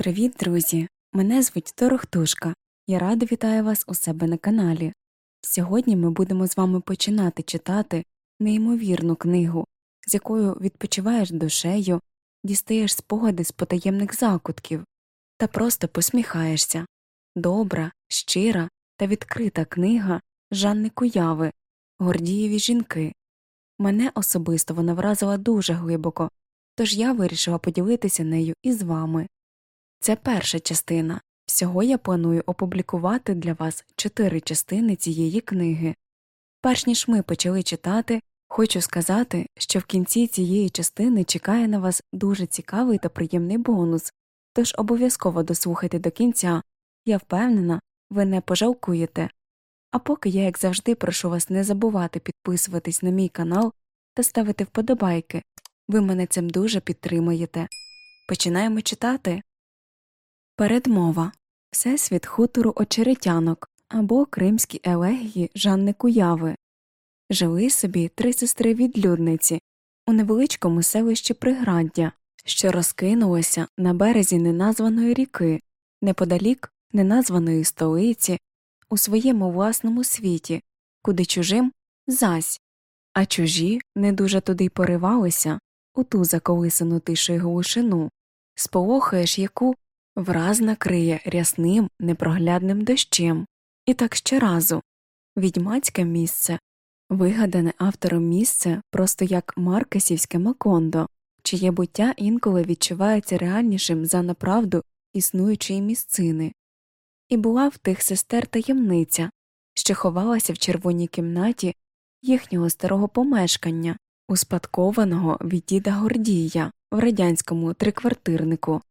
Привіт, друзі! Мене звуть Торохтушка. Я рада вітаю вас у себе на каналі. Сьогодні ми будемо з вами починати читати неймовірну книгу, з якою відпочиваєш душею, дістаєш спогади з потаємних закутків та просто посміхаєшся. Добра, щира та відкрита книга Жанни Куяви Гордієві жінки. Мене особисто вона вразила дуже глибоко, тож я вирішила поділитися нею із вами. Це перша частина. Всього я планую опублікувати для вас чотири частини цієї книги. Перш ніж ми почали читати, хочу сказати, що в кінці цієї частини чекає на вас дуже цікавий та приємний бонус, тож обов'язково дослухайте до кінця, я впевнена, ви не пожалкуєте. А поки я, як завжди, прошу вас не забувати підписуватись на мій канал та ставити вподобайки, ви мене цим дуже підтримуєте. Починаємо читати. Передмова Всесвіт хутору очеретянок або Кримські елегії Жанни Куяви. Жили собі три сестри відлюдниці у невеличкому селищі Приграддя, що розкинулося на березі неназваної ріки, неподалік неназваної столиці, у своєму власному світі, куди чужим зась, а чужі не дуже туди й поривалися у ту заколисану тишою глушину, сполохаєш яку враз накриє рясним непроглядним дощем, і так щоразу відьмацьке місце, вигадане автором місце просто як маркесівське макондо, чиє буття інколи відчувається реальнішим за направду існуючої місцини, і була в тих сестер таємниця, що ховалася в червоній кімнаті їхнього старого помешкання, успадкованого від діда Гордія в радянському триквартирнику.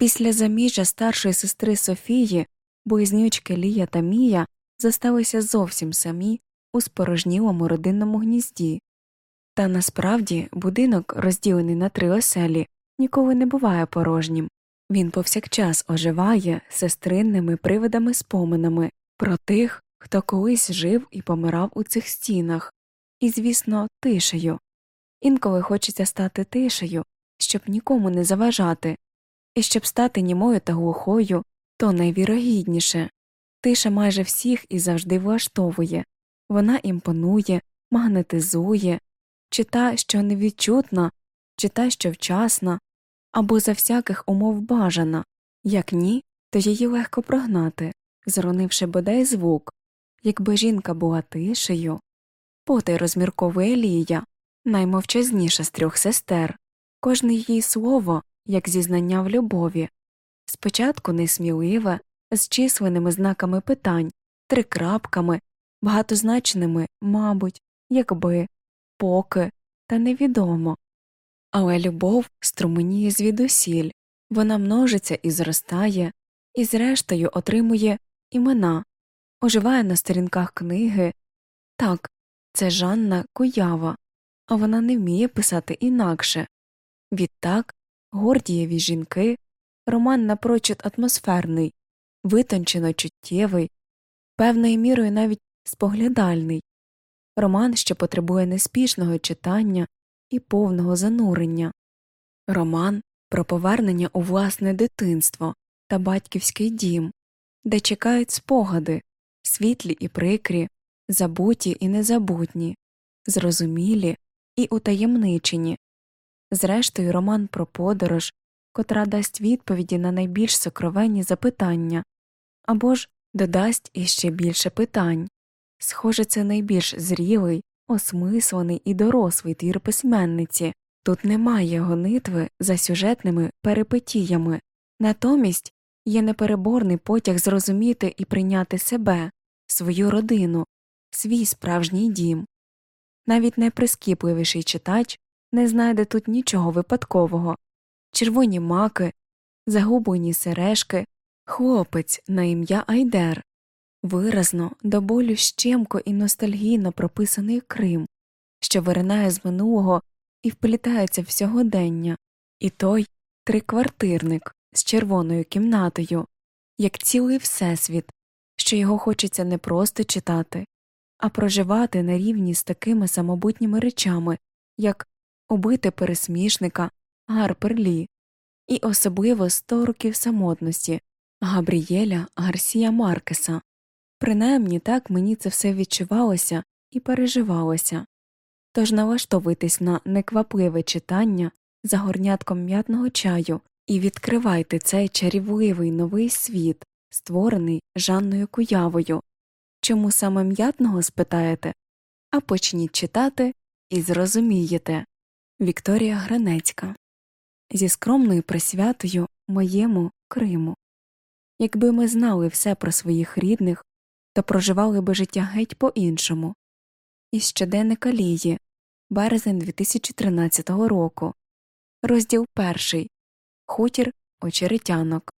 Після заміжжя старшої сестри Софії близнючки Лія та Мія зосталися зовсім самі у спорожнілому родинному гнізді. Та насправді будинок, розділений на три оселі, ніколи не буває порожнім він повсякчас оживає сестринними привидами споминами про тих, хто колись жив і помирав у цих стінах, і, звісно, тишею. Інколи хочеться стати тишею, щоб нікому не заважати, і щоб стати німою та глухою, то найвірогідніше. Тиша майже всіх і завжди влаштовує. Вона імпонує, магнетизує, чи та, що невідчутна, чи та, що вчасна, або за всяких умов бажана, як ні, то її легко прогнати, зронивши бодай звук, якби жінка була тишею. Потай розмірковує Лія, наймовчазніша з трьох сестер, кожне її слово, як зізнання в любові, спочатку несміливе, з численними знаками питань, трикрапками, багатозначними, мабуть, якби, поки, та невідомо. Але любов струменіє звідусіль, вона множиться і зростає, і зрештою отримує імена, оживає на сторінках книги. Так, це Жанна Куява, а вона не вміє писати інакше. Відтак, Гордієві жінки, роман напрочуд атмосферний, витончено чуттєвий, певною мірою навіть споглядальний, роман, що потребує неспішного читання і повного занурення, роман про повернення у власне дитинство та батьківський дім, де чекають спогади, світлі і прикрі, забуті і незабутні, зрозумілі і утаємничені, зрештою, роман про подорож, котра дасть відповіді на найбільш сокровенні запитання або ж додасть іще більше питань. Схоже, це найбільш зрілий, осмислений і дорослий твір письменниці, тут немає гонитви за сюжетними перипетіями, натомість є непереборний потяг зрозуміти і прийняти себе, свою родину, свій справжній дім. Навіть найприскіпливіший читач не знайде тут нічого випадкового. Червоні маки, загублені сережки, хлопець на ім'я Айдер, виразно до болю щемко і ностальгійно прописаний Крим, що виринає з минулого і вплітається в сьогодення, і той триквартирник з червоною кімнатою, як цілий всесвіт, що його хочеться не просто читати, а проживати на рівні з такими самобутніми речами, як убити пересмішника, Гарпер Лі, і особливо сто років самотності Габрієля Гарсія Маркеса. Принаймні так мені це все відчувалося і переживалося. Тож налаштовуйтесь на неквапливе читання за горнятком м'ятного чаю і відкривайте цей чарівливий новий світ, створений Жанною Куявою. Чому саме м'ятного спитаєте? А почніть читати і зрозумієте. Вікторія Гранецька зі скромною присвятою моєму Криму. Якби ми знали все про своїх рідних, то проживали би життя геть по іншому. Із щоденника Лії, березень 2013 року, розділ перший Хутір очеретянок.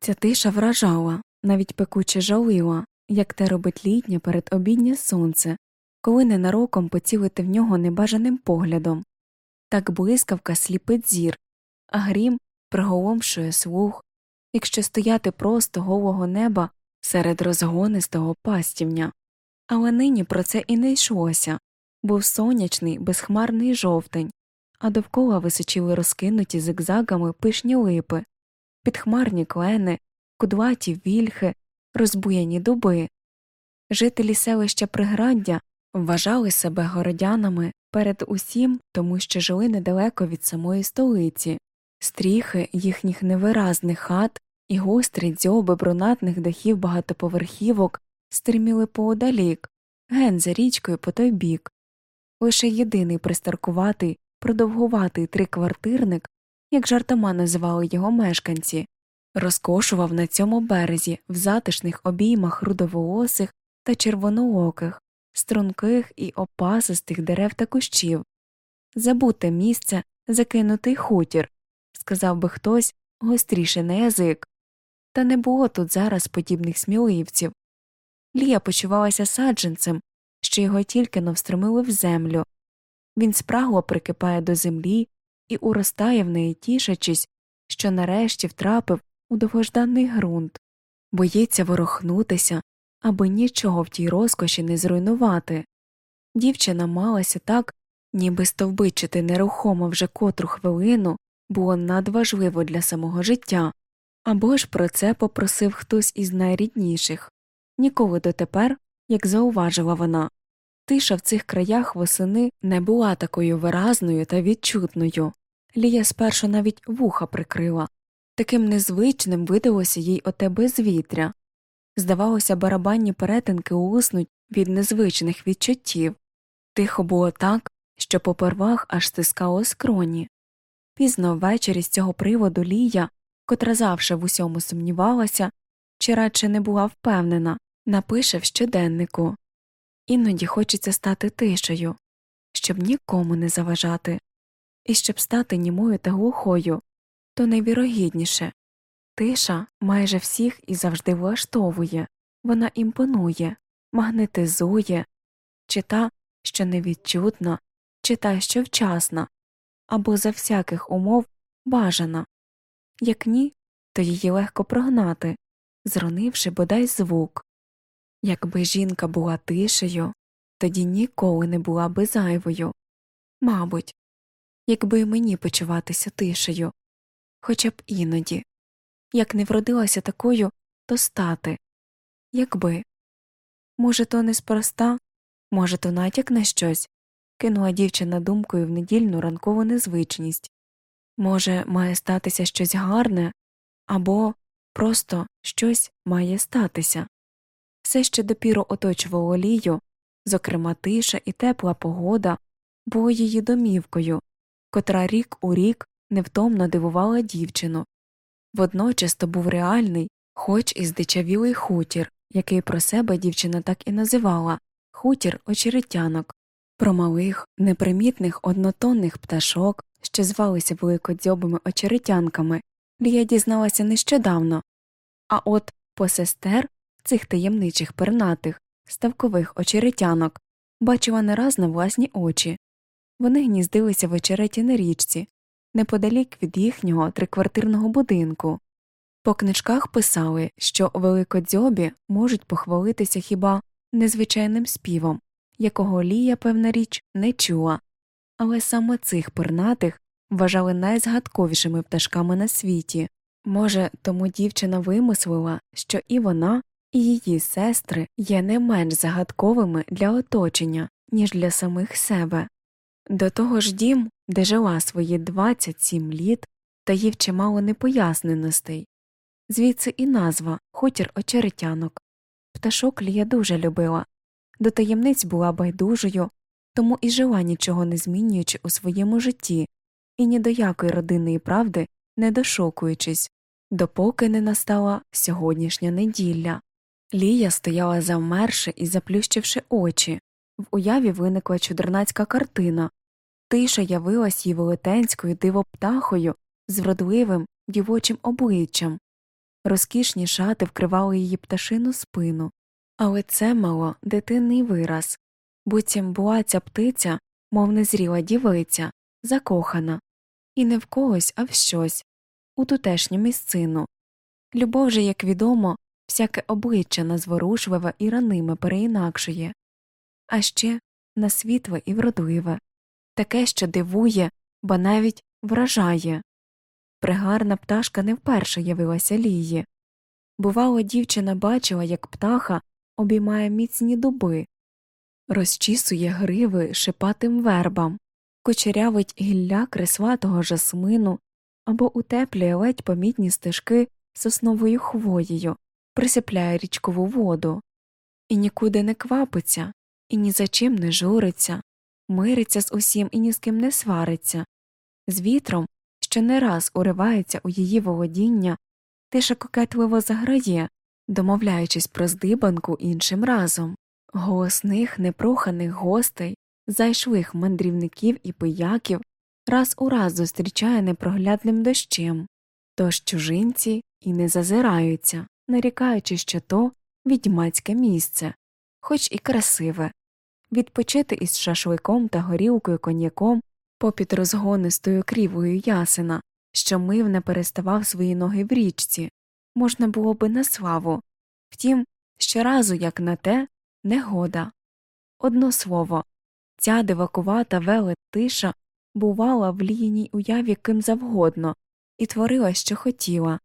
Ця тиша вражала, навіть пекуче жалила, як те робить літнє перед обіднє сонце, коли ненароком поцілити в нього небажаним поглядом. Так блискавка сліпить зір, а грім приголомшує слух, якщо стояти просто голого неба серед розгонистого пастівня. Але нині про це і не йшлося був сонячний, безхмарний жовтень, а довкола височили розкинуті зигзагами пишні липи, підхмарні клени, кудлаті вільхи, розбуяні дуби. Жителі селища Приграддя вважали себе городянами перед усім, тому що жили недалеко від самої столиці, стріхи їхніх невиразних хат і гострі дзьоби брунатних дахів багатоповерхівок стриміли поодалік, ген за річкою по той бік. Лише єдиний пристаркуватий, продовгуватий триквартирник, як жартома називали його мешканці, розкошував на цьому березі в затишних обіймах рудоволосих та червонооких, струнких і опасистих дерев та кущів. Забуте місце, закинутий хутір, сказав би хтось гостріше на язик. Та не було тут зараз подібних сміливців. Лія почувалася саджанцем, що його тільки но встромили в землю. Він спрагло прикипає до землі і уростає в неї, тішачись, що нарешті втрапив у довгожданий ґрунт, боїться ворохнутися, аби нічого в тій розкоші не зруйнувати. Дівчина малася так, ніби стовбичити нерухомо вже котру хвилину було надважливо для самого життя, або ж про це попросив хтось із найрідніших. Ніколи дотепер, як зауважила вона, тиша в цих краях восени не була такою виразною та відчутною. Лія спершу навіть вуха прикрила. Таким незвичним видалося їй оте безвітря. Здавалося, барабанні перетинки уснуть від незвичних відчуттів. Тихо було так, що попервах аж стискало скроні. Пізно ввечері з цього приводу Лія, котра завше в усьому сумнівалася, чи радше не була впевнена, напише в щоденнику іноді хочеться стати тишею, щоб нікому не заважати, і щоб стати німою та глухою, то найвірогідніше тиша майже всіх і завжди влаштовує, вона імпонує, магнетизує, чи та, що невідчутна, чи та, що вчасна, або за всяких умов бажана, як ні, то її легко прогнати, зронивши бодай звук. Якби жінка була тишею, тоді ніколи не була би зайвою. Мабуть, якби мені почуватися тишею, хоча б іноді, як не вродилася такою, то стати, якби. Може, то неспроста, може, то натяк на щось, кинула дівчина думкою в недільну ранкову незвичність. Може, має статися щось гарне, або просто щось має статися. Все ще допіру оточувало лію, зокрема тиша і тепла погода, було її домівкою, котра рік у рік невтомно дивувала дівчину. Водночас то був реальний, хоч і здичавілий хутір, який про себе дівчина так і називала хутір очеретянок, про малих, непримітних однотонних пташок, що звалися великодзьобими очеретянками, Лія дізналася нещодавно, а от по сестер цих таємничих пернатих, ставкових очеретянок бачила не раз на власні очі. Вони гніздилися в очереті на річці, неподалік від їхнього триквартирного будинку. По книжках писали, що великодзьобі можуть похвалитися хіба незвичайним співом, якого Лія, певна річ, не чула, але саме цих пернатих вважали найзгадковішими пташками на світі. Може, тому дівчина вимислила, що і вона, і її сестри є не менш загадковими для оточення, ніж для самих себе. До того ж дім, де жила свої 27 літ, таїв чимало непоясненостей, звідси і назва хутір очеретянок. Пташок Лія дуже любила, до таємниць була байдужою, тому і жила нічого не змінюючи у своєму житті, і ні до якої родинної правди не дошокуючись, допоки не настала сьогоднішня неділя. Лія стояла завмерши і заплющивши очі. В уяві виникла чудернацька картина. Тиша явилась їй велетенською дивоптахою з вродливим дівочим обличчям. Розкішні шати вкривали її пташину спину, але це мало дитинний вираз, буцім була ця птиця, мов незріла дівиця, закохана, і не в когось, а в щось, у тутешню місцину. Любов же, як відомо, всяке обличчя назворушливе і раниме переінакшує, а ще на світле і вродливе, таке, що дивує, ба навіть вражає. Пригарна пташка не вперше явилася лії. Бувало, дівчина бачила, як птаха обіймає міцні дуби, розчісує гриви шипатим вербам, кучерявить гілля кресватого жасмину або утеплює ледь помітні стежки сосновою хвоєю, присипляє річкову воду, і нікуди не квапиться, і ні за чим не журиться, мириться з усім і ні з ким не свариться, з вітром, що не раз уривається у її володіння, тише кокетливо заграє, домовляючись про здибанку іншим разом, голосних, непроханих гостей, зайшлих мандрівників і пияків раз у раз зустрічає непроглядним дощем, тож чужинці і не зазираються, нарікаючи, що то відьмацьке місце, хоч і красиве, відпочити із шашликом та горілкою коньяком попід розгонистою крівою ясена, що мив не переставав свої ноги в річці, можна було би на славу, втім, щоразу, як на те, негода. Одно слово, ця дивакувата велет тиша бувала в ліній уяві ким завгодно і творила, що хотіла,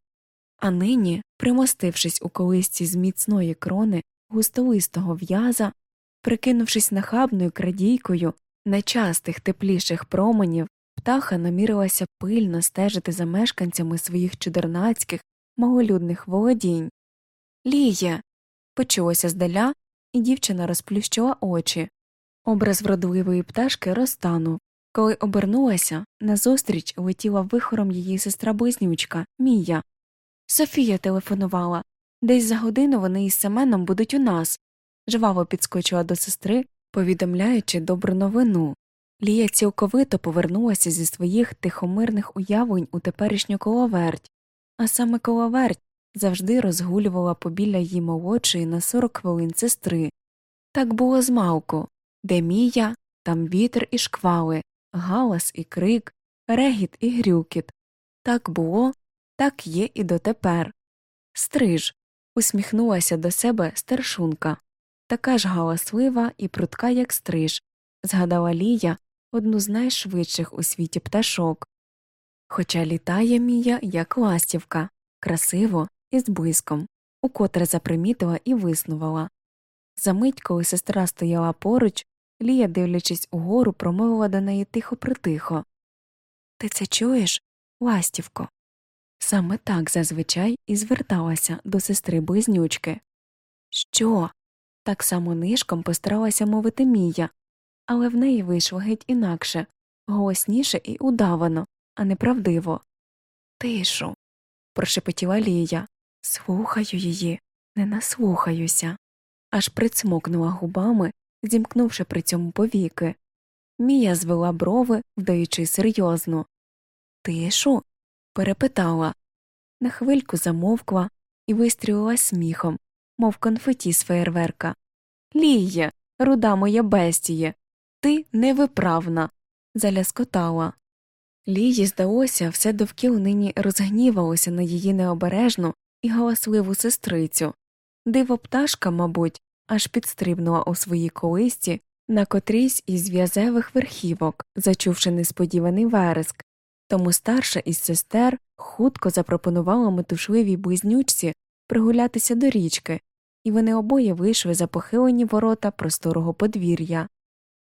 а нині, примостившись у колисці з міцної крони густолистого в'яза, прикинувшись нахабною крадійкою нечастих тепліших променів, птаха намірилася пильно стежити за мешканцями своїх чудернацьких, малолюдних володінь. Ліє. почулося здаля, і дівчина розплющила очі. Образ вродливої пташки розтанув. Коли обернулася, назустріч летіла вихором її сестра близнючка Мія. Софія телефонувала. Десь за годину вони із Семеном будуть у нас. Жваво підскочила до сестри, повідомляючи добру новину. Лія цілковито повернулася зі своїх тихомирних уявлень у теперішню коловерть, а саме коловерть завжди розгулювала побіля її молодшої на сорок хвилин сестри. Так було з малку, де Мія, там вітер і шквали, галас і крик, регіт і грюкіт. Так було, так є і дотепер. Стриж. Усміхнулася до себе старшунка, така ж галаслива і прутка, як стриж, згадала Лія одну з найшвидших у світі пташок. Хоча літає Мія, як ластівка, красиво і з блиском, укотре запримітила і виснувала. Замить, коли сестра стояла поруч, Лія, дивлячись угору, промовила до неї тихо притихо Ти це чуєш, ластівко? Саме так зазвичай і зверталася до сестри близнючки. Що? Так само нишком постаралася мовити Мія, але в неї вийшло геть інакше, голосніше і удавано, а не правдиво. Тишу. прошепотіла Лія. Слухаю її, не наслухаюся. Аж прицмокнула губами, зімкнувши при цьому повіки. Мія звела брови, вдаючи серйозно. Тишу? Перепитала. На хвильку замовкла і вистрілила сміхом, мов конфеті з феєрверка. Ліє, руда моя бестіє, ти невиправна. заляскотала. Лії, здалося, все довкіл нині розгнівалося на її необережну і галасливу сестрицю. Диво пташка, мабуть, аж підстрибнула у своїй колисці на котрійсь із в'язевих верхівок, зачувши несподіваний вереск, Тому старша із сестер хутко запропонувала метушливій близнючці прогулятися до річки, і вони обоє вийшли за похилені ворота просторого подвір'я.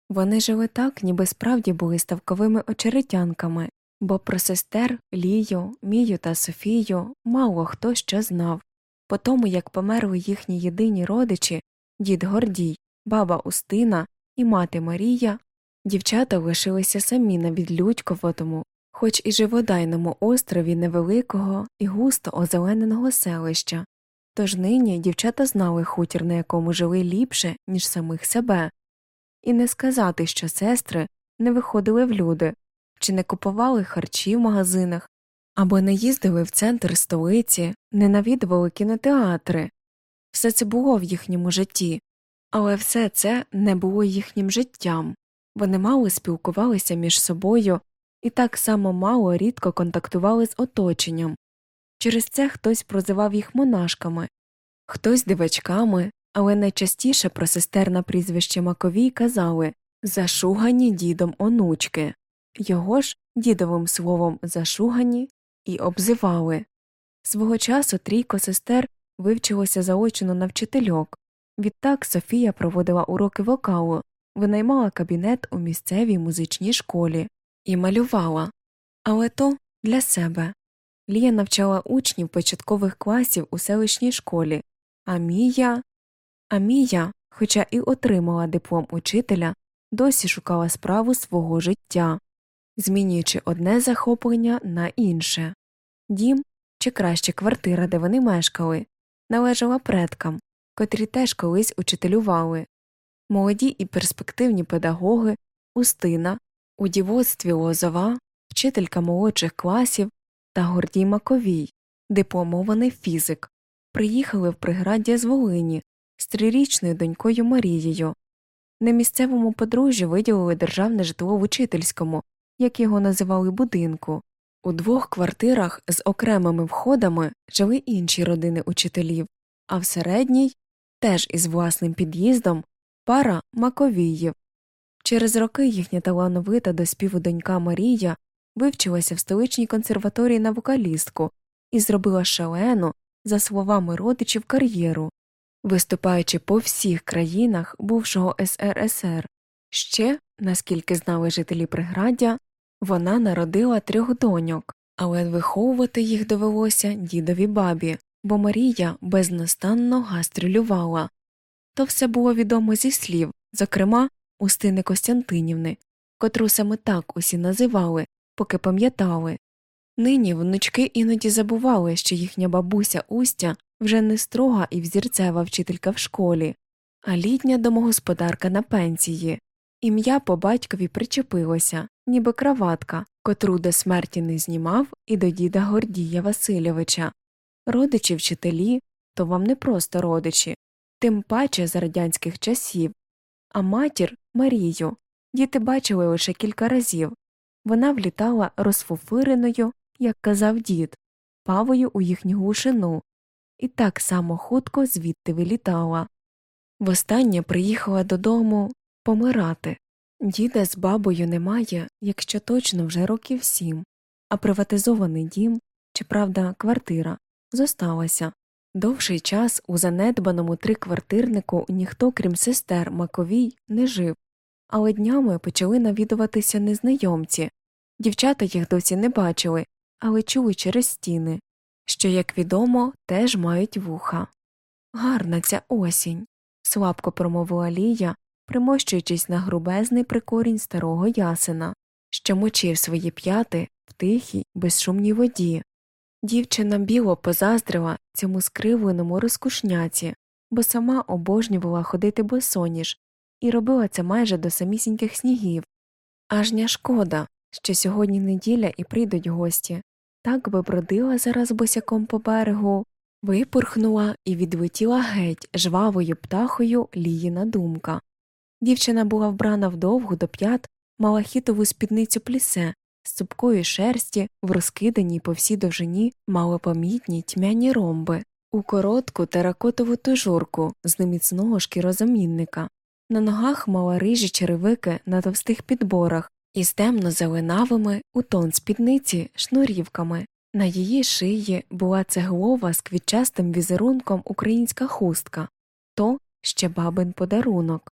Вони жили так, ніби справді були ставковими очеретянками, бо про сестер Лію, Мію та Софію мало хто що знав. По тому, як померли їхні єдині родичі дід Гордій, баба Устина і мати Марія, дівчата лишилися самі на відлюдьковатому, хоч і живодайному острові невеликого і густо озелененого селища. Тож нині дівчата знали хутір, на якому жили ліпше, ніж самих себе, і не сказати, що сестри не виходили в люди, чи не купували харчі в магазинах, або не їздили в центр столиці, не навідували кінотеатри. Все це було в їхньому житті, але все це не було їхнім життям вони мало спілкувалися між собою і так само мало рідко контактували з оточенням. Через це хтось прозивав їх монашками, хтось дивачками, але найчастіше про сестер на прізвище Маковій казали зашугані дідом онучки, його ж дідовим словом зашугані і обзивали. Свого часу трійко сестер вивчилося заочно на вчительок. Відтак Софія проводила уроки вокалу, винаймала кабінет у місцевій музичній школі і малювала, але то для себе. Лія навчала учнів початкових класів у селищній школі, а Мія. А Мія, хоча і отримала диплом учителя, досі шукала справу свого життя, змінюючи одне захоплення на інше. Дім, чи краще квартира, де вони мешкали, належала предкам, котрі теж колись учителювали. Молоді і перспективні педагоги, Устина, у дівоцтві Лозова, вчителька молодших класів та Гордій Маковій, дипломований фізик, приїхали в приграддя з Волині з трирічною донькою Марією. Немісцевому подружжю виділили державне житло в учительському, як його називали будинку. У двох квартирах з окремими входами жили інші родини учителів, а в середній, теж із власним під'їздом, пара Маковіїв. Через роки їхня талановита до співу донька Марія вивчилася в столичній консерваторії на вокалістку і зробила шалену, за словами родичів, кар'єру, виступаючи по всіх країнах бувшого СРСР. Ще, наскільки знали жителі приграддя, вона народила трьох доньок, але виховувати їх довелося дідові бабі, бо Марія безнастанно гастролювала. То все було відомо зі слів, зокрема, Устини Костянтинівни, котру саме так усі називали, поки пам'ятали. Нині внучки іноді забували, що їхня бабуся Устя вже не строга і взірцева вчителька в школі, а літня домогосподарка на пенсії. Ім'я по батькові причепилося, ніби краватка, котру до смерті не знімав і до діда Гордія Васильовича. Родичі вчителі то вам не просто родичі, тим паче з радянських часів, а матір Марію діти бачили лише кілька разів вона влітала розфуфиреною, як казав дід, павою у їхню глушину, і так само хутко звідти вилітала. Востаннє приїхала додому помирати. Діда з бабою немає, якщо точно вже років сім, а приватизований дім, чи правда, квартира, зосталася. Довший час у занедбаному триквартирнику ніхто, крім сестер Маковій, не жив, але днями почали навідуватися незнайомці. Дівчата їх досі не бачили, але чули через стіни, що, як відомо, теж мають вуха. Гарна ця осінь, слабко промовила Лія, примощуючись на грубезний прикорінь старого ясена, що мочив свої п'яти в тихій, безшумній воді. Дівчина біло позаздрила цьому скривленому розкушняці, бо сама обожнювала ходити босоніж і робила це майже до самісіньких снігів. Ажня шкода, що сьогодні неділя і прийдуть гості. Так би бродила зараз босяком по берегу, випорхнула і відлетіла геть жвавою птахою ліїна думка. Дівчина була вбрана вдовгу до п'ят малахітову спідницю плісе з цупкої шерсті в розкиданій по всій довжині малопомітні тьмяні ромби, у коротку теракотову тужурку з неміцного шкірозамінника. На ногах мала рижі черевики на товстих підборах із темно-зеленавими у тон спідниці шнурівками. На її шиї була цеглова з квітчастим візерунком українська хустка, то ще бабин подарунок.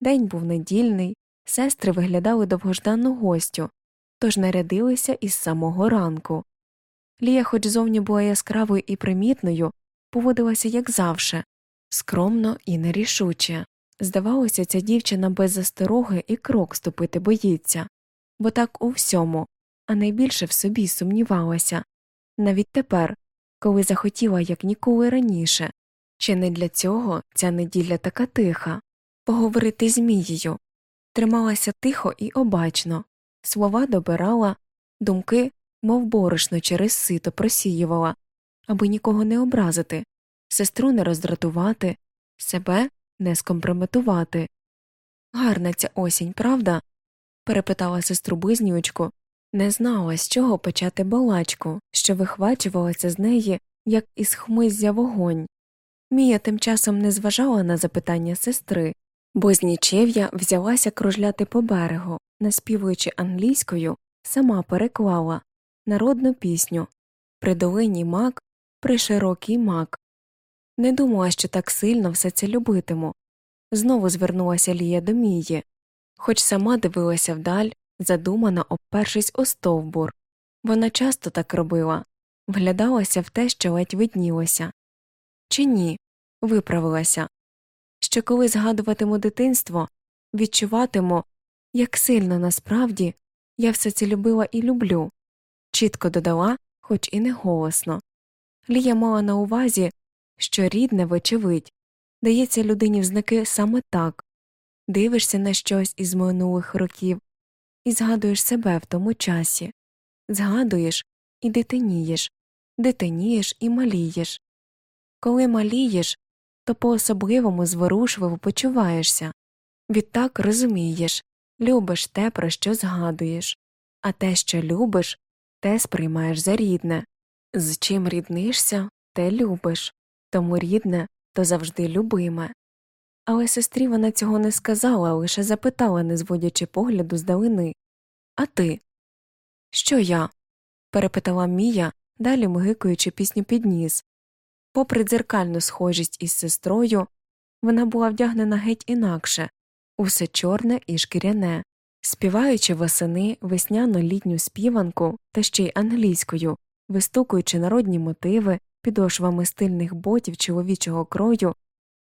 День був недільний, сестри виглядали довгожданну гостю, тож нарядилися із самого ранку. Лія, хоч зовні була яскравою і примітною, поводилася як завше, скромно і нерішуче. Здавалося, ця дівчина без застороги і крок ступити боїться, бо так у всьому, а найбільше в собі сумнівалася, навіть тепер, коли захотіла як ніколи раніше, чи не для цього ця неділя така тиха, поговорити з Мією, трималася тихо і обачно, слова добирала, думки, мов борошно через сито просіювала, аби нікого не образити, сестру не роздратувати, себе не скомпрометувати. Гарна ця осінь, правда? перепитала сестру близнючку, не знала, з чого почати балачку, що вихвачувалася з неї, як із хмиззя вогонь. Мія тим часом не зважала на запитання сестри, бо з нічев'я взялася кружляти по берегу, наспівуючи англійською, сама переклала народну пісню При долині мак, при широкий мак. Не думала, що так сильно все це любитиму. Знову звернулася Лія до Мії, хоч сама дивилася вдаль, задумано обпершись у стовбур. Вона часто так робила, вглядалася в те, що ледь виднілося. Чи ні, виправилася, що коли згадуватиму дитинство, відчуватиму, як сильно насправді я все це любила і люблю, чітко додала, хоч і не голосно. Лія мала на увазі, що рідне, вочевидь, дається людині в знаки саме так дивишся на щось із минулих років і згадуєш себе в тому часі, згадуєш і дитинієш, дитинієш і малієш. Коли малієш, то по особливому зворушливо почуваєшся, відтак розумієш, любиш те, про що згадуєш, а те, що любиш, те сприймаєш за рідне. З чим ріднишся, те любиш, тому рідне то завжди любиме. Але сестрі вона цього не сказала, лише запитала, не зводячи погляду з далини А ти? Що я? перепитала Мія, далі мгикуючи пісню під ніс. Попри дзеркальну схожість із сестрою, вона була вдягнена геть інакше усе чорне і шкіряне, співаючи восени весняно літню співанку та ще й англійською, вистукуючи народні мотиви підошвами стильних ботів чоловічого крою,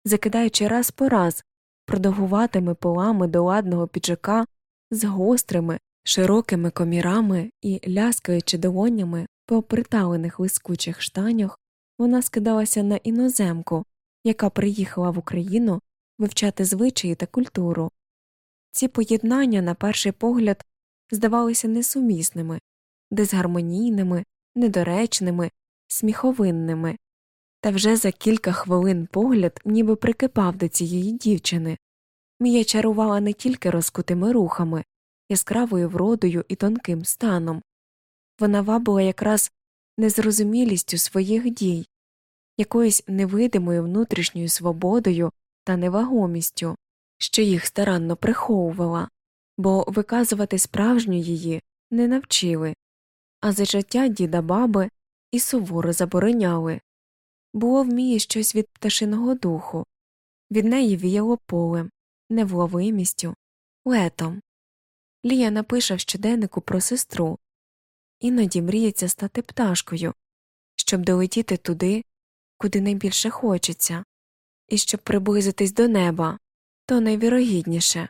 закидаючи раз по раз продовгуватими полами до ладного піджака з гострими, широкими комірами і ляскаючи долонями по приталених лискучих штанях, вона скидалася на іноземку, яка приїхала в Україну вивчати звичаї та культуру. Ці поєднання, на перший погляд, здавалися несумісними, дисгармонійними, недоречними, сміховинними, та вже за кілька хвилин погляд ніби прикипав до цієї дівчини. Мія чарувала не тільки розкутими рухами, яскравою вродою і тонким станом, вона вабила якраз незрозумілістю своїх дій, якоюсь невидимою внутрішньою свободою та невагомістю, що їх старанно приховувала, бо виказувати справжню її не навчили, а за життя діда баби і суворо забороняли. Було в Мії щось від пташиного духу, від неї віяло полем, невловимістю, летом. Лія напише в щоденнику про сестру іноді мріється стати пташкою, щоб долетіти туди, куди найбільше хочеться, і щоб приблизитись до неба, то найвірогідніше.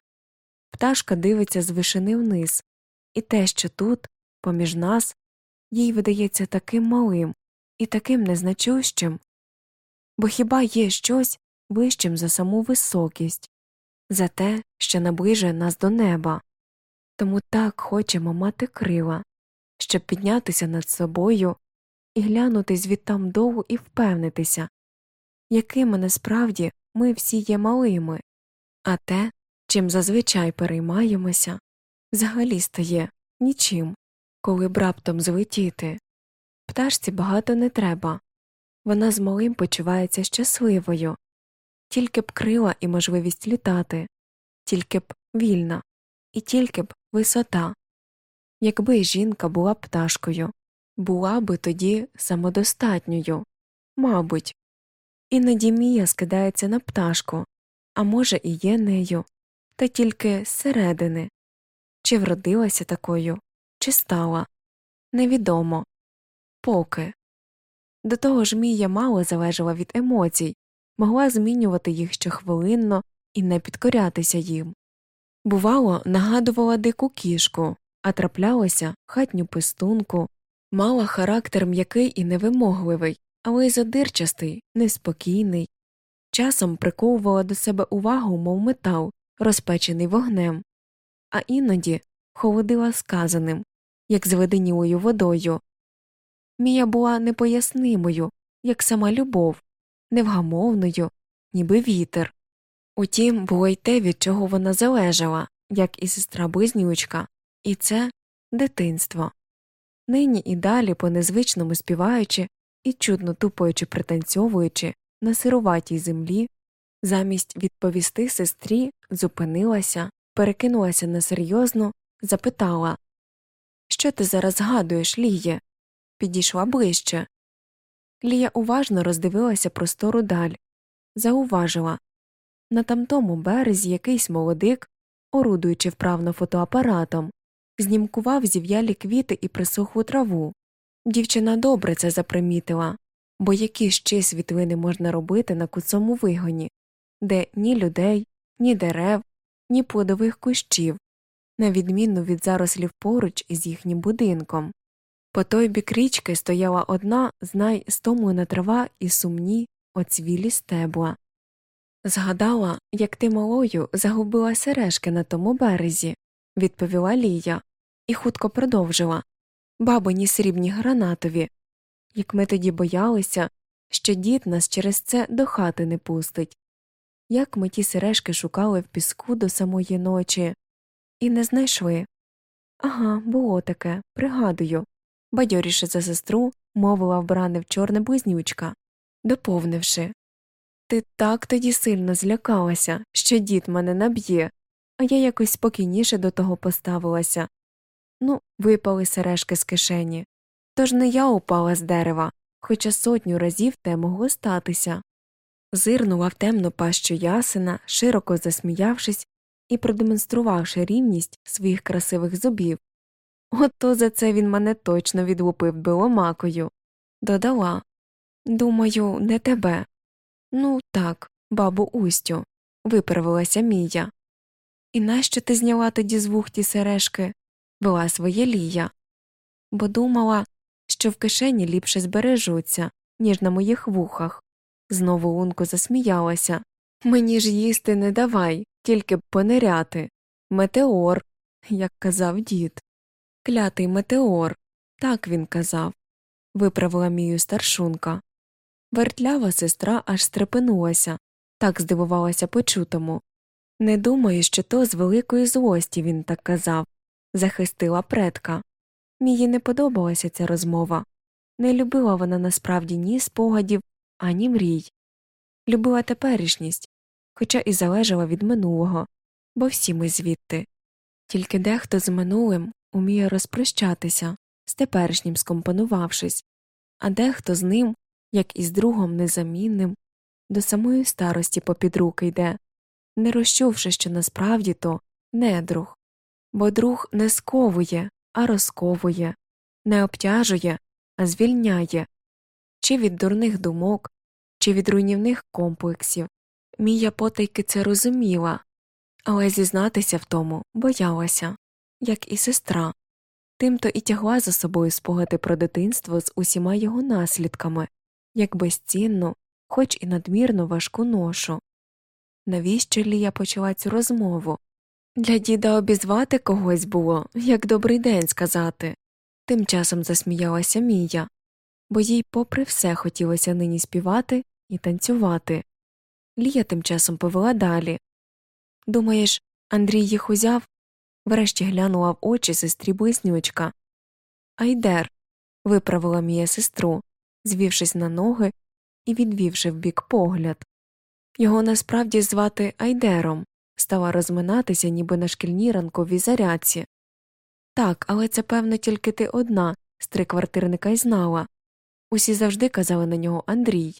Пташка дивиться з вишини вниз, і те, що тут, поміж нас, їй видається таким малим і таким незначущим, бо хіба є щось вищим за саму високість, за те, що наближує нас до неба, тому так хочемо мати крила, щоб піднятися над собою і глянути звідтам довго і впевнитися, якими насправді ми всі є малими, а те, чим зазвичай переймаємося, взагалі стає нічим, коли б раптом злетіти. Пташці багато не треба. Вона з малим почувається щасливою, тільки б крила і можливість літати, тільки б вільна, і тільки б висота. Якби жінка була пташкою, була би тоді самодостатньою, мабуть, іноді Мія скидається на пташку, а може, і є нею, та тільки зсередини. Чи вродилася такою, чи стала невідомо. Поки. До того ж Мія мало залежала від емоцій, могла змінювати їх щохвилинно і не підкорятися їм. Бувало, нагадувала дику кішку, а траплялося хатню пистунку, мала характер м'який і невимогливий, але й задирчастий, неспокійний, часом приковувала до себе увагу, мов метал, розпечений вогнем, а іноді холодила сказаним, як зведенілою водою. Мія була непояснимою, як сама любов, невгамовною, ніби вітер. Утім, було й те, від чого вона залежала, як і сестра близнючка, і це дитинство. Нині і далі, по незвичному співаючи і чудно тупаючи пританцьовуючи на сируватій землі, замість відповісти сестрі, зупинилася, перекинулася на серйозну, запитала Що ти зараз згадуєш, Ліє? Підійшла ближче. Лія уважно роздивилася простору даль, зауважила на тамтому березі якийсь молодик, орудуючи вправно фотоапаратом, знімкував зів'ялі квіти і присохлу траву. Дівчина добре це запримітила, бо які ще світлини можна робити на куцому вигоні, де ні людей, ні дерев, ні плодових кущів, на відміну від зарослів поруч із їхнім будинком. По той бік річки стояла одна знай стомлена трава і сумні, оцвілі стебла. Згадала, як ти малою загубила сережки на тому березі, відповіла Лія, і хутко продовжила бабині срібні гранатові. Як ми тоді боялися, що дід нас через це до хати не пустить. Як ми ті сережки шукали в піску до самої ночі, і не знайшли. Ага, було таке, пригадую. Бадьоріше за сестру мовила вбране в чорне близнючка, доповнивши Ти так тоді сильно злякалася, що дід мене наб'є, а я якось спокійніше до того поставилася. Ну, випали сережки з кишені. Тож не я упала з дерева, хоча сотню разів те могло статися. Зирнула в темну пащу ясена, широко засміявшись і продемонструвавши рівність своїх красивих зубів. Ото за це він мене точно відлупив биломакою. Додала Думаю, не тебе. Ну, так, бабу Устю, виправилася Мія. І нащо ти зняла тоді з вух ті сережки? Вела своє лія. Бо думала, що в кишені ліпше збережуться, ніж на моїх вухах. Знову лунко засміялася. Мені ж їсти не давай, тільки б пониряти. Метеор, як казав дід. Клятий метеор, так він казав, виправила мію старшунка. Вертлява сестра аж стрепенулася, так здивувалася почутому. Не думаю, що то з великої злості він так казав, захистила предка. Мії не подобалася ця розмова. Не любила вона насправді ні спогадів, ані мрій. Любила теперішність, хоча і залежала від минулого, бо всі ми звідти. Тільки дехто з минулим уміє розпрощатися, з теперішнім скомпонувавшись, а дехто з ним, як і з другом незамінним, до самої старості попід руки йде, не розчувши, що насправді то не друг, бо друг не сковує, а розковує, не обтяжує, а звільняє, чи від дурних думок, чи від руйнівних комплексів. Мія потайки це розуміла, але зізнатися в тому боялася як і сестра, тимто і тягла за собою спогади про дитинство з усіма його наслідками, як безцінну, хоч і надмірно важку ношу. Навіщо Лія почала цю розмову? Для діда обізвати когось було, як добрий день сказати. Тим часом засміялася Мія, бо їй, попри все, хотілося нині співати і танцювати. Лія тим часом повела далі. Думаєш, Андрій їх узяв? Врешті глянула в очі сестрі близнючка. Айдер. виправила Мія сестру, звівшись на ноги і відвівши вбік погляд. Його насправді звати Айдером, стала розминатися, ніби на шкільній ранковій зарядці. Так, але це, певно, тільки ти одна з триквартирника й знала. Усі завжди казали на нього Андрій.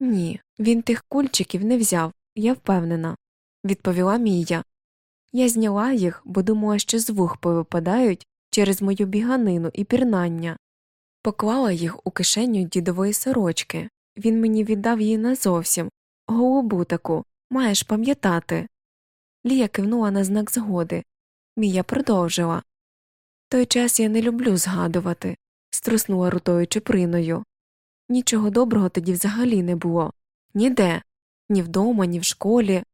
Ні, він тих кульчиків не взяв, я впевнена, відповіла Мія. Я зняла їх, бо думала, що з вух повипадають через мою біганину і пірнання. Поклала їх у кишеню дідової сорочки. Він мені віддав її назовсім, голубу таку, маєш пам'ятати. Лія кивнула на знак згоди. Мія продовжила. Той час я не люблю згадувати, струснула рутою чеприною. Нічого доброго тоді взагалі не було ніде, ні вдома, ні в школі.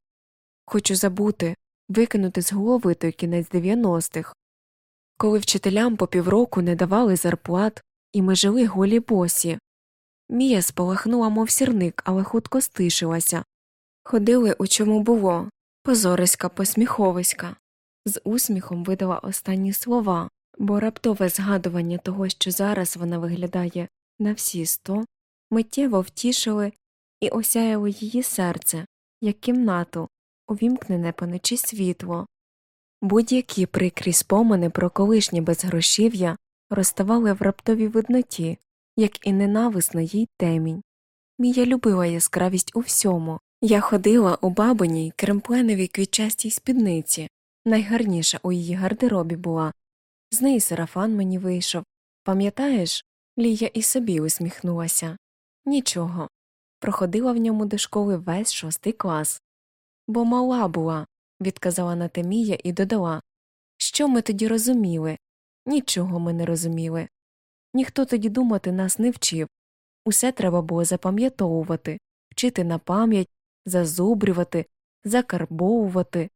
Хочу забути, викинути з голови той кінець дев'яностих. Коли вчителям по півроку не давали зарплат, і ми жили голі босі. Мія спалахнула, мов сірник, але хутко стишилася. Ходили, у чому було, позориська, посміховиська. З усміхом видала останні слова, бо раптове згадування того, що зараз вона виглядає на всі сто, миттєво втішили і осяяли її серце, як кімнату, увімкнене поночі світло. Будь-які прикрі спомини про колишнє безгрошів'я розставали в раптовій видноті, як і ненависна їй темінь. Мія любила яскравість у всьому. Я ходила у бабиній кремпленовій квітчастій спідниці, найгарніша у її гардеробі була. З неї сарафан мені вийшов. Пам'ятаєш, Лія і собі усміхнулася. Нічого. Проходила в ньому до школи весь шостий клас. Бо мала була, відказала Натемія і додала. Що ми тоді розуміли? Нічого ми не розуміли. Ніхто тоді думати нас не вчив. Усе треба було запам'ятовувати, вчити на пам'ять, зазубрювати, закарбовувати,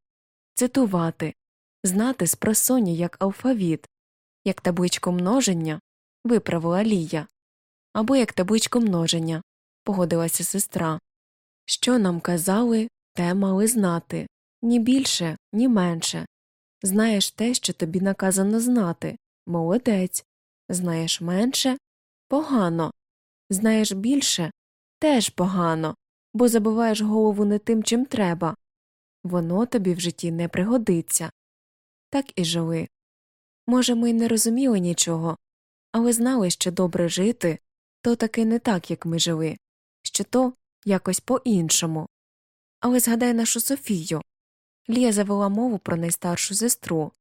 цитувати, знати з просоні як алфавіт, як табличку множення, виправила Лія, або як табличку множення, погодилася сестра. Що нам казали, те мали знати. Ні більше, ні менше. Знаєш те, що тобі наказано знати. Молодець, знаєш менше погано, знаєш більше теж погано, бо забиваєш голову не тим, чим треба воно тобі в житті не пригодиться. Так і жили. Може, ми й не розуміли нічого, але знали, що добре жити то таки не так, як ми жили, що то якось по іншому. Але згадай нашу Софію. Лія завела мову про найстаршу сестру.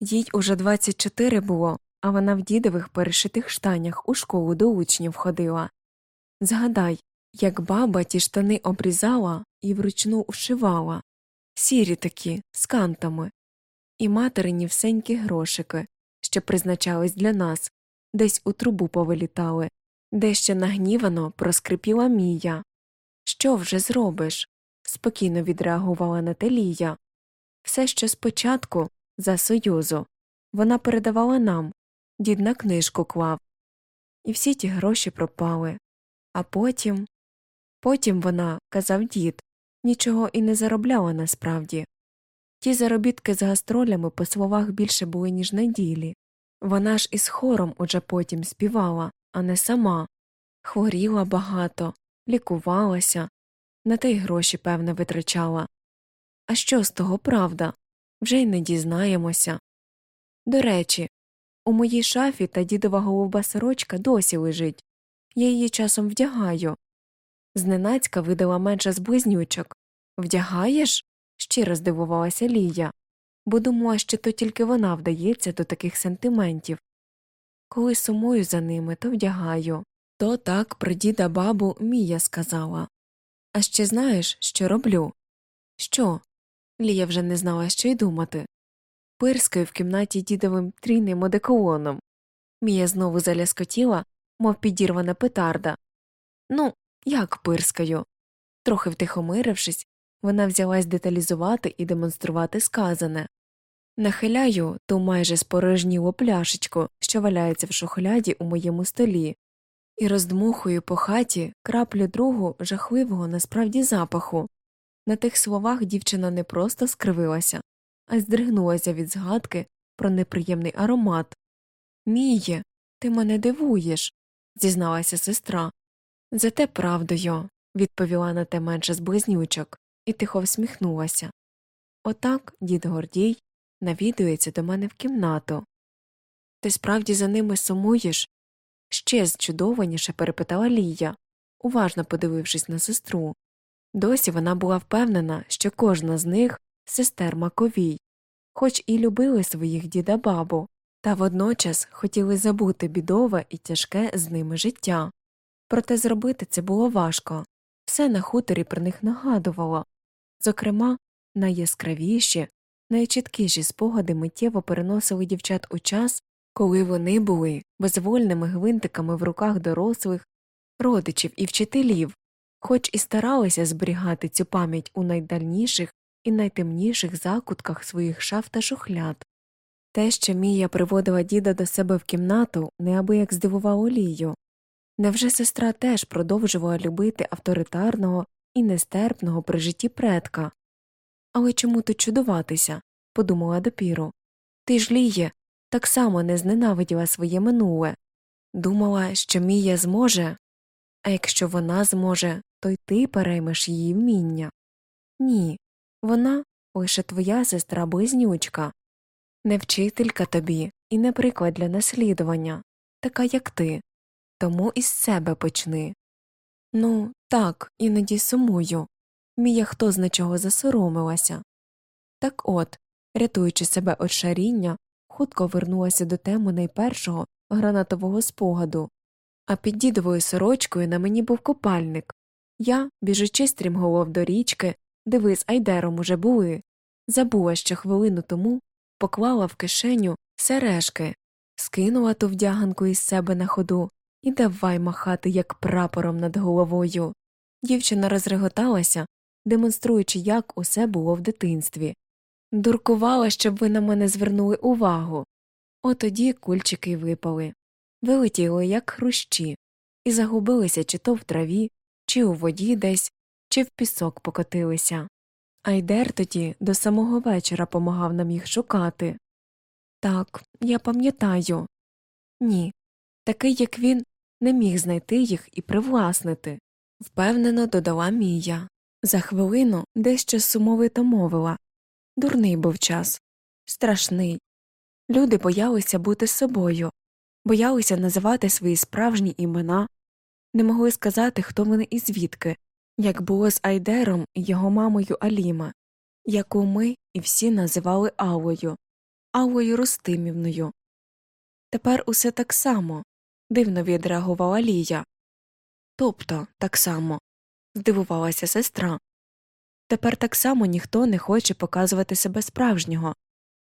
Їй уже 24 було, а вона в дідових перешитих штанях у школу до учнів ходила. Згадай, як баба ті штани обрізала і вручну ушивала, сірі такі, з кантами, і материні всенькі грошики, що призначались для нас, десь у трубу повилітали, дещо нагнівано проскрипіла Мія. Що вже зробиш? спокійно відреагувала Наталія. Все, що спочатку, за Союзу, вона передавала нам, дід на книжку клав. І всі ті гроші пропали. А потім. Потім вона, казав дід, нічого і не заробляла насправді. Ті заробітки з гастролями по словах більше були, ніж на ділі. Вона ж із хором уже потім співала, а не сама. Хворіла багато, лікувалася, на те й гроші, певне, витрачала. А що з того правда? Вже й не дізнаємося. До речі, у моїй шафі та дідова голуба сорочка досі лежить. Я її часом вдягаю. Зненацька видала менша з близнючок. Вдягаєш? щиро здивувалася Лія, бо думала, що то тільки вона вдається до таких сентиментів. Коли сумую за ними, то вдягаю. То так про діда бабу Мія сказала. А ще знаєш, що роблю? Що? Лія вже не знала, що й думати. Пирскаю в кімнаті дідовим трійним одеколоном. Мія знову заляскотіла, мов підірвана петарда. Ну, як пирскаю? Трохи втихомирившись, вона взялась деталізувати і демонструвати сказане. Нахиляю ту майже спорожнілу пляшечку, що валяється в шухляді у моєму столі, і роздмухую по хаті краплю другу жахливого насправді запаху. На тих словах дівчина не просто скривилася, а здригнулася від згадки про неприємний аромат. Міє, ти мене дивуєш, зізналася сестра. Зате правдою, відповіла на те менше з близнючок, і тихо всміхнулася. Отак дід Гордій навідується до мене в кімнату, Ти справді за ними сумуєш? ще зчудованіше перепитала Лія, уважно подивившись на сестру. Досі вона була впевнена, що кожна з них сестер Маковій, хоч і любили своїх діда бабу, та водночас хотіли забути бідове і тяжке з ними життя. Проте зробити це було важко все на хуторі про них нагадувало зокрема, найяскравіші, найчіткіші спогади миттєво переносили дівчат у час, коли вони були безвольними гвинтиками в руках дорослих, родичів і вчителів, хоч і старалися зберігати цю пам'ять у найдальніших і найтемніших закутках своїх шаф та шухляд. Те, що Мія приводила діда до себе в кімнату, неабияк здивувало Лію. Невже сестра теж продовжувала любити авторитарного і нестерпного при житті предка? Але чому тут чудуватися? подумала допіру. Ти ж, Ліє, так само не зненавиділа своє минуле. Думала, що Мія зможе, а якщо вона зможе, то й ти переймеш її вміння. Ні, вона лише твоя сестра близнючка, не вчителька тобі і не приклад для наслідування, така, як ти, тому із себе почни. Ну, так, іноді сумую. Мія хто зна чого засоромилася. Так от, рятуючи себе від шаріння, хутко вернулася до теми найпершого гранатового спогаду, а під дідовою сорочкою на мені був копальник. Я, біжучи стрімголов до річки, де ви з Айдером уже були, забула, що хвилину тому поклала в кишеню сережки, скинула ту вдяганку із себе на ходу і давай махати, як прапором над головою. Дівчина розреготалася, демонструючи, як усе було в дитинстві. Дуркувала, щоб ви на мене звернули увагу. Отоді кульчики випали, вилетіли, як хрущі, і загубилися чи то в траві, чи у воді десь, чи в пісок покотилися. Айдер тоді до самого вечора помагав нам їх шукати. Так, я пам'ятаю. Ні. Такий, як він, не міг знайти їх і привласнити, впевнено додала Мія. За хвилину дещо сумовито мовила. Дурний був час, страшний. Люди боялися бути собою, боялися називати свої справжні імена, не могли сказати, хто вони і звідки, як було з Айдером і його мамою Аліма, яку ми і всі називали Аллою, Аллою Рустимівною. Тепер усе так само, дивно відреагувала Лія. Тобто так само, здивувалася сестра. Тепер так само ніхто не хоче показувати себе справжнього,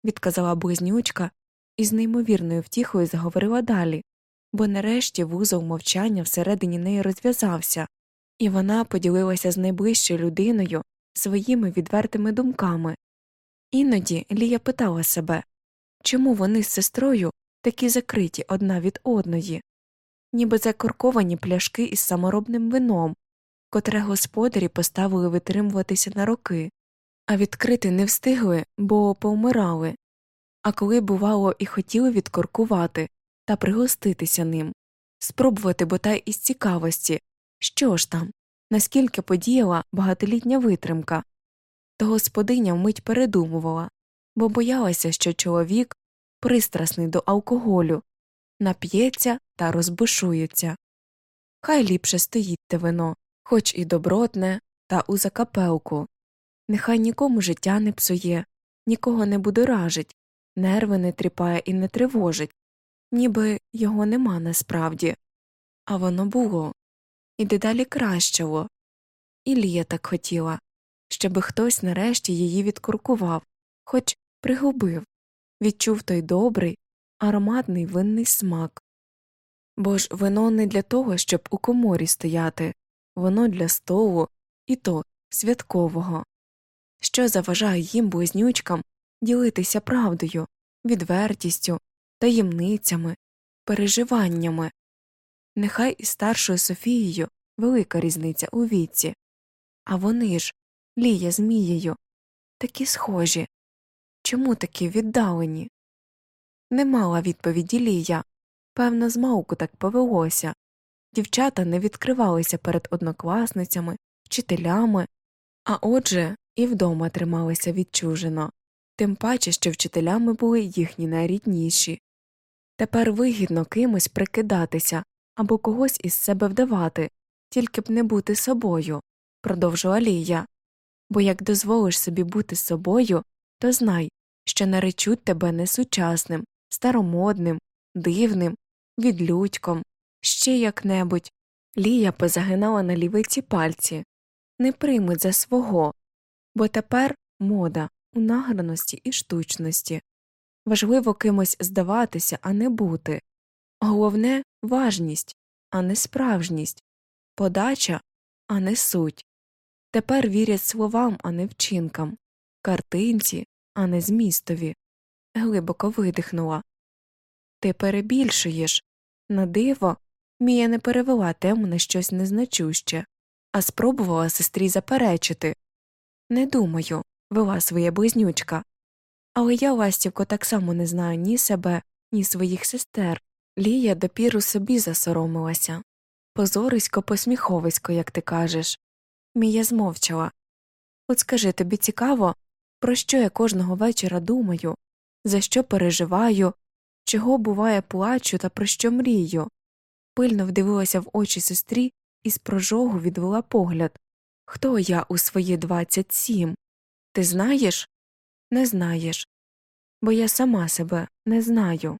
відказала близнючка і з неймовірною втіхою заговорила далі, бо нарешті вузол мовчання всередині неї розв'язався, і вона поділилася з найближчою людиною своїми відвертими думками. Іноді Лія питала себе чому вони з сестрою такі закриті одна від одної, ніби закорковані пляшки із саморобним вином, котре господарі поставили витримуватися на роки, а відкрити не встигли, бо повмирали, а коли, бувало, і хотіли відкоркувати та пригоститися ним, спробувати бодай із цікавості, що ж там, наскільки подіяла багатолітня витримка, то господиня вмить передумувала, бо боялася, що чоловік, пристрасний до алкоголю, нап'ється та розбушується. Хай ліпше стоїть те вино, хоч і добротне, та у закапелку. Нехай нікому життя не псує, нікого не будоражить, нерви не тріпає і не тривожить, ніби його нема насправді, а воно було, і дедалі кращало. І Лія так хотіла, щоби хтось нарешті її відкуркував, хоч пригубив, відчув той добрий, ароматний винний смак. Бо ж вино не для того, щоб у коморі стояти, воно для столу, і то святкового. Що заважає їм близнючкам ділитися правдою, відвертістю, таємницями, переживаннями. Нехай із старшою Софією велика різниця у віці, а вони ж, Лія з Мією, такі схожі. Чому такі віддалені? Не мала відповіді Лія. Певно, змалку так повелося. Дівчата не відкривалися перед однокласницями, вчителями, а отже, і вдома трималися відчужено, тим паче, що вчителями були їхні найрідніші. Тепер вигідно кимось прикидатися або когось із себе вдавати, тільки б не бути собою, продовжила Лія. Бо як дозволиш собі бути собою, то знай, що наречуть тебе несучасним, старомодним, дивним, відлюдьком, ще як небудь. Лія позагинала на лівиці пальці не приймуть за свого, бо тепер мода у награності і штучності. Важливо кимось здаватися, а не бути. Головне важність, а не справжність, подача, а не суть. Тепер вірять словам, а не вчинкам, картинці, а не змістові. Глибоко видихнула. Ти перебільшуєш. На диво, Мія не перевела тему на щось незначуще, а спробувала сестрі заперечити. Не думаю, вела своя близнючка. Але я, ластівко, так само не знаю ні себе, ні своїх сестер. Лія допіру собі засоромилася. Позорисько посміховисько, як ти кажеш. Мія змовчала. От скажи тобі цікаво, про що я кожного вечора думаю, за що переживаю, чого буває плачу та про що мрію. Пильно вдивилася в очі сестрі і з прожогу відвела погляд. Хто я у свої двадцять сім? Ти знаєш? Не знаєш. Бо я сама себе не знаю.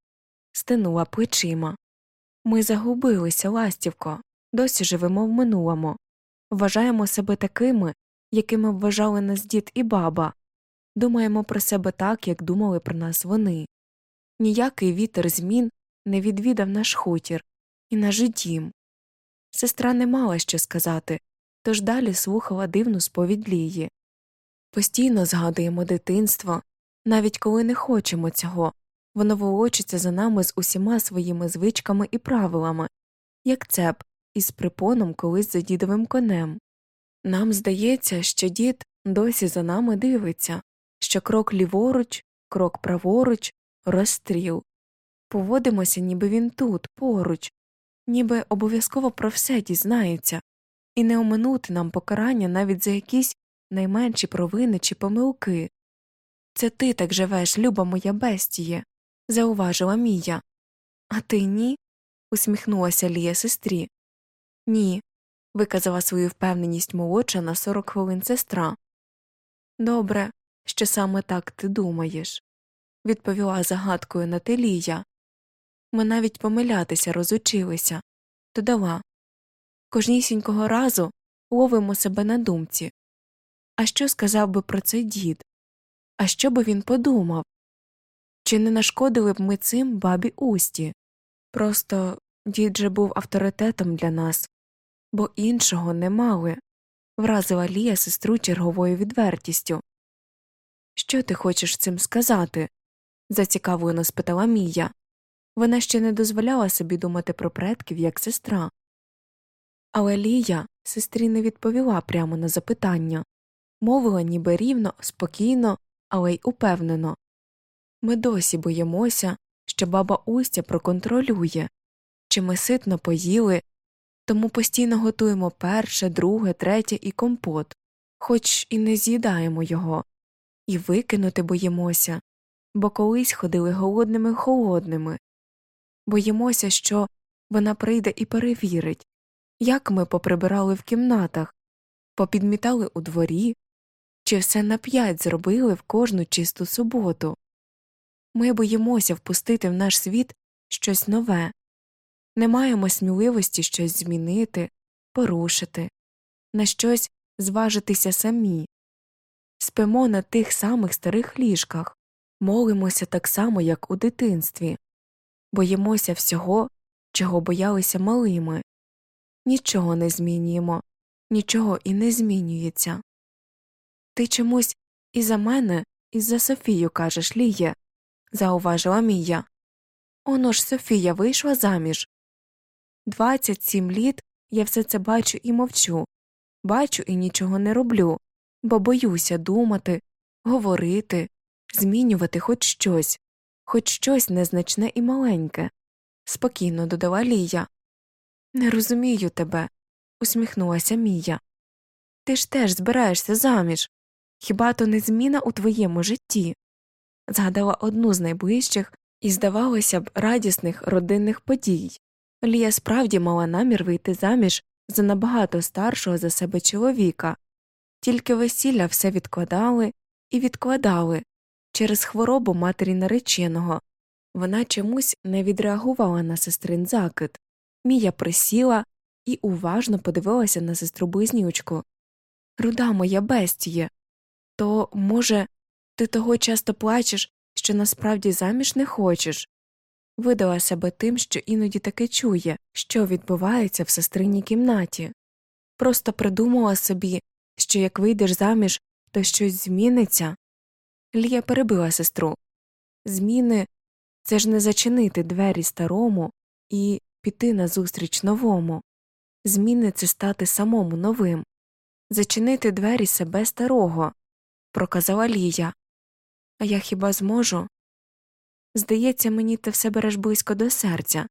Стинула плечима. Ми загубилися, ластівко, досі живемо в минулому. Вважаємо себе такими, якими вважали нас дід і баба, думаємо про себе так, як думали про нас вони. Ніякий вітер змін не відвідав наш хутір і наш дім. Сестра не мала що сказати, тож далі слухала дивну сповідь Лії. Постійно згадуємо дитинство, навіть коли не хочемо цього, воно волочиться за нами з усіма своїми звичками і правилами, як цеп із припоном колись за дідовим конем. Нам здається, що дід досі за нами дивиться, що крок ліворуч, крок праворуч, розстріл. Поводимося, ніби він тут, поруч, ніби обов'язково про все дізнається, і не оминути нам покарання навіть за якісь найменші провини чи помилки. Це ти так живеш, люба моя бестіє, зауважила Мія. А ти ні? усміхнулася Лія сестрі. Ні, виказала свою впевненість молодша на сорок хвилин сестра. Добре, що саме так ти думаєш, відповіла загадкою на те Лія. Ми навіть помилятися розучилися, додала кожнісінького разу ловимо себе на думці. А що сказав би про це дід? А що би він подумав? Чи не нашкодили б ми цим бабі усті? Просто дід же був авторитетом для нас, бо іншого не мали, вразила Лія сестру черговою відвертістю. Що ти хочеш цим сказати? Зацікавлено спитала Мія. Вона ще не дозволяла собі думати про предків як сестра. Але Лія сестрі не відповіла прямо на запитання, мовила ніби рівно, спокійно, але й упевнено. Ми досі боїмося, що баба Устя проконтролює, чи ми ситно поїли, тому постійно готуємо перше, друге, третє і компот, хоч і не з'їдаємо його, і викинути боїмося, бо колись ходили голодними холодними. Боїмося, що вона прийде і перевірить, як ми поприбирали в кімнатах, попідмітали у дворі, чи все на п'ять зробили в кожну чисту суботу. Ми боїмося впустити в наш світ щось нове, не маємо сміливості щось змінити, порушити, на щось зважитися самі, спимо на тих самих старих ліжках, молимося так само, як у дитинстві, боїмося всього, чого боялися малими, нічого не змінюємо, нічого і не змінюється. Ти чомусь і за мене, і за Софію кажеш, Ліє, зауважила Мія. Оно ж Софія вийшла заміж. Двадцять сім літ я все це бачу і мовчу, бачу і нічого не роблю, бо боюся думати, говорити, змінювати хоч щось, хоч щось незначне і маленьке. Спокійно додала Лія. Не розумію тебе, усміхнулася Мія. Ти ж теж збираєшся заміж. Хіба то не зміна у твоєму житті? Згадала одну з найближчих, і, здавалося б, радісних родинних подій. Лія справді мала намір вийти заміж за набагато старшого за себе чоловіка, тільки весілля все відкладали і відкладали через хворобу матері нареченого. Вона чомусь не відреагувала на сестрин закид. Мія присіла і уважно подивилася на сестру близнючку. Руда моя бестіє. То, може, ти того часто плачеш, що насправді заміж не хочеш? Видала себе тим, що іноді таке чує, що відбувається в сестриній кімнаті. Просто придумала собі, що як вийдеш заміж, то щось зміниться. Лія перебила сестру. Зміни це ж не зачинити двері старому і піти назустріч новому. Зміни це стати самому новим, зачинити двері себе старого, проказала Лія. А я хіба зможу? Здається, мені ти все береш близько до серця,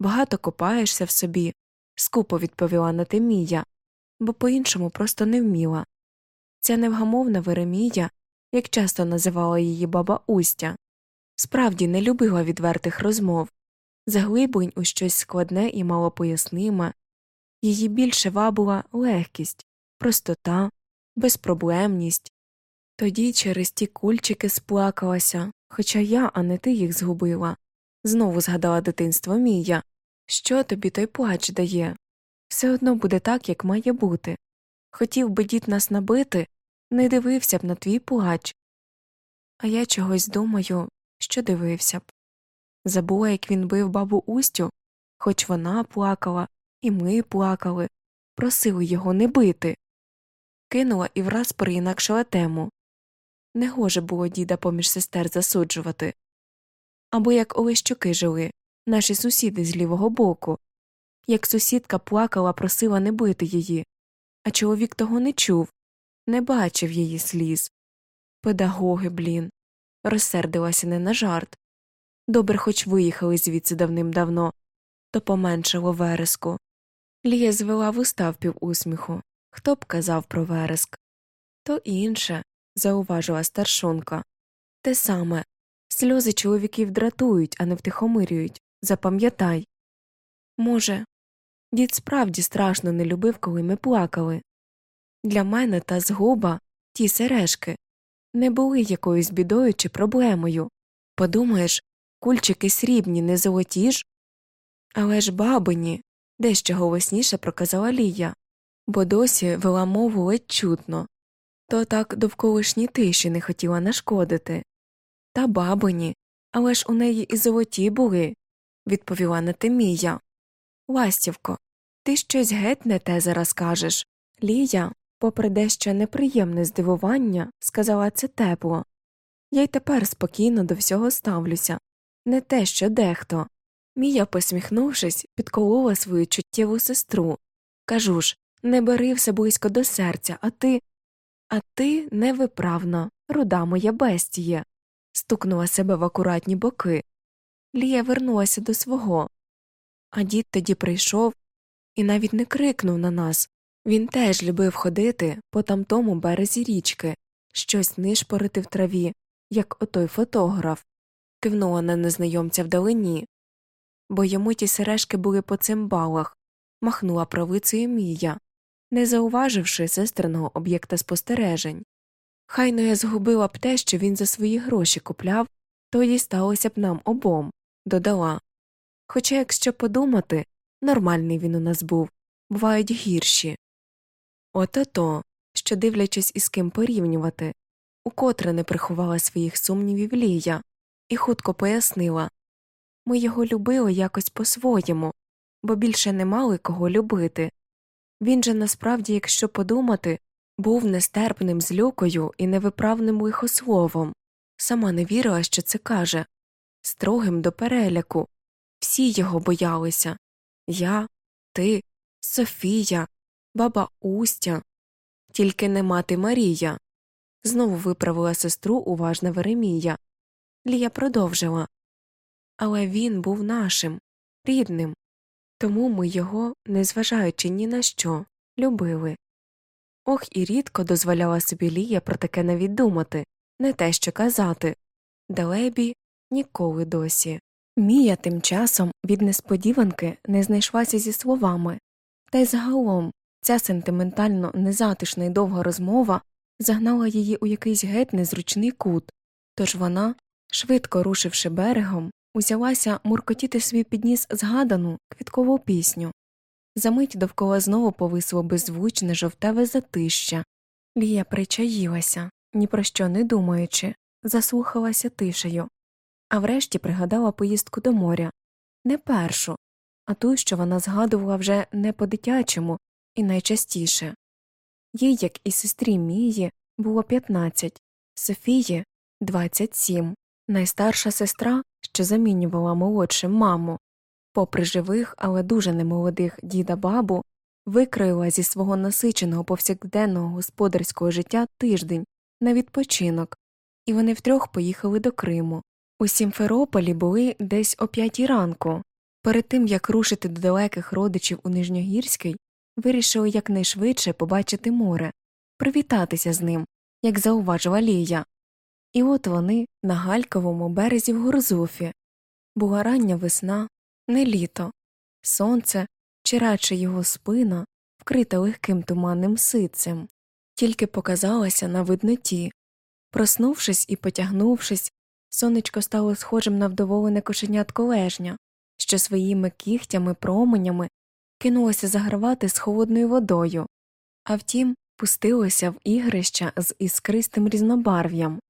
багато копаєшся в собі, скупо відповіла Натемія, бо по іншому просто не вміла. Ця невгамовна Веремія, як часто називала її баба Устя, справді не любила відвертих розмов, заглиблень у щось складне і малопоясниме, її більше вабила легкість, простота, безпроблемність. Тоді через ті кульчики сплакалася, хоча я, а не ти їх згубила. Знову згадала дитинство Мія. Що тобі той плач дає? Все одно буде так, як має бути. Хотів би дід нас набити, не дивився б на твій плач. А я чогось думаю, що дивився б. Забула, як він бив бабу Устю, хоч вона плакала, і ми плакали, просили його не бити. Кинула і враз переінакшила тему. Негоже було діда поміж сестер засуджувати. Або як Олещуки жили, наші сусіди з лівого боку. Як сусідка плакала, просила не бити її, а чоловік того не чув, не бачив її сліз. Педагоги, блін. Розсердилася не на жарт. Добре, хоч виїхали звідси давним давно, то поменшало вереску. Лія звела вуста в півусміху. Хто б казав про вереск? То інше, зауважила старшонка. Те саме сльози чоловіків дратують, а не втихомирюють. Запам'ятай. Може, дід справді страшно не любив, коли ми плакали. Для мене та згуба, ті сережки, не були якоюсь бідою чи проблемою. Подумаєш, кульчики срібні, не золоті ж? Але ж бабині, дещо голосніше проказала Лія, бо досі вела мову ледь чутно, то так довколишній тиші не хотіла нашкодити. Та бабині, але ж у неї і золоті були, відповіла Натемія. Ластівко, ти щось геть не те зараз кажеш. Лія, попри дещо неприємне здивування, сказала це тепло. Я й тепер спокійно до всього ставлюся, не те, що дехто. Мія, посміхнувшись, підколола свою чуттєву сестру. Кажу ж, не бери все близько до серця, а ти. А ти невиправно, руда моя бестіє. стукнула себе в акуратні боки. Лія вернулася до свого. А дід тоді прийшов і навіть не крикнув на нас. Він теж любив ходити по тамтому березі річки, щось нишпорити в траві, як отой фотограф, кивнула на незнайомця вдалині, бо йому ті сережки були по цимбалах, махнула правицею Мія, не зауваживши сестриного об'єкта спостережень. Хайно я згубила б те, що він за свої гроші купляв, то й сталося б нам обом, додала. Хоча, якщо подумати, нормальний він у нас був, бувають гірші. Ото то, що, дивлячись із ким порівнювати, укотре не приховала своїх сумнівів Лія, і хутко пояснила ми його любили якось по своєму, бо більше не мали кого любити. Він же насправді, якщо подумати, був нестерпним злюкою і невиправним лихословом, сама не вірила, що це каже, строгим до переляку. Всі його боялися я, ти, Софія, баба Устя, тільки не мати Марія. Знову виправила сестру уважна Веремія. Лія продовжила. Але він був нашим, рідним, тому ми його, незважаючи ні на що, любили. Ох і рідко дозволяла собі Лія про таке навіть думати, не те що казати. Далебі ніколи досі. Мія тим часом від несподіванки не знайшлася зі словами, та й загалом ця сентиментально незатишна й довга розмова загнала її у якийсь геть незручний кут, тож вона, швидко рушивши берегом, узялася муркотіти свій підніс згадану квіткову пісню. Замить довкола знову повисло беззвучне жовтеве затища. Лія причаїлася, ні про що не думаючи, заслухалася тишею, а врешті пригадала поїздку до моря не першу, а ту, що вона згадувала вже не по дитячому і найчастіше. Їй, як і сестрі Мії, було 15, Софії 27, найстарша сестра, що замінювала молодшим маму, попри живих, але дуже немолодих діда бабу, викроїла зі свого насиченого повсякденного господарського життя тиждень на відпочинок, і вони втрьох поїхали до Криму. У Сімферополі були десь о п'ятій ранку. Перед тим як рушити до далеких родичів у Нижньогірський, вирішили якнайшвидше побачити море, привітатися з ним, як зауважила Лія. І от вони на гальковому березі в Гурзуфі. Була рання весна, не літо, сонце, чи радше його спина, вкрита легким туманним ситцем, тільки показалася на видноті. Проснувшись і потягнувшись, сонечко стало схожим на вдоволене кошенятко лежня, що своїми кігтями променями кинулося загравати з холодною водою, а втім, пустилося в ігрища з іскристим різнобарв'ям.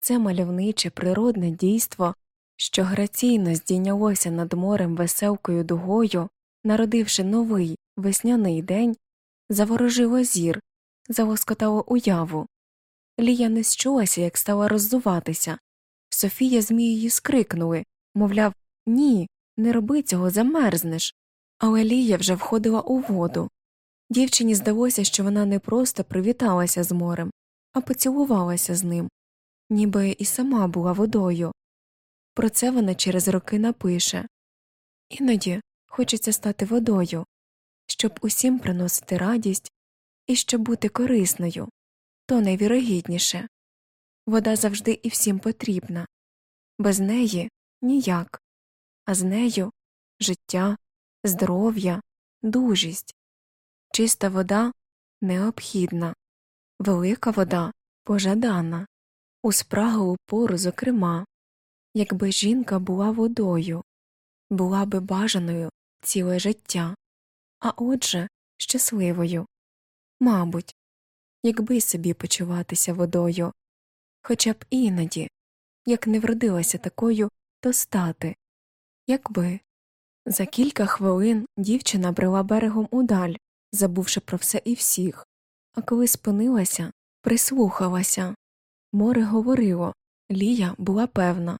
Це мальовниче природне дійство, що граційно здійнялося над морем веселкою дугою, народивши новий весняний день, заворожило зір, залоскотало уяву. Лія не счулася, як стала роззуватися. Софія з Мією скрикнули мовляв, ні, не роби цього, замерзнеш. Але Лія вже входила у воду. Дівчині здалося, що вона не просто привіталася з морем, а поцілувалася з ним, ніби і сама була водою. Про це вона через роки напише Іноді хочеться стати водою, щоб усім приносити радість і щоб бути корисною, то найвірогідніше. Вода завжди і всім потрібна, без неї ніяк, а з нею життя, здоров'я, дужість. Чиста вода необхідна, велика вода пожадана, у спраглу пору, зокрема, якби жінка була водою, була би бажаною ціле життя, а отже, щасливою. Мабуть, якби собі почуватися водою, хоча б іноді, як не вродилася такою, то стати, якби. За кілька хвилин дівчина брела берегом удаль, забувши про все і всіх, а коли спинилася, прислухалася. Море говорило, Лія була певна,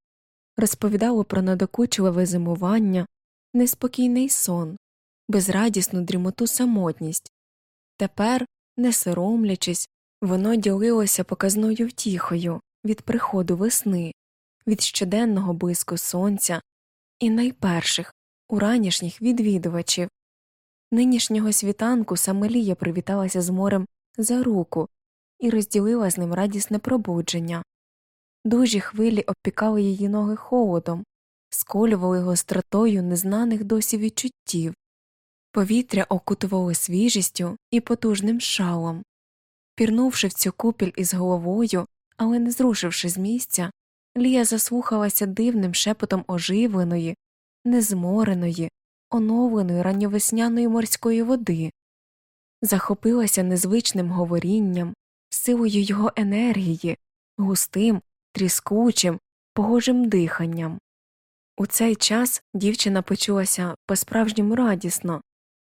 розповідало про надокучливе зимування, неспокійний сон, безрадісну дрімоту самотність. Тепер, не соромлячись, воно ділилося показною втіхою від приходу весни, від щоденного блиску сонця і найперших уранішніх відвідувачів. Нинішнього світанку саме Лія привіталася з морем за руку і розділила з ним радісне пробудження. Дужі хвилі обпікали її ноги холодом, сколювали гостротою незнаних досі відчуттів, повітря окутувало свіжістю і потужним шалом. Пірнувши в цю купіль із головою, але не зрушивши з місця, Лія заслухалася дивним шепотом оживленої, незмореної, оновленої ранньовесняної морської води, захопилася незвичним говорінням, силою його енергії, густим, тріскучим, погожим диханням. У цей час дівчина почулася по справжньому радісно,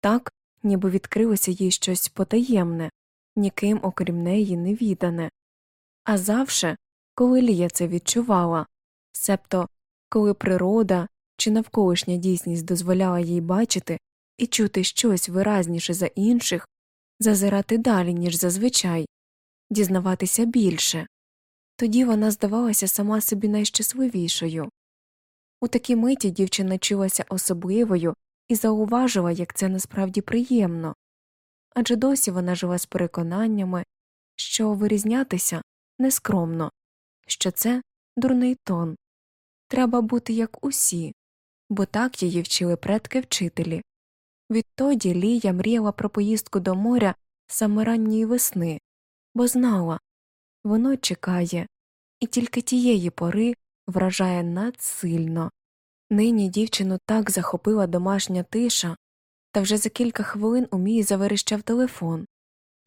так, ніби відкрилося їй щось потаємне, ніким, окрім неї, невідане. А завше, коли Лія це відчувала, себто коли природа чи навколишня дійсність дозволяла їй бачити і чути щось виразніше за інших, зазирати далі, ніж зазвичай, дізнаватися більше, тоді вона здавалася сама собі найщасливішою. У такій миті дівчина чулася особливою і зауважила, як це насправді приємно. Адже досі вона жила з переконаннями, що вирізнятися нескромно, що це дурний тон, треба бути як усі, бо так її вчили предки вчителі. Відтоді Лія мріяла про поїздку до моря саме ранньої весни, бо знала воно чекає, і тільки тієї пори вражає надсильно. Нині дівчину так захопила домашня тиша, та вже за кілька хвилин у Мії заверещав телефон.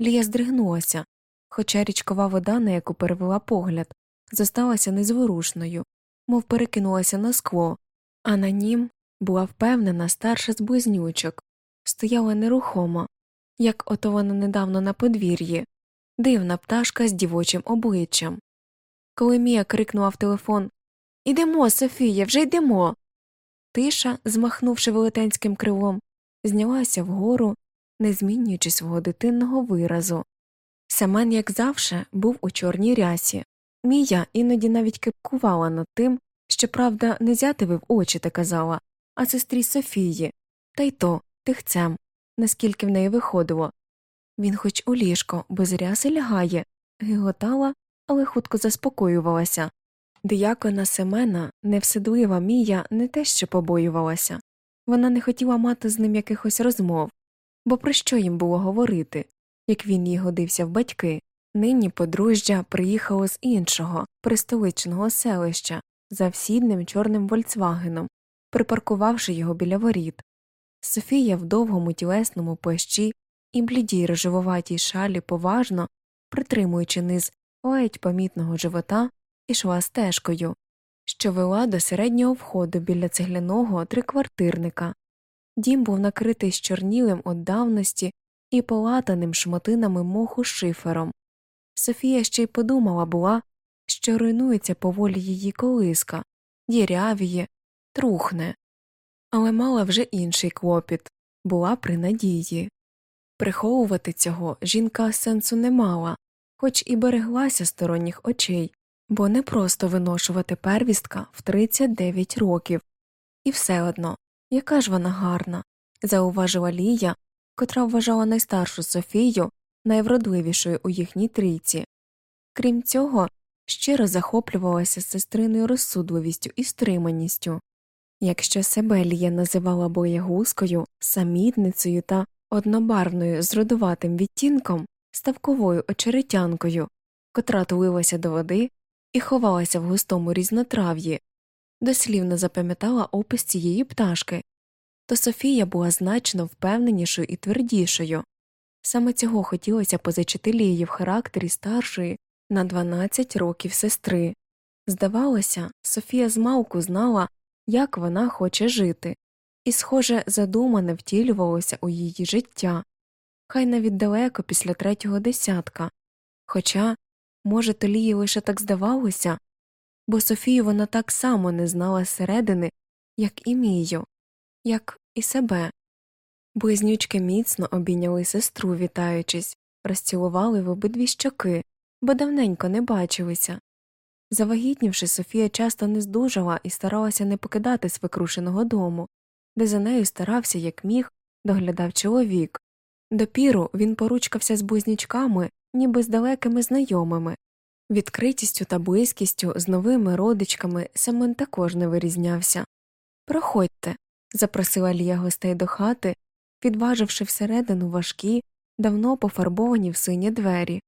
Лія здригнулася, хоча річкова вода, на яку перевела погляд, зосталася незворушною, мов перекинулася на скло, а на нім була впевнена старша з близнючок, стояла нерухомо, як ото вона недавно на подвір'ї, дивна пташка з дівочим обличчям. Коли Мія крикнула в телефон Ідемо, Софія, вже йдемо. Тиша, змахнувши велетенським крилом, знялася вгору, не змінюючи свого дитинного виразу. Семен, як завше, був у чорній рясі. Мія іноді навіть кипкувала над тим, що правда не зятеві в очі та казала, а сестрі Софії, та й то тихцем, наскільки в неї виходило. Він хоч у ліжко без ряси лягає, гиготала, але хутко заспокоювалася. Диякона Семена невседлива Мія не те що побоювалася, вона не хотіла мати з ним якихось розмов, бо про що їм було говорити, як він їй годився в батьки. Нині подружжя приїхало з іншого, пристоличного селища, за всідним чорним Вольцвагеном, припаркувавши його біля воріт. Софія в довгому тілесному плащі і блідій рожевуватій шалі поважно, притримуючи низ ледь помітного живота, ішла стежкою, що вела до середнього входу біля цегляного триквартирника. Дім був накритий щорнілим од давності і полатаним шмотинами моху шифером. Софія ще й подумала була, що руйнується поволі її колиска, дірявіє, трухне, але мала вже інший клопіт була при надії. Приховувати цього жінка сенсу не мала, хоч і береглася сторонніх очей, бо не просто виношувати первістка в 39 років. І все одно, яка ж вона гарна, зауважила Лія, котра вважала найстаршу Софію найвродливішою у їхній трійці. Крім цього, щиро захоплювалася сестриною розсудливістю і стриманістю. Якщо себе Лія називала боягузкою, самітницею та однобарвною з родуватим відтінком, ставковою очеретянкою, котра тулилася до води і ховалася в густому різнотрав'ї, дослівно запам'ятала опис цієї пташки, то Софія була значно впевненішою і твердішою. Саме цього хотілося позичити Лії в характері старшої на 12 років сестри. Здавалося, Софія змалку знала, як вона хоче жити, і, схоже, задумане втілювалося у її життя, хай навіть далеко після третього десятка. Хоча, може, то Лії лише так здавалося, бо Софію вона так само не знала зсередини, як і Мію, як і себе. Близнючки міцно обійняли сестру, вітаючись, розцілували в обидві щоки, бо давненько не бачилися. Завагітнівши, Софія часто не здужала і старалася не покидати свекрушеного дому, де за нею старався, як міг, доглядав чоловік. Допіру він поручкався з близнючками, ніби з далекими знайомими. Відкритістю та близькістю з новими родичками Семен також не вирізнявся. Проходьте, запросила Лія гостей до хати, підваживши всередину важкі, давно пофарбовані в сині двері.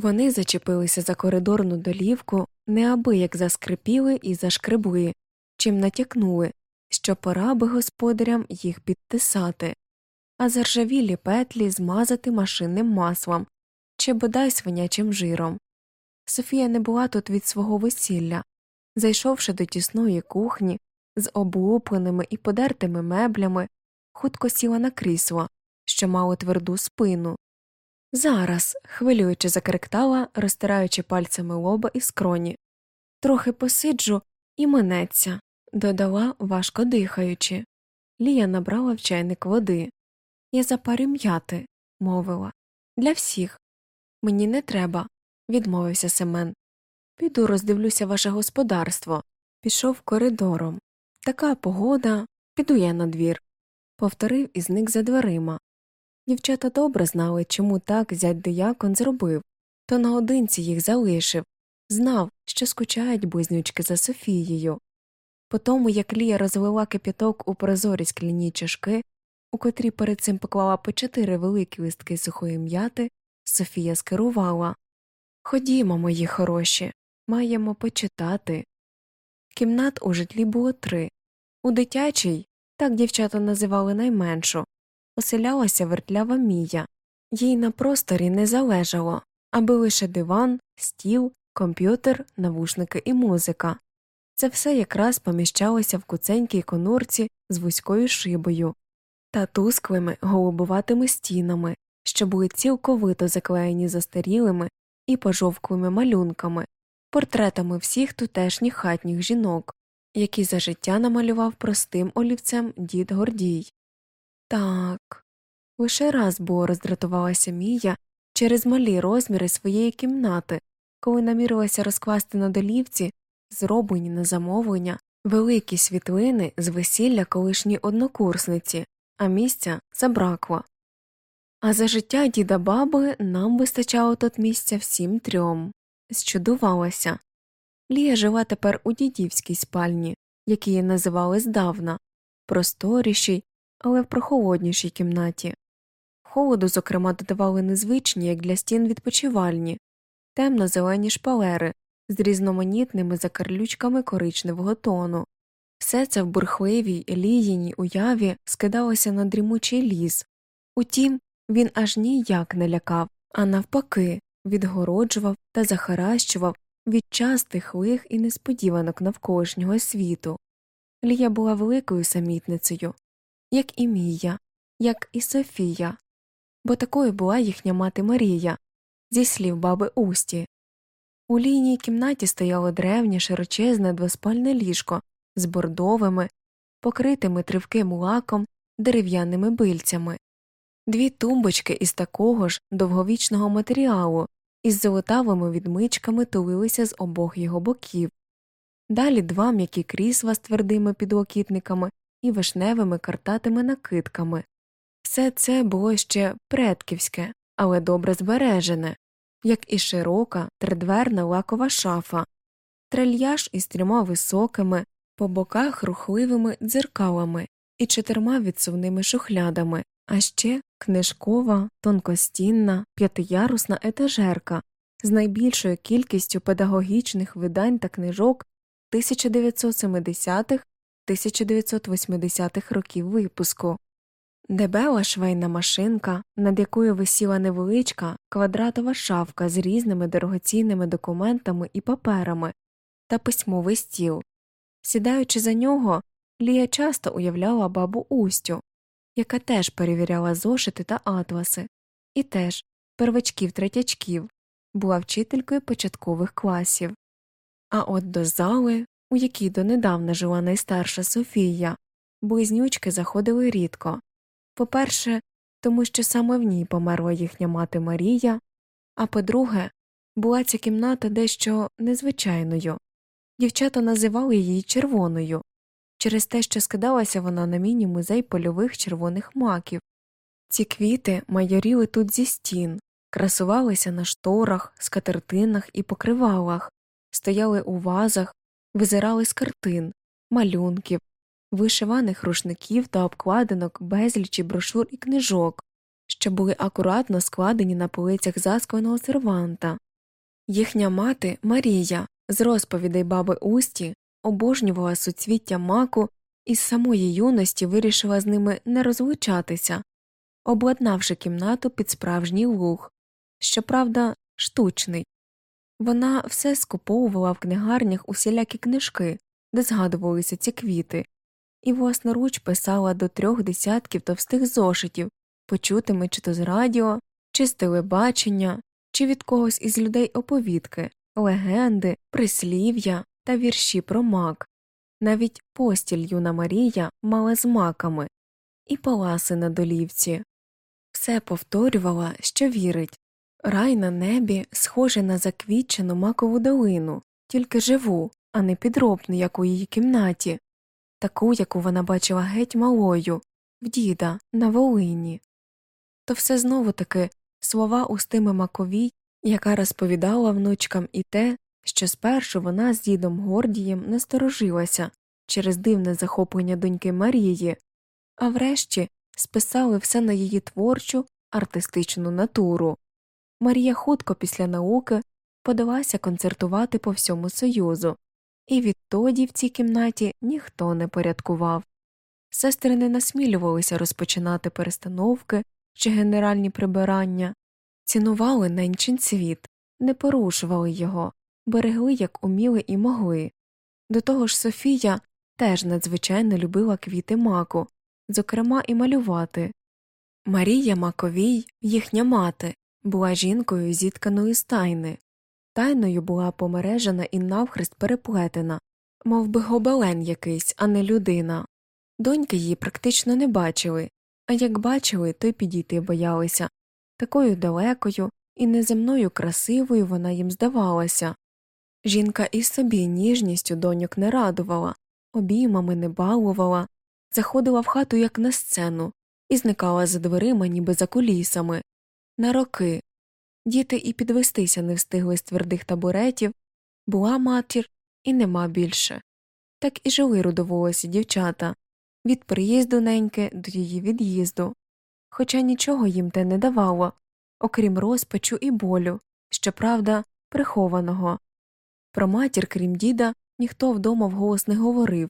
Вони зачепилися за коридорну долівку, неабияк заскрипіли і зашкребли, чим натякнули, що пора би господарям їх підтисати, а заржавілі петлі змазати машинним маслом чи бодай свинячим жиром. Софія не була тут від свого весілля. Зайшовши до тісної кухні з облупленими і подертими меблями, хутко сіла на крісло, що мало тверду спину. Зараз, хвилюючи, закриктала, розтираючи пальцями лоба і скроні. Трохи посиджу і минеться, додала, важко дихаючи. Лія набрала в чайник води. Я запарю м'яти, мовила. Для всіх. Мені не треба, відмовився Семен. Піду роздивлюся ваше господарство. Пішов коридором. Така погода, піду я на двір. Повторив і зник за дверима. Дівчата добре знали, чому так зять диякон зробив, то наодинці їх залишив, знав, що скучають близнючки за Софією. По тому, як Лія розлила кип'яток у прозорі скляні чашки, у котрі перед цим поклала по чотири великі листки сухої м'яти, Софія скерувала Ходімо, мої хороші, маємо почитати. Кімнат у житлі було три. У дитячій, так дівчата називали найменшу, оселялася вертлява Мія. Їй на просторі не залежало, аби лише диван, стіл, комп'ютер, навушники і музика. Це все якраз поміщалося в куценькій конурці з вузькою шибою та тусклими голубуватими стінами, що були цілковито заклеєні застарілими і пожовклими малюнками, портретами всіх тутешніх хатніх жінок, які за життя намалював простим олівцем дід Гордій. Так. Лише раз було роздратувалася Мія через малі розміри своєї кімнати, коли намірилася розкласти на долівці, зроблені на замовлення, великі світлини з весілля колишньої однокурсниці, а місця забракло. А за життя діда баби нам вистачало тут місця всім трьом. Зчудувалася. Лія жила тепер у дідівській спальні, які її називали здавна, просторішій, але в прохолоднішій кімнаті. Холоду, зокрема, додавали незвичні, як для стін відпочивальні, темно зелені шпалери з різноманітними закарлючками коричневого тону. Все це в бурхливій ліїній уяві скидалося на дрімучий ліс. Утім, він аж ніяк не лякав, а навпаки, відгороджував та захаращував від частих лих і несподіванок навколишнього світу. Лія була великою самітницею, як і Мія, як і Софія, бо такою була їхня мати Марія, зі слів баби Усті. У лійній кімнаті стояло древнє широчезне двоспальне ліжко з бордовими, покритими тривким лаком дерев'яними бильцями, дві тумбочки із такого ж довговічного матеріалу із золотавими відмичками тулилися з обох його боків, далі два м'які крісла з твердими підлокітниками і вишневими картатими накидками. Все це було ще предківське, але добре збережене, як і широка тридверна лакова шафа, трильяж із трьома високими, по боках рухливими дзеркалами і чотирма відсувними шухлядами, а ще книжкова, тонкостінна, п'ятиярусна етажерка з найбільшою кількістю педагогічних видань та книжок 1970-х 1980-х років випуску, дебела швейна машинка, над якою висіла невеличка квадратова шафка з різними дорогоцінними документами і паперами та письмовий стіл. Сідаючи за нього, Лія часто уявляла бабу Устю, яка теж перевіряла зошити та атласи, і теж первачків третячків, була вчителькою початкових класів. А от до зали, у якій донедавна жила найстарша Софія, близнючки заходили рідко по перше, тому що саме в ній померла їхня мати Марія, а по друге, була ця кімната дещо незвичайною. Дівчата називали її червоною через те, що скидалася вона на міні музей польових червоних маків. Ці квіти майоріли тут зі стін, красувалися на шторах, скатертинах і покривалах, стояли у вазах, визирали з картин, малюнків, вишиваних рушників та обкладинок безлічі брошур і книжок, що були акуратно складені на полицях заскленого серванта. Їхня мати Марія з розповідей баби Усті обожнювала суцвіття маку і з самої юності вирішила з ними не розлучатися, обладнавши кімнату під справжній луг, щоправда, штучний. Вона все скуповувала в книгарнях усілякі книжки, де згадувалися ці квіти, і власноруч писала до трьох десятків товстих зошитів, почутими чи то з радіо, чи з телебачення, чи від когось із людей оповідки, легенди, прислів'я та вірші про мак. Навіть постіль юна Марія мала з маками, і паласи на долівці. Все повторювала, що вірить рай на небі схожий на заквітчену макову долину, тільки живу, а не підробну, як у її кімнаті, таку, яку вона бачила геть малою, в діда, на Волині. То все знову таки слова устими Маковій, яка розповідала внучкам і те, що спершу вона з дідом Гордієм насторожилася, через дивне захоплення доньки Марії, а врешті списали все на її творчу, артистичну натуру. Марія хутко після науки подалася концертувати по всьому Союзу, і відтоді в цій кімнаті ніхто не порядкував. Сестри не насмілювалися розпочинати перестановки чи генеральні прибирання, цінували ненчин світ, не порушували його, берегли, як уміли і могли. До того ж Софія теж надзвичайно любила квіти маку, зокрема і малювати. Марія Маковій, їхня мати, була жінкою зітканою з тайни. Тайною була помережена і навхрест переплетена, мов би гобелен якийсь, а не людина. Доньки її практично не бачили, а як бачили, то й підійти боялися. Такою далекою і неземною красивою вона їм здавалася. Жінка і собі ніжністю доньок не радувала, обіймами не балувала, заходила в хату як на сцену, і зникала за дверима, ніби за кулісами. На роки. Діти і підвестися не встигли з твердих табуретів, була матір і нема більше. Так і жили родоволосі дівчата від приїзду неньки до її від'їзду, хоча нічого їм те не давало, окрім розпачу і болю, щоправда, прихованого. Про матір, крім діда, ніхто вдома вголос не говорив,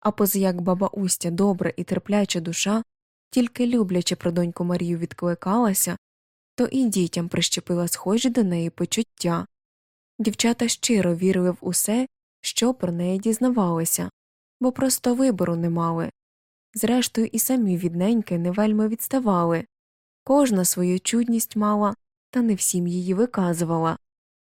а позаяк баба Устя добра і терпляча душа, тільки люблячи про доньку Марію відкликалася, то і дітям прищепила схожі до неї почуття. Дівчата щиро вірили в усе, що про неї дізнавалися, бо просто вибору не мали. Зрештою, і самі від неньки не вельми відставали кожна свою чудність мала, та не всім її виказувала.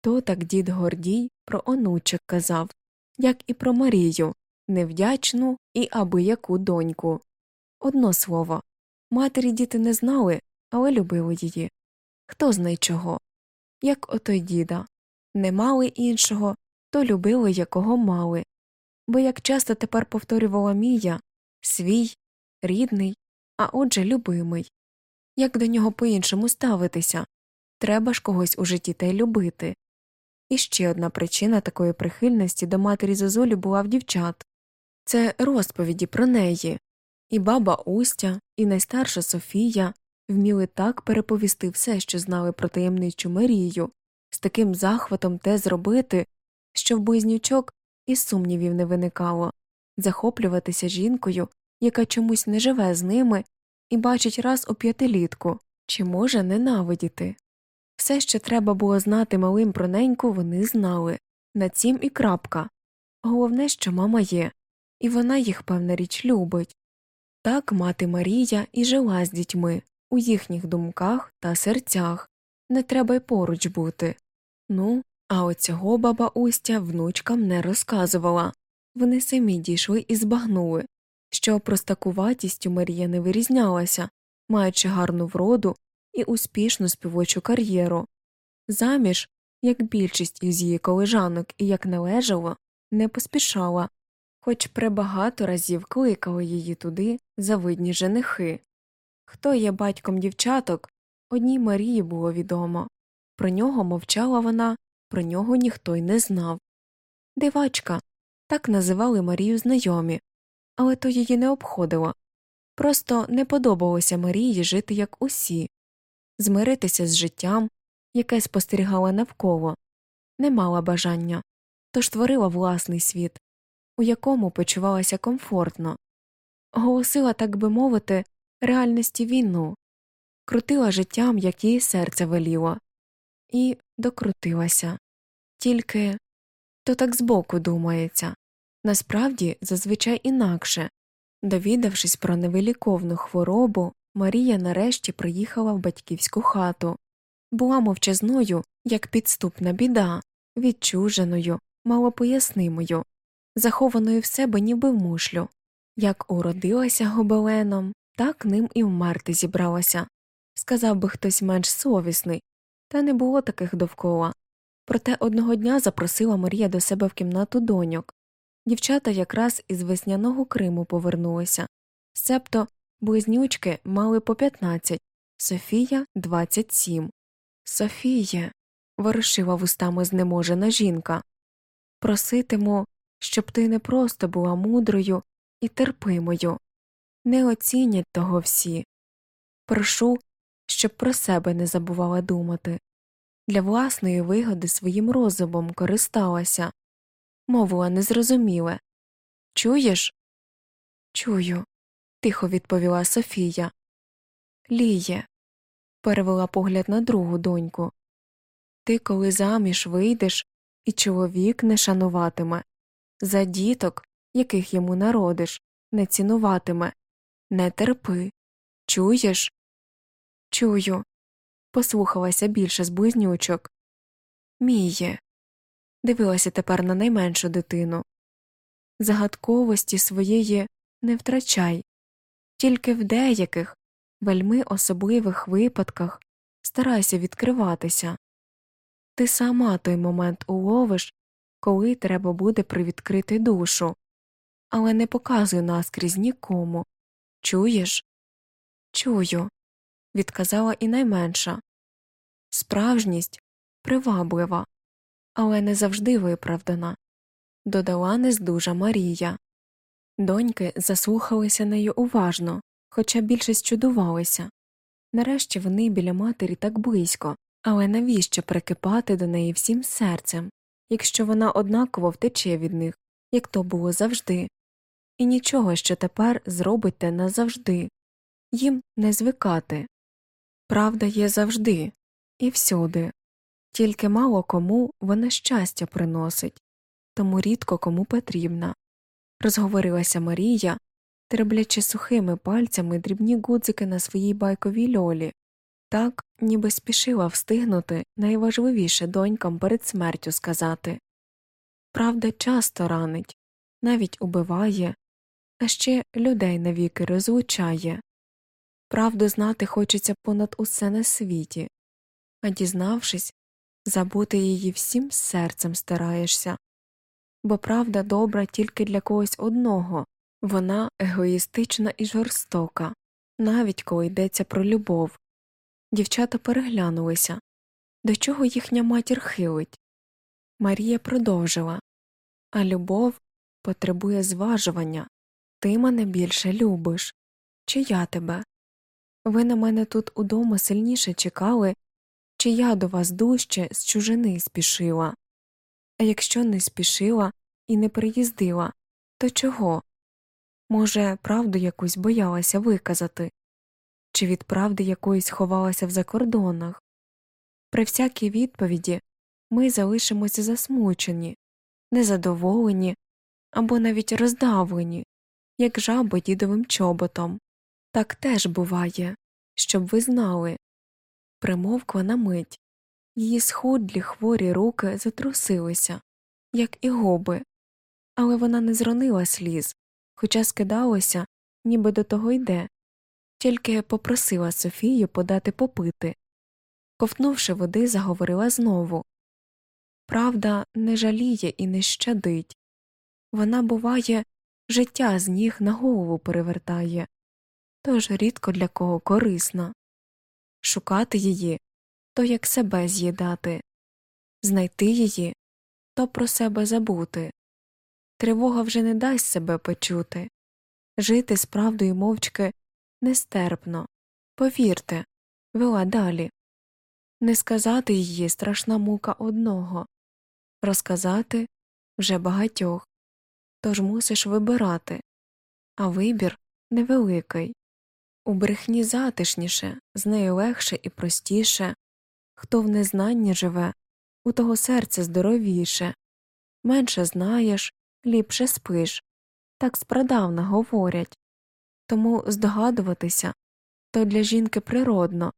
То так дід Гордій про онучок казав, як і про Марію, невдячну і аби яку доньку. Одно слово матері діти не знали, але любили її. Хто знає чого. Як отой діда не мали іншого, то любили, якого мали. Бо як часто тепер повторювала Мія свій, рідний, а отже любимий. Як до нього по іншому ставитися треба ж когось у житті та й любити. І ще одна причина такої прихильності до матері Зозулі була в дівчат це розповіді про неї. І баба Устя, і найстарша Софія вміли так переповісти все, що знали про таємничу Марію, з таким захватом те зробити, що в близнючок і сумнівів не виникало захоплюватися жінкою, яка чомусь не живе з ними і бачить раз у п'ятилітку, чи може ненавидіти. Все, що треба було знати малим про неньку, вони знали на цім і крапка. Головне, що мама є, і вона їх, певна річ, любить. Так мати Марія і жила з дітьми у їхніх думках та серцях, не треба й поруч бути. Ну, а оцього баба Устя внучкам не розказувала вони самі дійшли і збагнули, що простакуватістю Марія не вирізнялася, маючи гарну вроду і успішну співочу кар'єру. Заміж, як більшість із її колежанок і як належало, не поспішала, хоч пребагато разів кликали її туди завидні женихи. Хто є батьком дівчаток, одній Марії було відомо. Про нього мовчала вона, про нього ніхто й не знав. Дивачка так називали Марію знайомі, але то її не обходило. Просто не подобалося Марії жити як усі, змиритися з життям, яке спостерігала навколо, не мала бажання, тож творила власний світ, у якому почувалася комфортно, голосила, так би мовити, реальності війну, крутила життям, як її серце веліло, і докрутилася. Тільки то так збоку думається насправді зазвичай інакше. Довідавшись про невиліковну хворобу, Марія нарешті приїхала в батьківську хату, була мовчазною, як підступна біда, відчуженою, малопояснимою, захованою в себе ніби в мушлю. Як уродилася гобеленом, так ним і вмерти зібралася. Сказав би хтось менш совісний, та не було таких довкола. Проте одного дня запросила Марія до себе в кімнату доньок. Дівчата якраз із весняного Криму повернулися, себто близнючки мали по 15, Софія 27. Софіє. ворушила вустами знеможена жінка. Проситиму, щоб ти не просто була мудрою і терпимою. Не оцінять того всі. Прошу, щоб про себе не забувала думати. Для власної вигоди своїм розумом користалася, мовила незрозуміле. Чуєш? Чую, тихо відповіла Софія. Ліє, перевела погляд на другу доньку. Ти, коли заміж вийдеш, і чоловік не шануватиме, за діток, яких йому народиш, не цінуватиме, не терпи. Чуєш? Чую. Послухалася більше з близнючок. Міє. Дивилася тепер на найменшу дитину. Загадковості своєї не втрачай, тільки в деяких, вельми особливих випадках старайся відкриватися. Ти сама той момент уловиш, коли треба буде привідкрити душу, але не показуй наскрізь нікому. Чуєш? Чую, відказала і найменша. Справжність приваблива, але не завжди виправдана, додала нездужа Марія. Доньки заслухалися нею уважно, хоча більшість чудувалися. Нарешті вони біля матері так близько, але навіщо прикипати до неї всім серцем, якщо вона однаково втече від них, як то було завжди, і нічого, що тепер зробите назавжди, їм не звикати. Правда є завжди і всюди, тільки мало кому вона щастя приносить, тому рідко кому потрібна. Розговорилася Марія, треблячи сухими пальцями дрібні гудзики на своїй байковій льолі, так, ніби спішила встигнути найважливіше донькам перед смертю сказати. Правда часто ранить, навіть убиває, а ще людей навіки розлучає. Правду знати хочеться понад усе на світі, а дізнавшись, забути її всім серцем стараєшся. Бо правда добра тільки для когось одного, вона егоїстична і жорстока, навіть коли йдеться про любов. Дівчата переглянулися до чого їхня матір хилить. Марія продовжила А любов потребує зважування ти мене більше любиш, чи я тебе? Ви на мене тут удома сильніше чекали, чи я до вас дужче з чужини спішила. А якщо не спішила і не приїздила, то чого? Може, правду якусь боялася виказати, чи від правди якоїсь ховалася в закордонах? При всякій відповіді ми залишимося засмучені, незадоволені або навіть роздавлені, як жаби дідовим чоботом. Так теж буває, щоб ви знали. Примовкла на мить. Її схудлі хворі руки затрусилися, як і губи, але вона не зронила сліз, хоча скидалося, ніби до того йде, тільки попросила Софію подати попити. Ковтнувши води, заговорила знову Правда, не жаліє і не щадить. Вона, буває, життя з ніг на голову перевертає, тож рідко для кого корисна. Шукати її то як себе з'їдати, знайти її то про себе забути. Тривога вже не дасть себе почути. Жити з правдою мовчки нестерпно. Повірте, вела далі. Не сказати її страшна мука одного, розказати вже багатьох. Тож мусиш вибирати, а вибір невеликий. У брехні затишніше, з нею легше і простіше. Хто в незнанні живе, у того серце здоровіше, менше знаєш, ліпше спиш. Так спрадавна говорять. Тому здогадуватися то для жінки природно,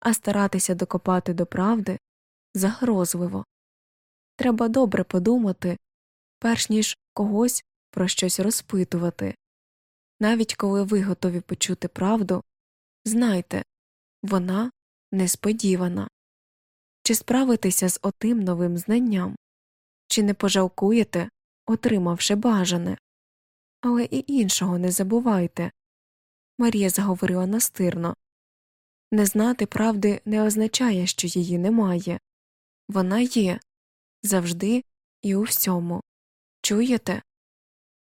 а старатися докопати до правди загрозливо. Треба добре подумати, перш ніж когось про щось розпитувати. Навіть коли ви готові почути правду, знайте вона несподівана. Чи справитеся з отим новим знанням, чи не пожалкуєте, отримавши бажане. Але і іншого не забувайте. Марія заговорила настирно не знати правди не означає, що її немає вона є завжди і у всьому. Чуєте?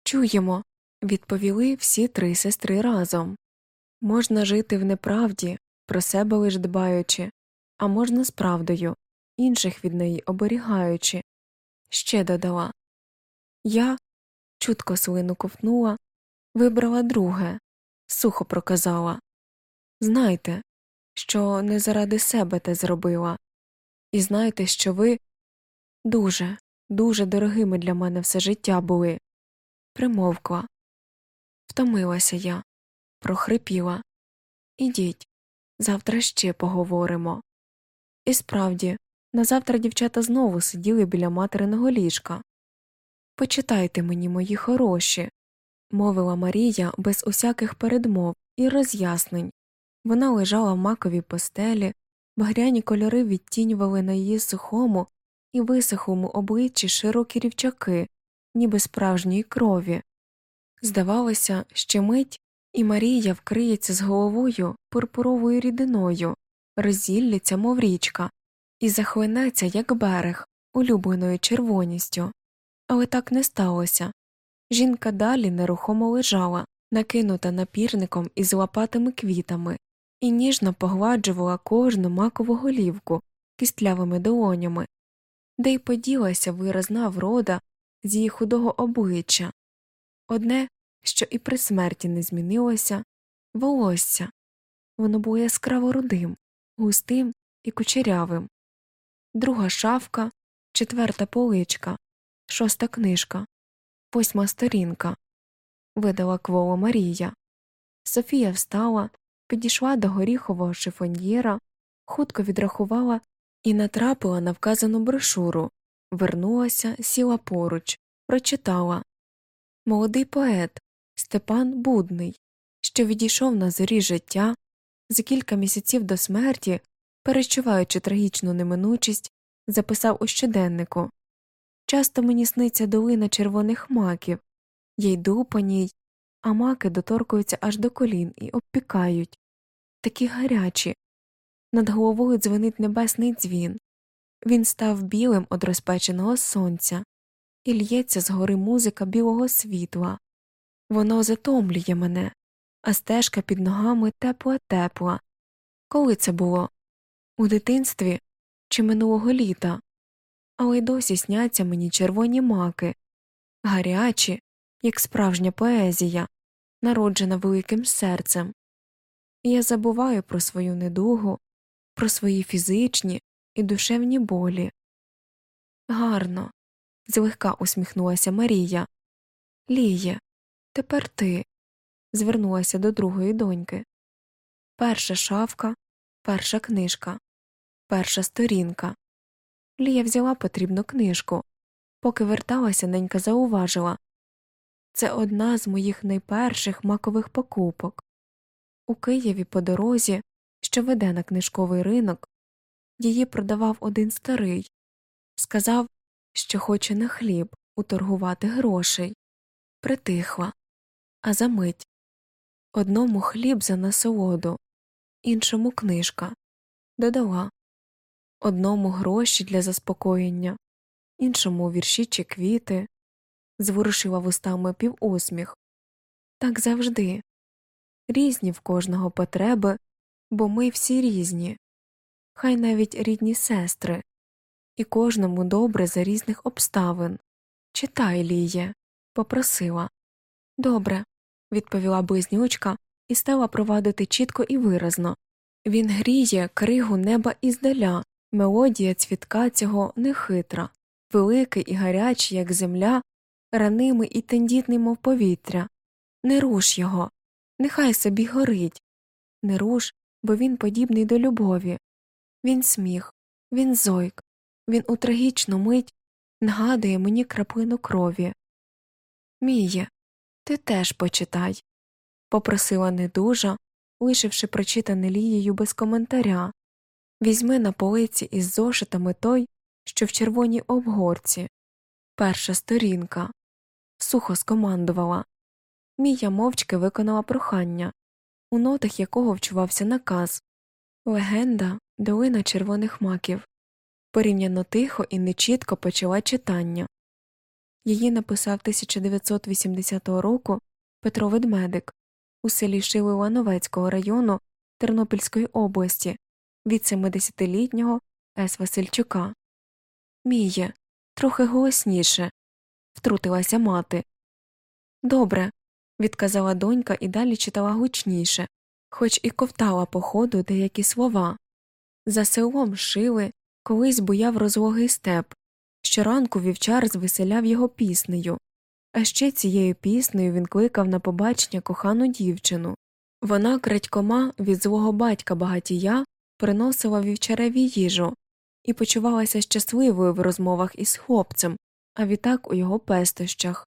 Чуємо, відповіли всі три сестри разом. Можна жити в неправді, про себе лиш дбаючи, а можна з правдою, інших від неї оберігаючи. Ще додала Я чутко слину ковтнула, вибрала друге, сухо проказала Знайте, що не заради себе те зробила, і знайте, що ви дуже, дуже дорогими для мене все життя були. Примовкла. Втомилася я, прохрипіла. Ідіть, завтра ще поговоримо. І справді, назавтра дівчата знову сиділи біля материного ліжка. Почитайте мені, мої хороші, мовила Марія без усяких передмов і роз'яснень. Вона лежала в маковій постелі, багряні кольори відтінювали на її сухому і висохлому обличчі широкі рівчаки, ніби справжньої крові. Здавалося, ще мить, і Марія вкриється з головою пурпуровою рідиною, роззілляться, мов річка, і захлинеться, як берег, улюбленою червоністю. Але так не сталося. Жінка далі нерухомо лежала, накинута напірником із лопатими квітами, і ніжно погладжувала кожну макову голівку кістлявими долонями, де й поділася виразна врода з її худого обличчя. Одне, що і при смерті не змінилося, волосся. Воно було яскраво рудим, густим і кучерявим. Друга шафка, четверта поличка, шоста книжка, восьма сторінка. Видала кволо Марія. Софія встала, підійшла до горіхового шифоньєра, хутко відрахувала і натрапила на вказану брошуру, вернулася, сіла поруч, прочитала Молодий поет Степан Будний, що відійшов на зорі життя, за кілька місяців до смерті, перечуваючи трагічну неминучість, записав у щоденнику Часто мені сниться долина червоних маків, я йду по ній, а маки доторкуються аж до колін і обпікають. Такі гарячі. Над головою дзвонить небесний дзвін. Він став білим од розпеченого сонця, і л'ється з гори музика білого світла. Воно затомлює мене, а стежка під ногами тепла тепла. Коли це було? У дитинстві чи минулого літа? Але й досі сняться мені червоні маки, гарячі, як справжня поезія, народжена великим серцем. Я забуваю про свою недугу, про свої фізичні і душевні болі. Гарно. злегка усміхнулася Марія. Ліє, тепер ти. звернулася до другої доньки. Перша шавка, перша книжка, перша сторінка. Лія взяла потрібну книжку. Поки верталася, ненька зауважила це одна з моїх найперших макових покупок. У Києві по дорозі, що веде на книжковий ринок, її продавав один старий, сказав, що хоче на хліб уторгувати грошей, притихла, а за мить. Одному хліб за насолоду, іншому книжка, додала. Одному гроші для заспокоєння, іншому вірші чи квіти, зворушила вустами півусміх. Так завжди. Різні в кожного потреби, бо ми всі різні, хай навіть рідні сестри, і кожному добре за різних обставин. Читай, Ліє, попросила. Добре, відповіла близнючка і стала провадити чітко і виразно. Він гріє кригу неба іздаля, мелодія цвітка цього нехитра, великий і гарячий, як земля, ранимий і тендітний, мов повітря. Не руш його, нехай собі горить. Не руш, бо він подібний до любові. Він сміх, він зойк, він у трагічну мить нагадує мені краплину крові. Міє, ти теж почитай, попросила недужа, лишивши прочитане лією без коментаря. Візьми на полиці із зошитами той, що в червоній обгорці. Перша сторінка. Сухо скомандувала. Мія мовчки виконала прохання, у нотах якого вчувався наказ Легенда долина червоних маків. Порівняно тихо і нечітко почала читання. Її написав 1980 року Петро Ведмедик у селі Шили Івановецького району Тернопільської області від 70-літнього С. Васильчука. Міє, трохи голосніше, втрутилася мати. Добре, відказала донька і далі читала гучніше, хоч і ковтала по ходу деякі слова. За селом шили, колись буяв розлогий степ. Щоранку вівчар звеселяв його піснею, а ще цією піснею він кликав на побачення кохану дівчину. Вона крадькома від злого батька багатія приносила вівчареві їжу і почувалася щасливою в розмовах із хлопцем, а відтак у його пестощах.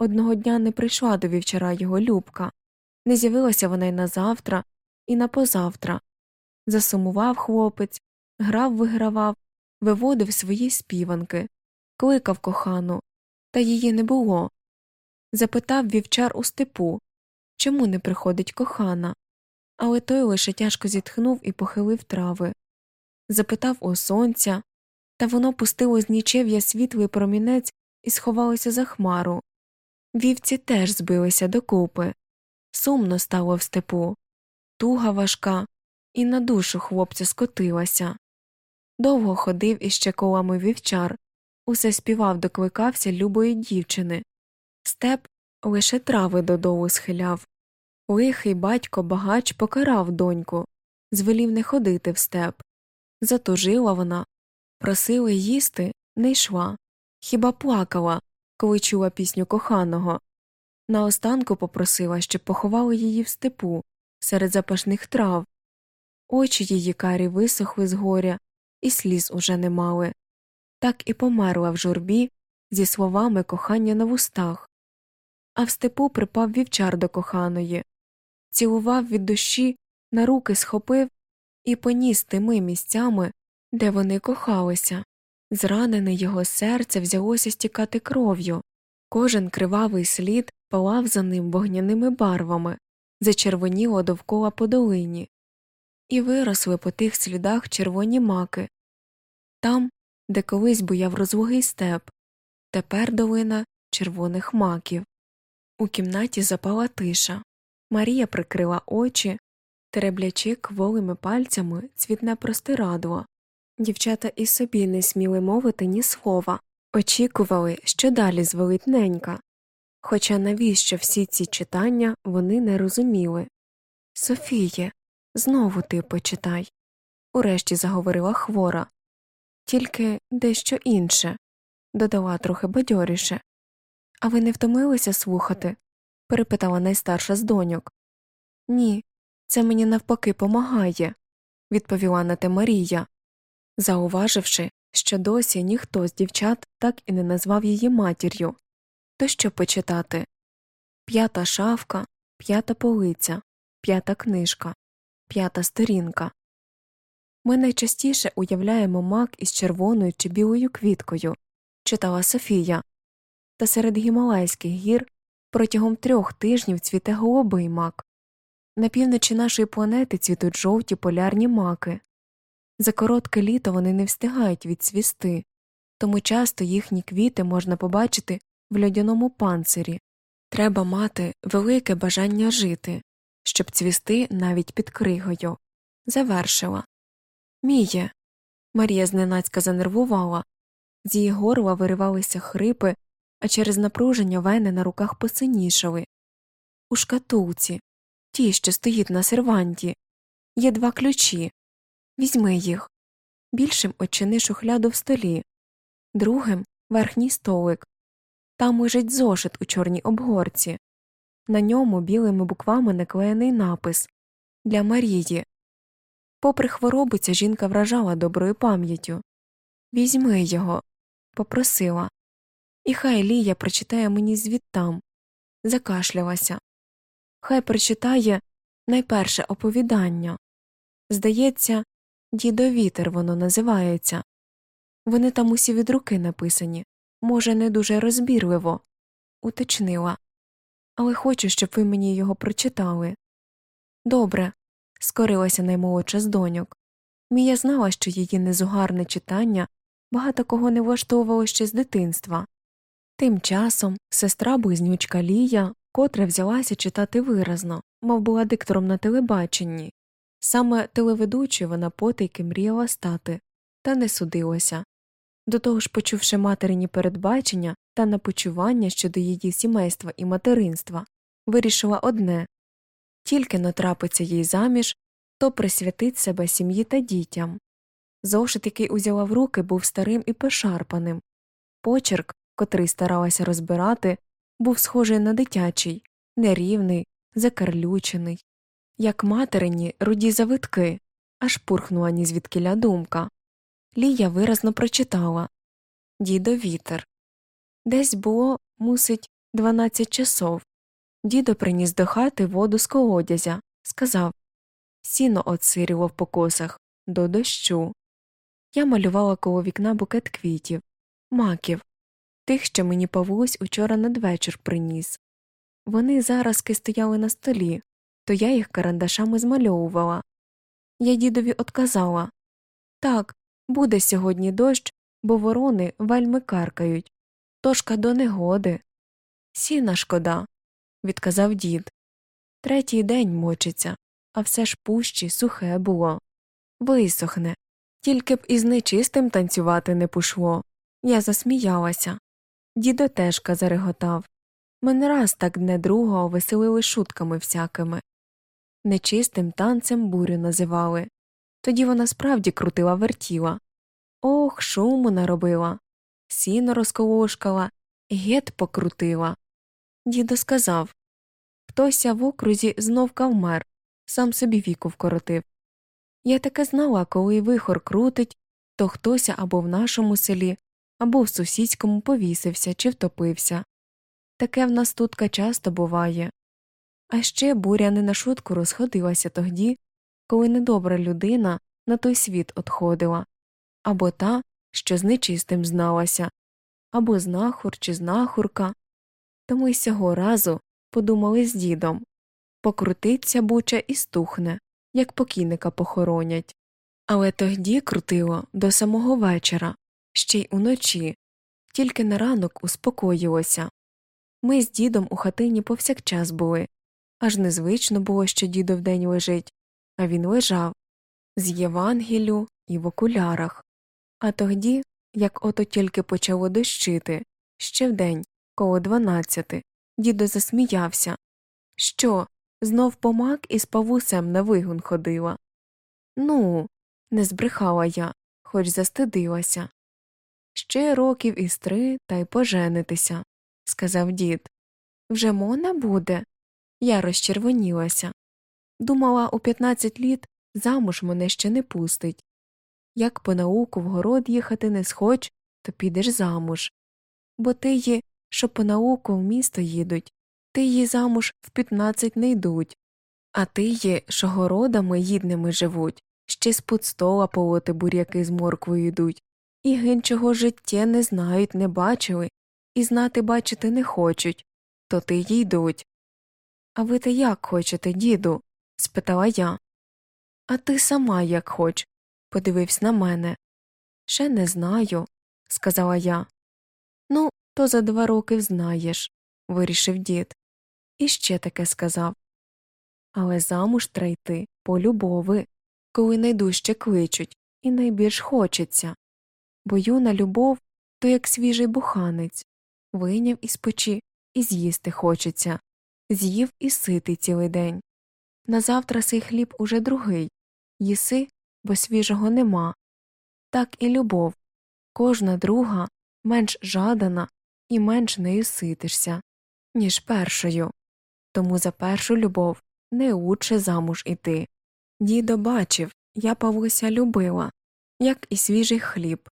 Одного дня не прийшла до вівчара його любка, не з'явилася вона й на завтра, і на позавтра. Засумував хлопець, грав, вигравав, виводив свої співанки, кликав кохану, та її не було. Запитав вівчар у степу чому не приходить кохана, але той лише тяжко зітхнув і похилив трави. Запитав у сонця, та воно пустило з нічев'я світлий промінець і сховалося за хмару. Вівці теж збилися докупи. Сумно стало в степу, туга важка, і на душу хлопця скотилася. Довго ходив іще колами вівчар, усе співав, докликався любої дівчини. Степ лише трави додолу схиляв. Лихий батько багач покарав доньку, звелів не ходити в степ. Затужила вона, просили їсти, не йшла, хіба плакала, коли чула пісню коханого. Наостанку попросила, щоб поховали її в степу, серед запашних трав. Очі її карі висохли з горя, і сліз уже не мали. Так і померла в журбі зі словами кохання на вустах. А в степу припав вівчар до коханої, цілував від душі, на руки схопив і поніс тими місцями, де вони кохалися. Зранене його серце взялося стікати кров'ю, кожен кривавий слід палав за ним вогняними барвами, зачервоніло довкола по долині, і виросли по тих слідах червоні маки. Там, де колись буяв розлогий степ, тепер долина червоних маків. У кімнаті запала тиша. Марія прикрила очі, тереблячи кволими пальцями цвітне простирадло. Дівчата і собі не сміли мовити ні слова, очікували, що далі звелить ненька. Хоча навіщо всі ці читання вони не розуміли. Софіє, знову ти почитай, урешті заговорила хвора. Тільки дещо інше, додала трохи бадьоріше. А ви не втомилися слухати? перепитала найстарша з доньок. Ні, це мені навпаки помагає, відповіла на те Марія, зауваживши, що досі ніхто з дівчат так і не назвав її матір'ю. То що почитати? П'ята шавка, п'ята полиця, п'ята книжка, п'ята сторінка. Ми найчастіше уявляємо мак із червоною чи білою квіткою, читала Софія, та серед гімалайських гір протягом трьох тижнів цвіте голубий мак. На півночі нашої планети цвітуть жовті полярні маки. За коротке літо вони не встигають відцвісти, тому часто їхні квіти можна побачити в льодяному панцирі. Треба мати велике бажання жити, щоб цвісти навіть під кригою. Завершила. Міє. Марія зненацька занервувала. З її горла виривалися хрипи, а через напруження вени на руках посинішали. У шкатулці, ті, що стоїть на серванті, є два ключі. Візьми їх. Більшим очини шухляду в столі, другим верхній столик. Там лежить зошит у чорній обгорці. На ньому білими буквами наклеєний напис Для Марії. Попри хворобу, ця жінка вражала доброю пам'яттю. Візьми його, попросила. І хай Лія прочитає мені звідтам. Закашлялася. Хай прочитає найперше оповідання. Здається, дідовітер воно називається. Вони там усі від руки написані, може, не дуже розбірливо, уточнила. Але хочу, щоб ви мені його прочитали. Добре, скорилася наймолодша з доньок. Мія знала, що її незугарне читання багато кого не влаштовувало ще з дитинства. Тим часом сестра близнючка Лія, котре взялася читати виразно, мов була диктором на телебаченні. Саме телеведучою вона потайки мріяла стати, та не судилася. До того ж, почувши материні передбачення та напочування щодо її сімейства і материнства, вирішила одне тільки натрапиться їй заміж, то присвятить себе сім'ї та дітям. Зошит, який узяла в руки, був старим і пошарпаним. Почерк, котрий старалася розбирати, був схожий на дитячий, нерівний, закарлючений. Як материні руді завитки, аж пурхнула ні звідкиля думка. Лія виразно прочитала Дідо вітер. Десь було, мусить, дванадцять часов. Дідо приніс до хати воду з колодязя, сказав Сіно отсиріло в покосах, до дощу. Я малювала коло вікна букет квітів, маків, тих, що мені Павлусь учора надвечір приніс. Вони заразки стояли на столі, то я їх карандашами змальовувала. Я дідові отказала так, буде сьогодні дощ, бо ворони вельми каркають. Тошка до негоди. Сіна шкода, відказав дід. Третій день мочиться, а все ж пущі сухе було. Висохне. Тільки б із нечистим танцювати не пошло. Я засміялася. Дідо тежка зареготав. Мене раз так дне другого веселили шутками всякими. Нечистим танцем бурю називали. Тоді вона справді крутила вертіла. Ох, шуму наробила. Сіно розколошкала, гет покрутила. Дідо сказав Хтося в окрузі знов кавмер, сам собі віку вкоротив. Я таке знала, коли вихор крутить, то хтося або в нашому селі, або в сусідському повісився чи втопився. Таке в нас тутка часто буває. А ще буря не на шутку розходилася тоді, коли недобра людина на той світ отходила, або та, що з нечистим зналася, або знахур чи знахурка. Тому й сього разу подумали з дідом покрутиться буча і стухне, як покійника похоронять. Але тоді крутило до самого вечора, ще й уночі, тільки на ранок успокоїлося. Ми з дідом у хатині повсякчас були, аж незвично було, що дідо вдень лежить, а він лежав з Євангелю і в окулярах. А тоді, як ото тільки почало дощити, ще вдень, коло дванадцяти, дідо засміявся. Що, знов помак із павусем на вигун ходила? Ну, не збрехала я, хоч застидилася. Ще років із три та й поженитися, сказав дід. Вже мона буде? Я розчервонілася. Думала, у 15 літ замуж мене ще не пустить. Як по науку в город їхати не схоч, то підеш замуж. Бо ти є, що по науку в місто їдуть, ти її замуж в 15 не йдуть, а ти є, що городами їдними живуть, ще з під стола полоти буряки з морквою йдуть, і гинчого життя не знають, не бачили, і знати бачити не хочуть, то ти й йдуть. А ви те як хочете, діду? спитала я. А ти сама як хоч, подивився на мене. Ще не знаю, сказала я. Ну, то за два роки взнаєш, вирішив дід. І ще таке сказав. Але замуж трайти по любови, коли найдужче кличуть, і найбільш хочеться. Бо юна любов то як свіжий буханець, вийняв із печі і з'їсти хочеться, з'їв і ситий цілий день. Назавтра сей хліб уже другий їси, бо свіжого нема. Так і любов кожна друга менш жадана і менш нею ситишся, ніж першою. Тому за першу любов не лучше замуж іти. Дідо бачив, я Павлуся любила, як і свіжий хліб,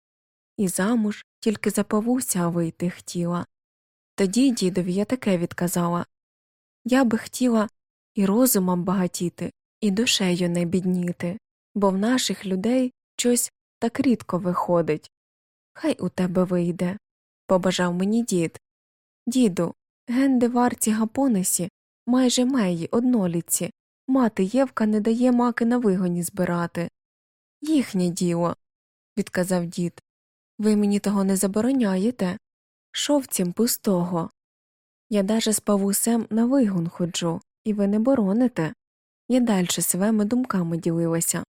і замуж тільки за Павлуся вийти хотіла. Тоді дідові я таке відказала я би хотіла і розумом багатіти, і душею не бідніти, бо в наших людей щось так рідко виходить. Хай у тебе вийде, побажав мені дід. Діду, генде варці гапонесі, майже меї, однолітці, мати Євка не дає маки на вигоні збирати. Їхнє діло, відказав дід. Ви мені того не забороняєте? шовцем пустого. Я даже з павусем на вигон ходжу, і ви не бороните. Я дальше своїми думками ділилася.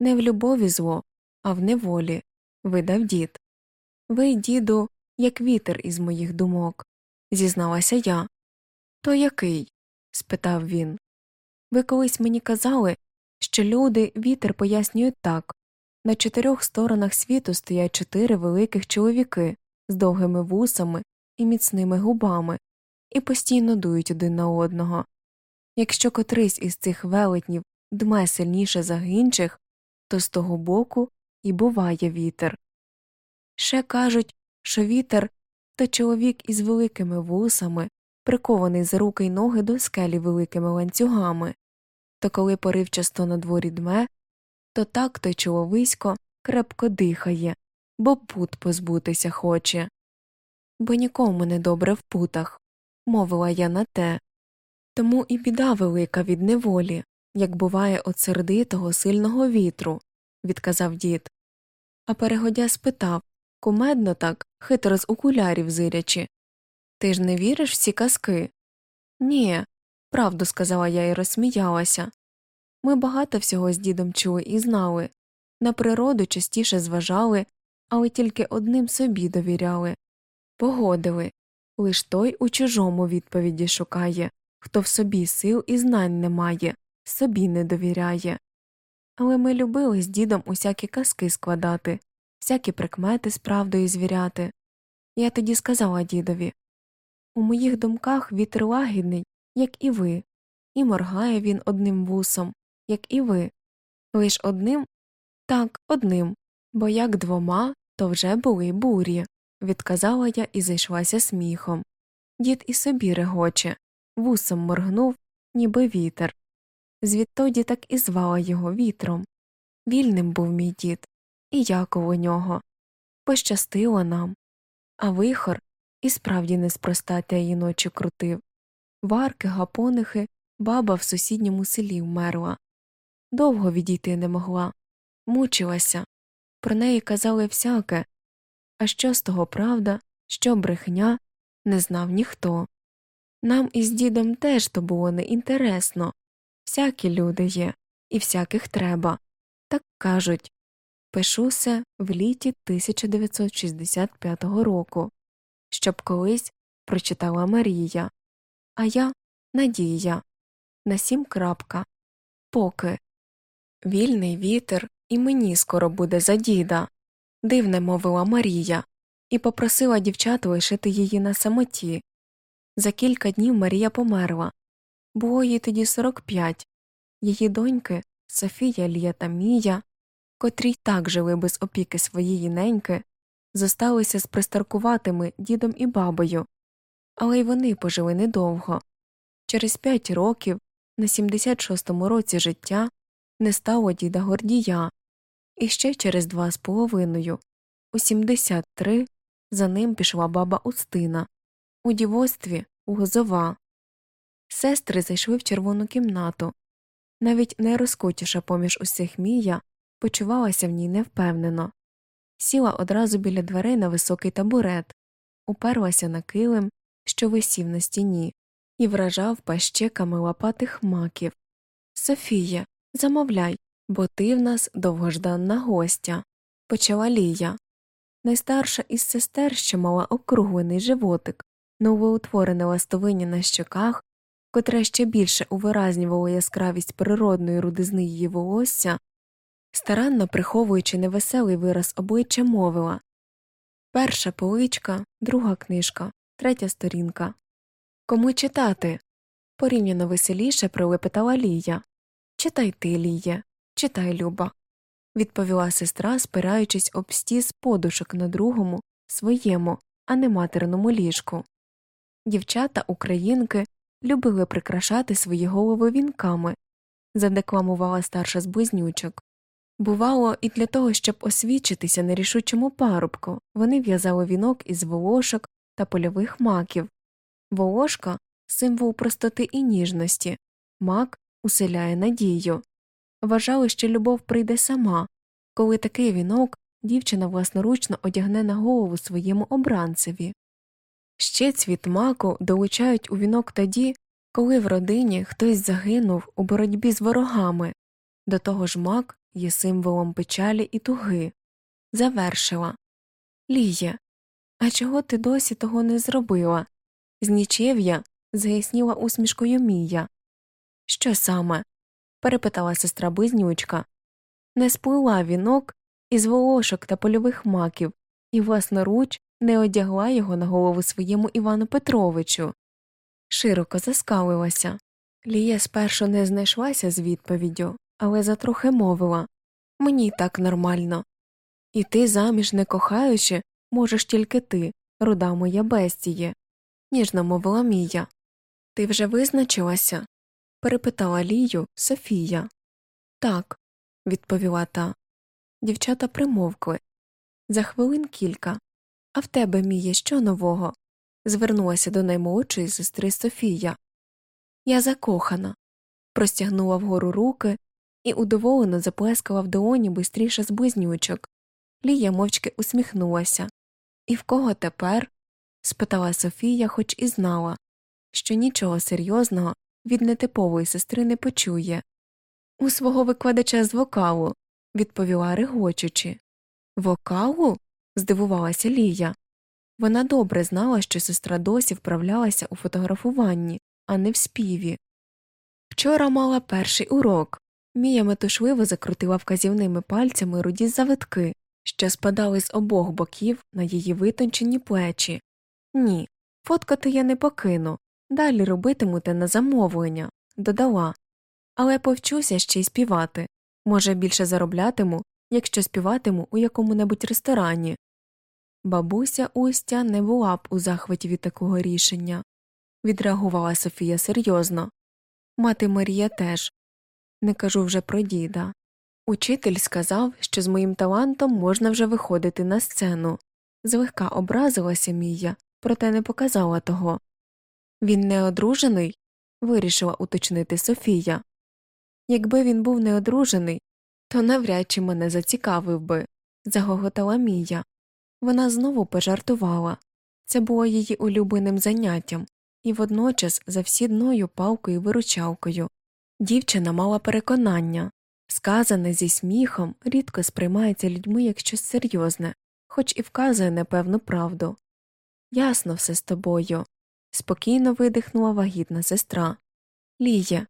Не в любові зло, а в неволі, видав дід. Ви, діду, як вітер із моїх думок, зізналася я. То який? спитав він. Ви колись мені казали, що люди вітер пояснюють так на чотирьох сторонах світу стоять чотири великих чоловіки з довгими вусами і міцними губами і постійно дують один на одного. Якщо котрийсь із цих велетнів дме сильніше за інших, то з того боку і буває вітер. Ще кажуть, що вітер то чоловік із великими вусами, прикований за руки й ноги до скелі великими ланцюгами, то коли поривчасто на дворі дме, то так той чоловисько крепко дихає, бо пут позбутися хоче. Бо нікому не добре в путах, мовила я на те. Тому і біда велика від неволі, як буває от сердитого сильного вітру, відказав дід. А перегодя спитав кумедно так, хитро з окулярів зирячи. Ти ж не віриш в ці казки? Ні, правду сказала я і розсміялася. Ми багато всього з дідом чули і знали, на природу частіше зважали, але тільки одним собі довіряли. Погодили лиш той у чужому відповіді шукає, хто в собі сил і знань не має, собі не довіряє. Але ми любили з дідом усякі казки складати, всякі прикмети з правдою звіряти. Я тоді сказала дідові У моїх думках вітер лагідний, як і ви, і моргає він одним вусом, як і ви. Лиш одним? Так, одним, бо як двома, то вже були бурі, відказала я і зайшлася сміхом. Дід і собі регоче, вусом моргнув, ніби вітер. Звідтоді так і звала його вітром. Вільним був мій дід, і я нього. Пощастило нам. А вихор і справді неспроста тієї ночі крутив. Варки, гапонихи, баба в сусідньому селі вмерла. Довго відійти не могла, мучилася. Про неї казали всяке, а що з того правда, що брехня, не знав ніхто. Нам із дідом теж то було неінтересно. Всякі люди є, і всяких треба. Так кажуть пишуся в літі 1965 року, щоб колись прочитала Марія, а я Надія. На сім крапка. Поки. Вільний вітер і мені скоро буде за діда. Дивне мовила Марія, і попросила дівчат лишити її на самоті. За кілька днів Марія померла. Було їй тоді 45. Її доньки Софія, Лія та Мія, котрі й так жили без опіки своєї неньки, зосталися з пристаркуватими дідом і бабою, але й вони пожили недовго. Через п'ять років, на 76-му році життя, не стало діда Гордія, і ще через два з половиною, у 73, за ним пішла баба Устина, у дівоцтві Угозова. Сестри зайшли в червону кімнату. Навіть найрозкотіша поміж усіх Мія почувалася в ній невпевнено. Сіла одразу біля дверей на високий табурет, уперлася на килим, що висів на стіні, і вражав пащеками лопатих маків. Софія, замовляй, бо ти в нас довгожданна гостя, почала Лія. Найстарша із сестер, що мала округлений животик, новоутворене ластовині на щоках, котре ще більше увиразнювало яскравість природної рудизни її волосся, старанно приховуючи невеселий вираз обличчя, мовила Перша поличка, друга книжка, третя сторінка. Кому читати? порівняно веселіше пролепетала Лія. Читай ти, Ліє, читай, Люба, відповіла сестра, спираючись об стіс подушок на другому, своєму, а не материному ліжку. Дівчата українки любили прикрашати свої голови вінками, задекламувала старша з близнючок. Бувало, і для того, щоб освідчитися нерішучому парубку, вони в'язали вінок із волошок та польових маків. Волошка символ простоти і ніжності, мак уселяє надію. Вважали, що любов прийде сама, коли такий вінок дівчина власноручно одягне на голову своєму обранцеві. Ще цвіт маку долучають у вінок тоді, коли в родині хтось загинув у боротьбі з ворогами. До того ж мак є символом печалі і туги. Завершила. Ліє, а чого ти досі того не зробила? Знічев'я заясніла усмішкою Мія. Що саме? Перепитала сестра близнючка. Не сплила вінок із волошок та польових маків і власноруч не одягла його на голову своєму Івану Петровичу. Широко заскалилася. Лія спершу не знайшлася з відповіддю, але затрохи мовила Мені так нормально. І ти заміж не кохаючи, можеш тільки ти, руда моя бестіє, ніжно мовила Мія. Ти вже визначилася? Перепитала Лію Софія. Так, відповіла та. Дівчата примовкли. За хвилин кілька. А в тебе, Міє, що нового? звернулася до наймолодшої сестри Софія. Я закохана. простягнула вгору руки і удоволено заплескала в долоні бистріше з близнючок. Лія мовчки усміхнулася. І в кого тепер? спитала Софія, хоч і знала, що нічого серйозного від нетипової сестри не почує. У свого викладача з вокалу, відповіла регочучи. Вокалу? здивувалася Лія. Вона добре знала, що сестра досі вправлялася у фотографуванні, а не в співі. Вчора мала перший урок. Мія метушливо закрутила вказівними пальцями руді завитки, що спадали з обох боків на її витончені плечі. Ні, фоткати я не покину. Далі робитимуте на замовлення, додала. Але повчуся ще й співати. Може, більше зароблятиму, якщо співатиму у якому небудь ресторані. Бабуся Устя не була б у захваті від такого рішення, відреагувала Софія серйозно. Мати Марія теж не кажу вже про діда. Учитель сказав, що з моїм талантом можна вже виходити на сцену. Злегка образилася Мія, проте не показала того. Він не одружений? вирішила уточнити Софія. Якби він був не одружений, то навряд чи мене зацікавив би, загоготала Мія. Вона знову пожартувала це було її улюбленим заняттям, і водночас завсідною палкою виручалкою. Дівчина мала переконання сказане зі сміхом рідко сприймається людьми як щось серйозне, хоч і вказує непевну правду. Ясно все з тобою. Спокійно видихнула вагітна сестра. Ліє,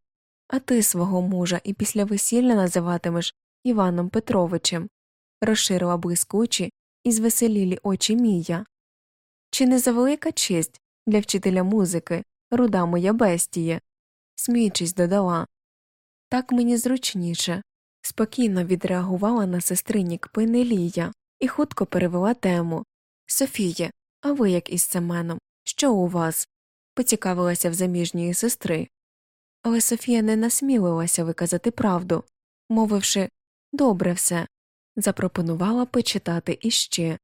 а ти свого мужа і після весілля називатимеш Іваном Петровичем, розширила блискучі і звеселілі очі Мія. Чи не завелика честь для вчителя музики, руда моя бестіє? сміючись, додала. Так мені зручніше. Спокійно відреагувала на сестрині кпини Лія і хутко перевела тему. Софіє, а ви як із Семеном? Що у вас? поцікавилася в заміжньої сестри. Але Софія не насмілилася виказати правду, мовивши добре все, запропонувала почитати іще,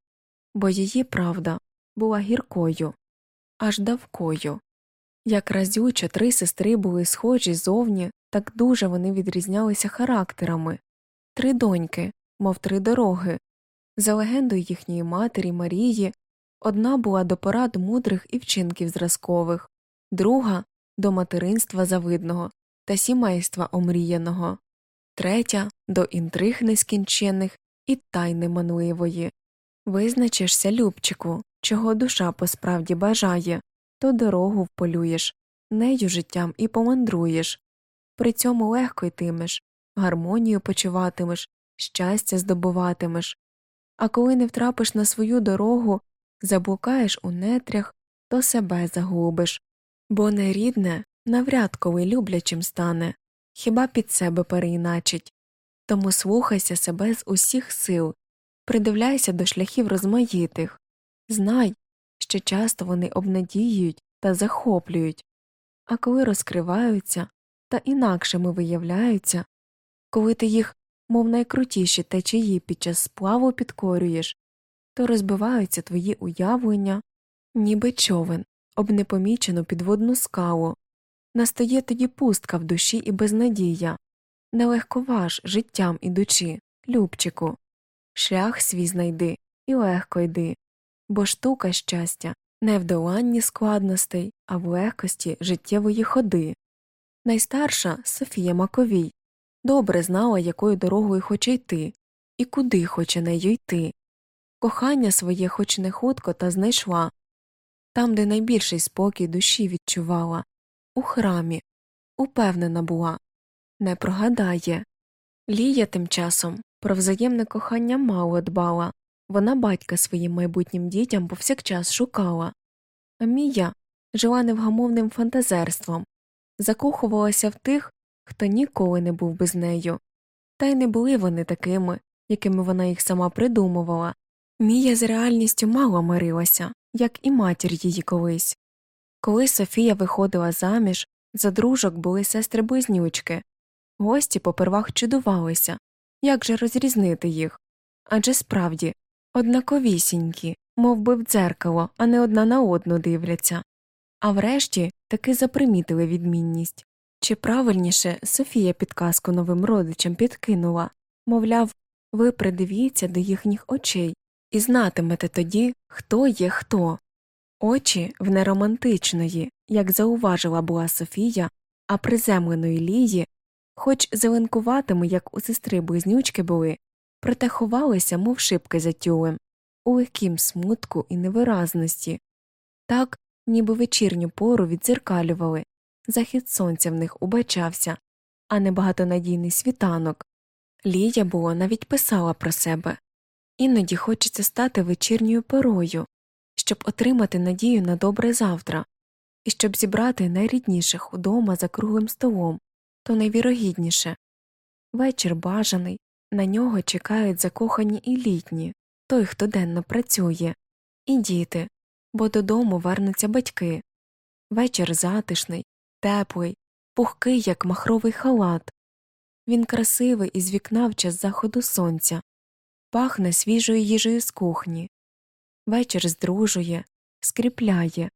бо її правда була гіркою, аж давкою. Як разюче три сестри були схожі зовні, так дуже вони відрізнялися характерами три доньки, мов три дороги. За легендою їхньої матері Марії, одна була до порад мудрих і вчинків зразкових, друга до материнства завидного та сімейства омріяного, третя до інтриг нескінченних і тайни манливої. Визначишся, Любчику, чого душа посправді бажає, то дорогу вполюєш, нею життям і помандруєш. При цьому легко йтимеш, гармонію почуватимеш, щастя здобуватимеш. А коли не втрапиш на свою дорогу, заблукаєш у нетрях, то себе загубиш, бо нерідне навряд коли люблячим стане, хіба під себе переіначить. Тому слухайся себе з усіх сил, придивляйся до шляхів розмаїтих, знай, що часто вони обнадіюють та захоплюють, а коли розкриваються та інакшими виявляються, коли ти їх, мов найкрутіші течії під час сплаву підкорюєш, то розбиваються твої уявлення, ніби човен, об непомічену підводну скалу, настає тоді пустка в душі і безнадія, нелегковаж життям ідучи, Любчику, шлях свій знайди і легко йди, бо штука щастя не в доланні складностей, а в легкості життєвої ходи. Найстарша Софія Маковій добре знала, якою дорогою хоче йти, і куди хоче нею йти. Кохання своє хоч не хутко, та знайшла. Там, де найбільший спокій душі відчувала, у храмі, упевнена була, не прогадає. Лія тим часом про взаємне кохання мало дбала, вона батька своїм майбутнім дітям повсякчас шукала. А Мія жила невгамовним фантазерством, закохувалася в тих, хто ніколи не був без нею, та й не були вони такими, якими вона їх сама придумувала. Мія з реальністю мало мирилася, як і матір її колись. Коли Софія виходила заміж, за дружок були сестри близнючки. Гості попервах чудувалися як же розрізнити їх? Адже справді однаковісінькі, мов би в дзеркало, а не одна на одну дивляться. А врешті таки запримітили відмінність. Чи правильніше Софія підказку новим родичам підкинула мовляв, ви придивіться до їхніх очей і знатимете тоді, хто є хто. Очі в неромантичної, як зауважила була Софія, а приземленої лії, хоч зеленкуватими, як у сестри близнючки були, проте ховалися, мов шибки за тюлем, у легкім смутку і невиразності, так, ніби вечірню пору відзеркалювали, захід сонця в них убачався, а не багатонадійний світанок. Лія було навіть писала про себе іноді хочеться стати вечірньою порою, щоб отримати надію на добре завтра, і щоб зібрати найрідніших удома за круглим столом, то найвірогідніше вечір бажаний, на нього чекають закохані і літні, той, хто денно працює, і діти, бо додому вернуться батьки. Вечір затишний, теплий, пухкий, як махровий халат. Він красивий із вікна в час заходу сонця, пахне свіжою їжею з кухні. Вечір здружує, скріпляє,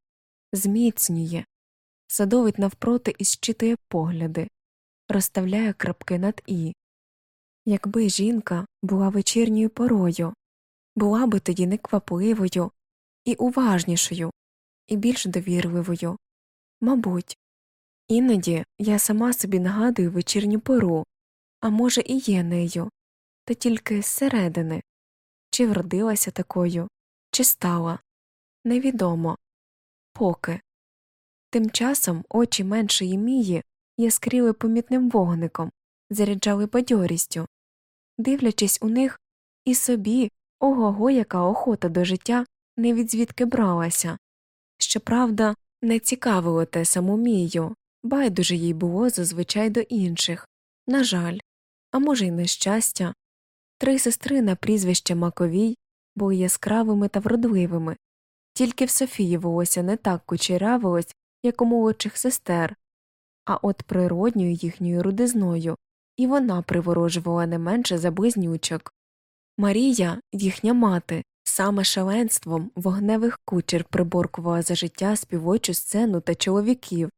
зміцнює, садовить навпроти і щитує погляди, розставляє крапки над і. Якби жінка була вечірньою порою, була би тоді неквапливою і уважнішою, і більш довірливою. Мабуть, іноді я сама собі нагадую вечірню пору, а може, і є нею, та тільки зсередини чи вродилася такою, чи стала невідомо поки. Тим часом очі меншої мії яскріли помітним вогником, заряджали бадьорістю, дивлячись у них і собі ого го яка охота до життя не від звідки бралася. Щоправда, не цікавило те саму мію, байдуже їй було зазвичай до інших на жаль, а може, й нещастя. Три сестри на прізвище Маковій були яскравими та вродливими, тільки в Софії волосся не так кучерявилось, як у молодших сестер, а от природньою їхньою рудизною і вона приворожувала не менше за близнючок. Марія, їхня мати, саме шаленством вогневих кучер приборкувала за життя співочу сцену та чоловіків.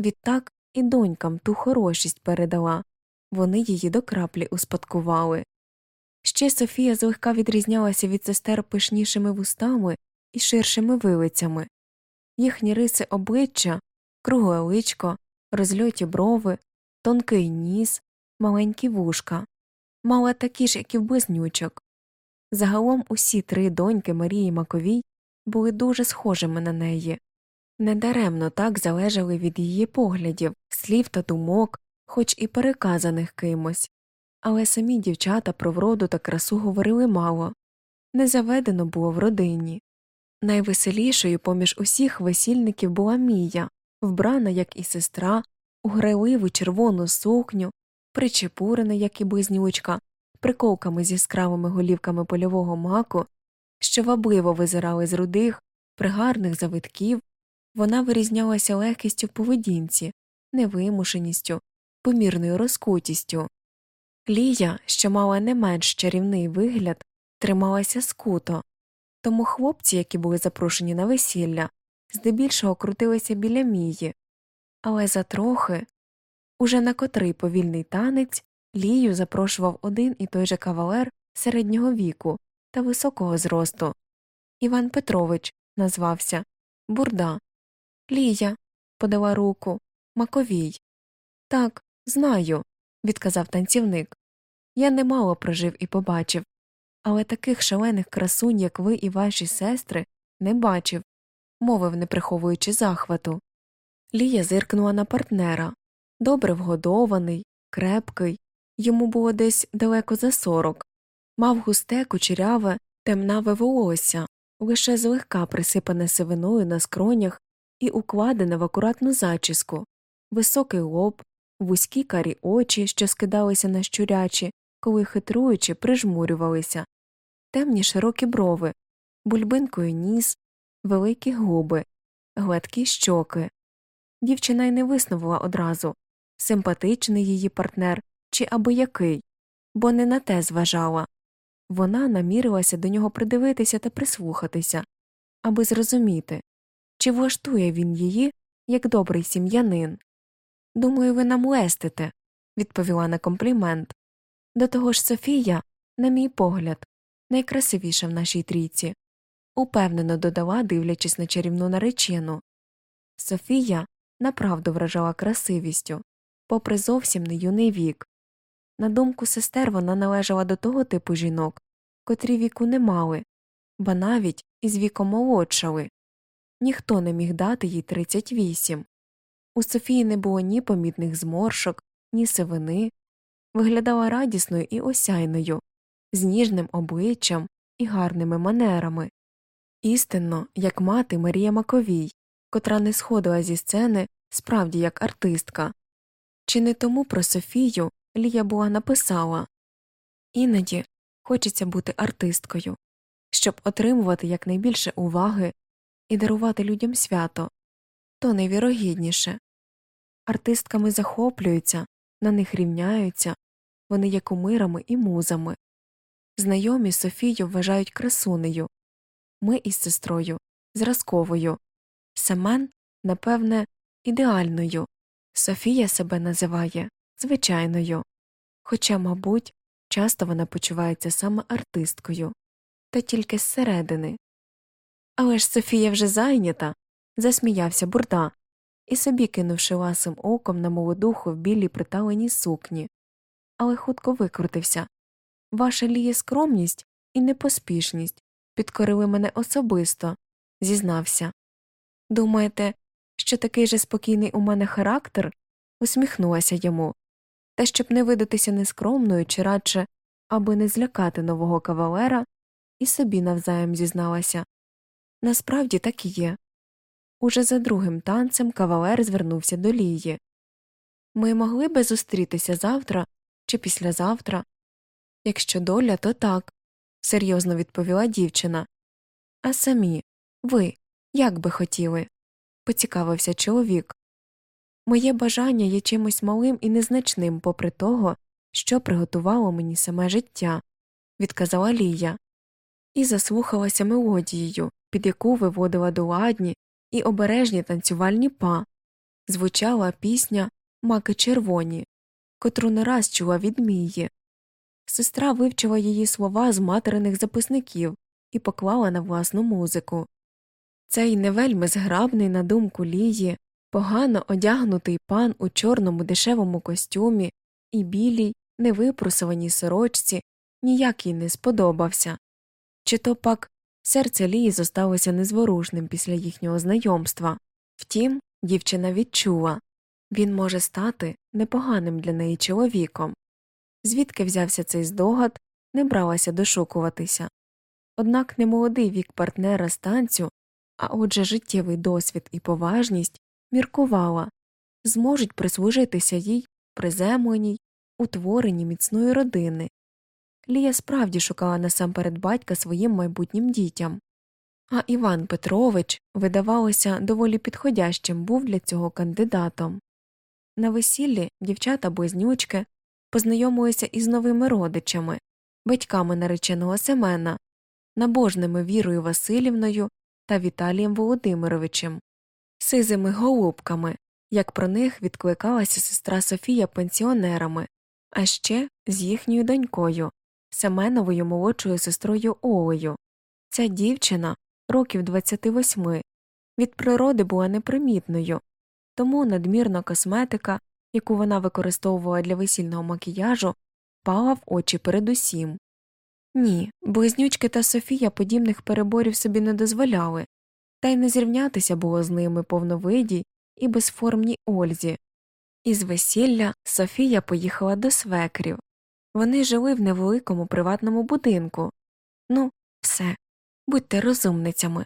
Відтак і донькам ту хорошість передала вони її до краплі успадкували. Ще Софія злегка відрізнялася від сестер пишнішими вустами і ширшими вилицями, їхні риси обличчя, кругле личко, розльоті брови, тонкий ніс, маленькі вушка, мала такі ж, як і в близнючок. Загалом усі три доньки Марії Маковій були дуже схожими на неї, недаремно так залежали від її поглядів, слів та думок, хоч і переказаних кимось, але самі дівчата про вроду та красу говорили мало не заведено було в родині. Найвеселішою поміж усіх весільників була Мія, вбрана, як і сестра, у грайливу червону сукню, причепурена, як і близнючка, приколками з яскравими голівками польового маку, що вабливо визирали з рудих, пригарних завитків, вона вирізнялася легкістю в поведінці, невимушеністю, помірною розкутістю. Лія, що мала не менш чарівний вигляд, трималася скуто, тому хлопці, які були запрошені на весілля, здебільшого крутилися біля мії, але затрохи, уже на котрий повільний танець, Лію запрошував один і той же кавалер середнього віку та високого зросту. Іван Петрович назвався, Бурда. Лія, подала руку. Маковій. Так, знаю, відказав танцівник. Я немало прожив і побачив, але таких шалених красунь, як ви і ваші сестри, не бачив, мовив, не приховуючи захвату. Лія зиркнула на партнера. Добре вгодований, крепкий, йому було десь далеко за сорок, мав густе, кучеряве, темнаве волосся, лише злегка присипане сивиною на скронях і укладене в акуратну зачіску, високий лоб, вузькі карі очі, що скидалися на щурячі, коли хитруючи, прижмурювалися, темні широкі брови, бульбинкою ніс, великі губи, гладкі щоки. Дівчина й не висновила одразу симпатичний її партнер чи аби який, бо не на те зважала. Вона намірилася до нього придивитися та прислухатися, аби зрозуміти, чи влаштує він її як добрий сім'янин. Думаю, ви нам лестите, відповіла на комплімент. До того ж Софія, на мій погляд, найкрасивіша в нашій трійці, упевнено додала, дивлячись на чарівну наречену. Софія направду вражала красивістю, попри зовсім не юний вік. На думку сестер, вона належала до того типу жінок, котрі віку не мали, ба навіть із віком молодшали. Ніхто не міг дати їй 38. У Софії не було ні помітних зморшок, ні сивини, виглядала радісною і осяйною, з ніжним обличчям і гарними манерами. Істинно, як мати Марія Маковій, котра не сходила зі сцени справді як артистка. Чи не тому про Софію Лія була написала Іноді хочеться бути артисткою, щоб отримувати якнайбільше уваги і дарувати людям свято, то найвірогідніше. Артистками захоплюються, на них рівняються, вони є кумирами і музами. Знайомі Софію вважають красунею, ми із сестрою зразковою, Семен, напевне, ідеальною, Софія себе називає звичайною, хоча, мабуть, часто вона почувається саме артисткою, та тільки зсередини. Але ж Софія вже зайнята, засміявся бурда, і собі кинувши ласим оком на молодуху в білій приталеній сукні, але хутко викрутився Ваша ліє скромність і непоспішність підкорили мене особисто, зізнався. Думаєте, що такий же спокійний у мене характер? усміхнулася йому, та щоб не видатися нескромною, чи радше, аби не злякати нового кавалера, і собі навзаєм зізналася. Насправді так і є. Уже за другим танцем кавалер звернувся до Лії. Ми могли би зустрітися завтра чи післязавтра. Якщо доля, то так, серйозно відповіла дівчина. А самі ви як би хотіли? поцікавився чоловік. Моє бажання є чимось малим і незначним, попри того, що приготувало мені саме життя, відказала Лія, і заслухалася мелодією, під яку виводила доладні і обережні танцювальні па, звучала пісня Маки червоні, котру не раз чула від Мії. Сестра вивчила її слова з материних записників і поклала на власну музику. Цей не вельми зграбний на думку Лії, погано одягнутий пан у чорному дешевому костюмі і білій, невипросуваній сорочці ніяк їй не сподобався. Чи то пак серце Лії зосталося незворушним після їхнього знайомства. Втім, дівчина відчула він може стати непоганим для неї чоловіком. Звідки взявся цей здогад, не бралася дошукуватися. Однак немолодий вік партнера станцю а отже життєвий досвід і поважність міркувала, зможуть прислужитися їй приземленій, утворенні міцної родини. Лія справді шукала насамперед батька своїм майбутнім дітям, а Іван Петрович, видавалося, доволі підходящим був для цього кандидатом. На весіллі дівчата близнючки познайомилися із новими родичами, батьками нареченого Семена, набожними Вірою Васильівною та Віталієм Володимировичем, сизими голубками, як про них відкликалася сестра Софія пенсіонерами, а ще з їхньою донькою, Семеновою молодшою сестрою Олею. Ця дівчина, років 28, від природи була непримітною, тому надмірна косметика, яку вона використовувала для весільного макіяжу, пала в очі передусім. Ні, близнючки та Софія подібних переборів собі не дозволяли, та й не зрівнятися було з ними повновидій і безформній Ользі. Із весілля Софія поїхала до свекрів. Вони жили в невеликому приватному будинку. Ну, все, будьте розумницями,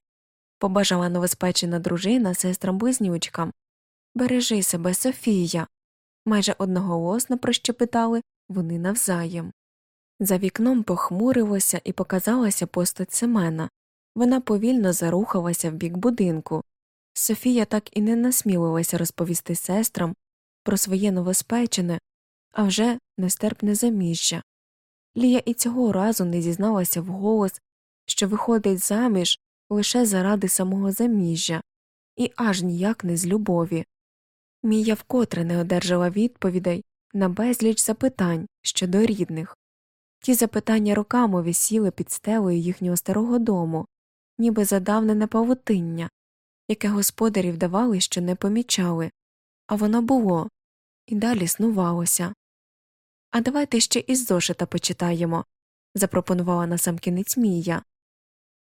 побажала новоспечена дружина сестрам близнючкам. Бережи себе, Софія. Майже одноголосно прощепитали вони навзаєм. За вікном похмурилося і показалася постать Семена. Вона повільно зарухалася в бік будинку. Софія так і не насмілилася розповісти сестрам про своє новоспечене, а вже нестерпне заміжжя. Лія і цього разу не зізналася вголос, що виходить заміж лише заради самого заміжжя, і аж ніяк не з любові. Мія вкотре не одержала відповідей на безліч запитань щодо рідних. Ті запитання роками висіли під стелею їхнього старого дому, ніби задавнене павутиння, яке господарі вдавали, що не помічали, а воно було і далі снувалося. А давайте ще із зошита почитаємо, запропонувала насамкінець Мія.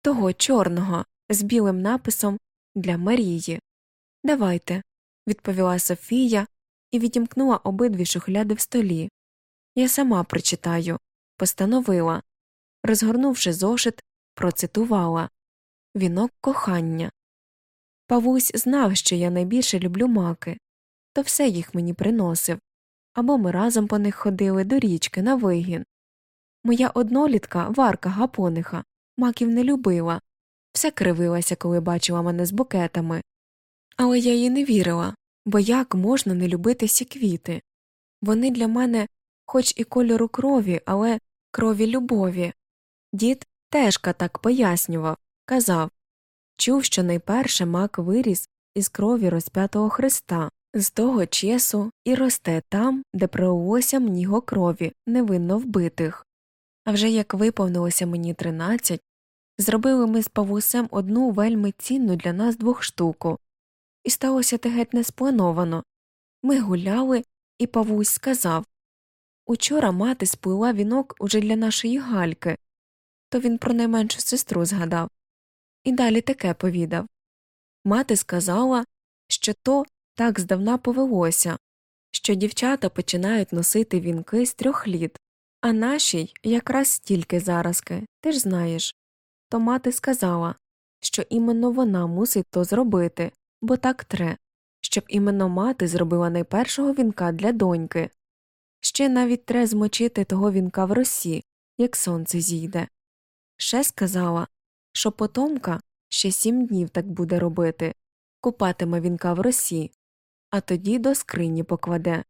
Того чорного з білим написом для Марії. Давайте, відповіла Софія і відімкнула обидві шухляди в столі. Я сама прочитаю, постановила. Розгорнувши зошит, процитувала Вінок кохання. Павусь знав, що я найбільше люблю маки, то все їх мені приносив або ми разом по них ходили до річки на вигін. Моя однолітка Варка Гапониха маків не любила, все кривилася, коли бачила мене з букетами. Але я їй не вірила, бо як можна не любити сі квіти? Вони для мене хоч і кольору крові, але крові любові. Дід тежка так пояснював, казав чув, що найперше мак виріс із крові розп'ятого Христа, з того чесу і росте там, де пролилося мніго крові, невинно вбитих. А вже як виповнилося мені тринадцять, зробили ми з Павусем одну вельми цінну для нас двох штуку. І сталося те геть несплановано. Ми гуляли, і Павусь сказав Учора мати сплила вінок уже для нашої гальки, то він про найменшу сестру згадав. І далі таке повідав. Мати сказала, що то так здавна повелося, що дівчата починають носити вінки з трьох літ, а нашій якраз стільки заразки, ти ж знаєш. То мати сказала, що іменно вона мусить то зробити, бо так тре, щоб іменно мати зробила найпершого вінка для доньки. Ще навіть тре змочити того вінка в росі, як сонце зійде. Ще сказала, що потомка ще сім днів так буде робити, купатиме вінка в росі, а тоді до скрині покладе.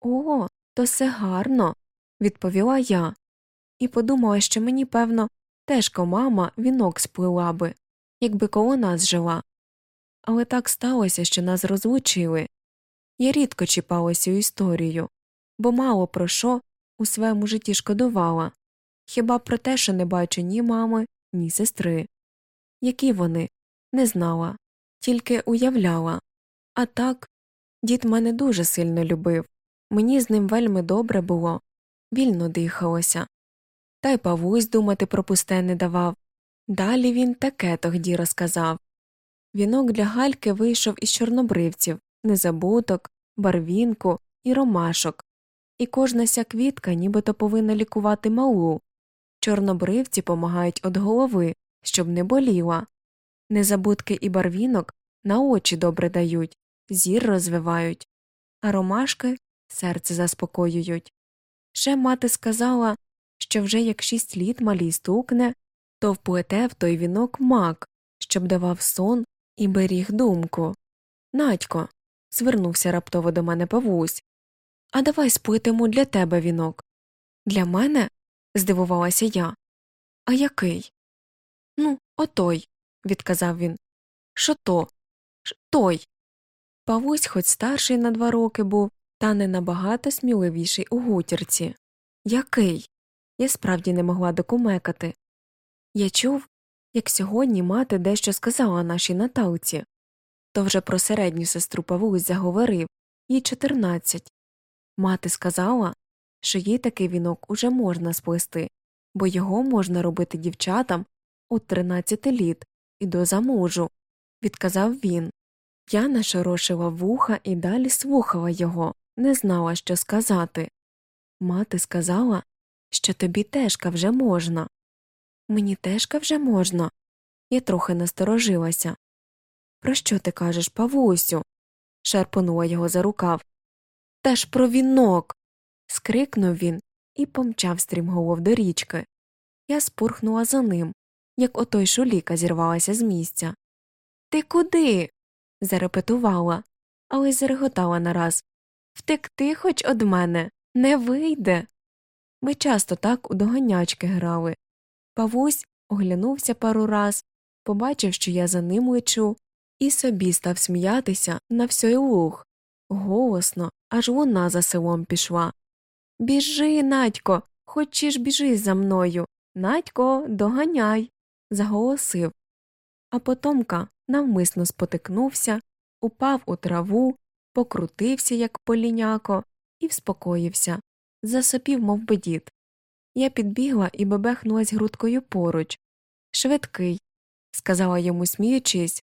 О, то все гарно, відповіла я, і подумала, що мені, певно, теж мама вінок сплила би, якби коло нас жила. Але так сталося, що нас розлучили. Я рідко чіпала цю історію, бо мало про що у своєму житті шкодувала, хіба про те, що не бачу ні мами, ні сестри. Які вони не знала, тільки уявляла. А так, дід мене дуже сильно любив, мені з ним вельми добре було, вільно дихалося. Та й Павусь думати про пусте не давав. Далі він таке тогді розказав. Вінок для гальки вийшов із чорнобривців, незабуток, барвінку і ромашок, і кожна ся квітка нібито повинна лікувати малу. Чорнобривці помагають від голови, щоб не боліла. Незабудки і барвінок на очі добре дають, зір розвивають, а ромашки серце заспокоюють. Ще мати сказала, що вже як шість літ малій стукне, то вплете в той вінок мак, щоб давав сон і беріг думку. Надько, звернувся раптово до мене Павусь, а давай сплетемо для тебе вінок. Для мене? здивувалася я. А який? Ну, отой, відказав він. Що то? Той. Павусь, хоч старший на два роки був, та не набагато сміливіший у гутірці. Який? Я справді не могла докумекати. Я чув, як сьогодні мати дещо сказала нашій Наталці, То вже про середню сестру Павлусь заговорив, їй чотирнадцять. Мати сказала, що їй такий вінок уже можна сплести, бо його можна робити дівчатам у 13 літ і до замужу, відказав він. Я нашорошила вуха і далі слухала його, не знала, що сказати. Мати сказала, що тобі тежка вже можна. Мені тежка вже можна. Я трохи насторожилася. Про що ти кажеш, Павусю? шарпонула його за рукав. Та ж про вінок. скрикнув він і помчав стрімголов до річки. Я спурхнула за ним, як отой шуліка зірвалася з місця. Ти куди? зарепетувала, але й зареготала нараз. Втекти хоч од мене не вийде. Ми часто так у доганячки грали. Павусь оглянувся пару раз, побачив, що я за ним лечу, і собі став сміятися на всьой луг. Голосно, аж луна за селом пішла. Біжи, Надько, хочеш біжи за мною. Надько, доганяй. заголосив. А потомка навмисно спотикнувся, упав у траву, покрутився, як поліняко, і вспокоївся, засопів, мов би дід. Я підбігла і бебехнулась грудкою поруч. Швидкий, сказала йому, сміючись,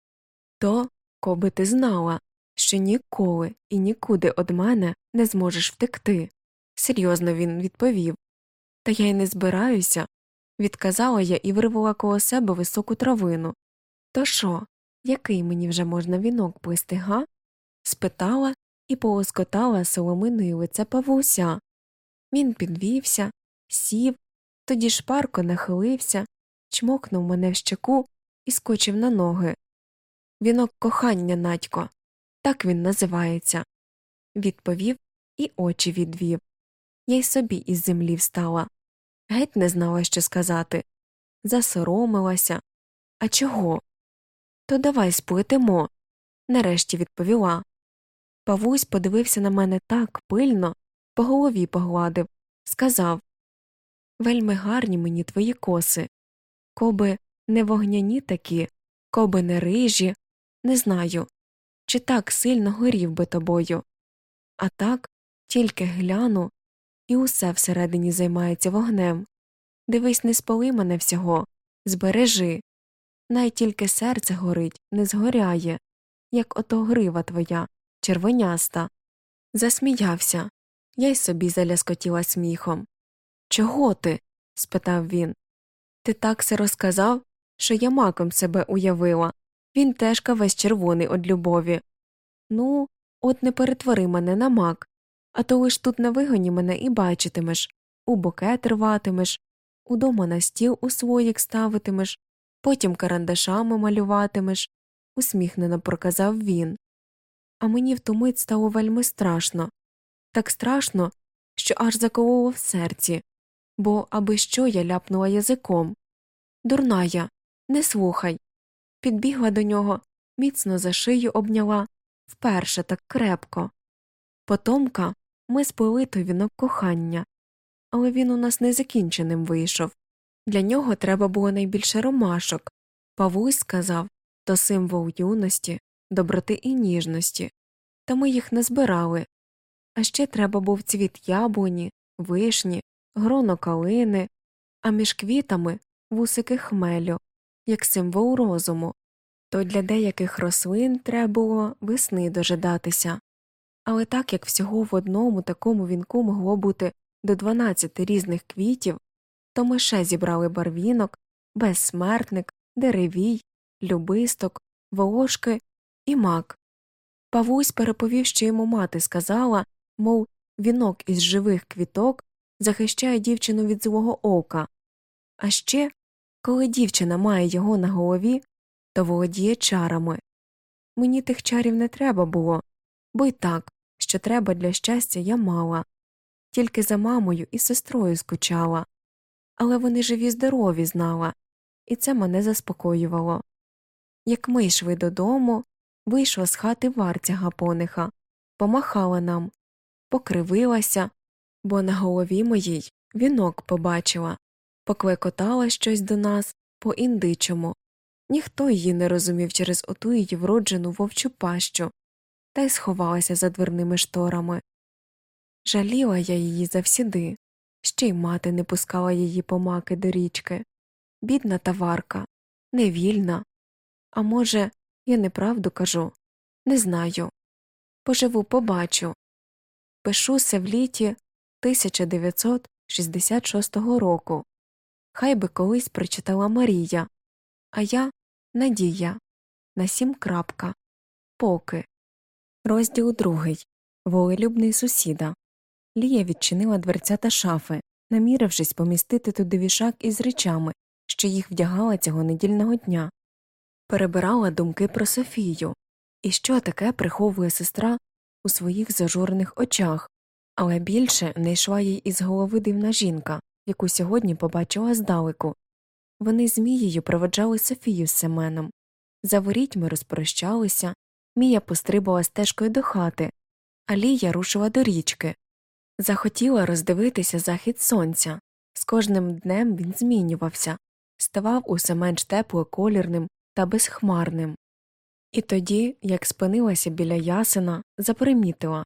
то, коби ти знала, що ніколи і нікуди од мене не зможеш втекти. Серйозно він відповів. Та я й не збираюся, відказала я і вирвала коло себе високу травину. То що, який мені вже можна вінок плести, га? спитала і полоскотала соломиною лице Павуся. Він підвівся, сів, тоді шпарко нахилився, чмокнув мене в щеку і скочив на ноги. Вінок кохання, Надько, так він називається, відповів і очі відвів. Я й собі із землі встала. Геть не знала, що сказати. Засоромилася. А чого? То давай сплетемо, нарешті відповіла. Павусь подивився на мене так пильно, по голові погладив, сказав Вельми гарні мені твої коси. Коби не вогняні такі, коби не рижі, не знаю, чи так сильно горів би тобою. А так тільки гляну, і усе всередині займається вогнем. Дивись, не спали мене всього, збережи. Най тільки серце горить, не згоряє, як ото грива твоя, червоняста. Засміявся. Я й собі заляскотіла сміхом. Чого ти? спитав він. Ти так се розказав, що я маком себе уявила. Він тежка весь червоний од любові. Ну, от не перетвори мене на мак, а то лиш тут на вигоні мене і бачитимеш, у букет рватимеш, удома на стіл у своїк ставитимеш, потім карандашами малюватимеш, усміхнено проказав він. А мені в ту мить стало вельми страшно так страшно, що аж закололо в серці, бо аби що я ляпнула язиком. Дурна я, не слухай. Підбігла до нього, міцно за шию обняла, вперше так крепко. Потомка ми сплели той вінок кохання, але він у нас незакінченим вийшов. Для нього треба було найбільше ромашок. Павлусь сказав то символ юності, доброти і ніжності, та ми їх не збирали. А ще треба був цвіт яблуні, вишні, гроно калини, а між квітами вусики хмелю, як символ розуму. То для деяких рослин треба було весни дожидатися. Але так як всього в одному такому вінку могло бути до 12 різних квітів, то ми ще зібрали барвінок, безсмертник, деревій, любисток, волошки і мак. Павусь переповів, що йому мати сказала, мов вінок із живих квіток захищає дівчину від злого ока. А ще, коли дівчина має його на голові, то володіє чарами. Мені тих чарів не треба було, бо й так, що треба для щастя, я мала, тільки за мамою і сестрою скучала, але вони живі здорові знала, і це мене заспокоювало. Як ми йшли додому, вийшла з хати варця гапониха, помахала нам, покривилася, бо на голові моїй вінок побачила, поклекотала щось до нас по індичому, Ніхто її не розумів через оту її вроджену вовчу пащу, та й сховалася за дверними шторами. Жаліла я її завсіди, ще й мати не пускала її помаки до річки. Бідна таварка, невільна. А може, я неправду кажу, не знаю. Поживу, побачу. Пишуся в літі 1966 року. Хай би колись прочитала Марія, а я Надія. На сім крапка. Поки. Розділ другий. Волелюбний сусіда. Лія відчинила дверцята шафи, намірившись помістити туди вішак із речами, що їх вдягала цього недільного дня. Перебирала думки про Софію, і що таке приховує сестра у своїх зажурених очах, але більше не йшла їй із голови дивна жінка, яку сьогодні побачила здалеку. Вони з Мією проведжали Софію з Семеном. За ворітьми розпрощалися, Мія пострибала стежкою до хати, а Лія рушила до річки. Захотіла роздивитися захід сонця. З кожним днем він змінювався, ставав усе менш теплоколірним та безхмарним. І тоді, як спинилася біля ясена, запримітила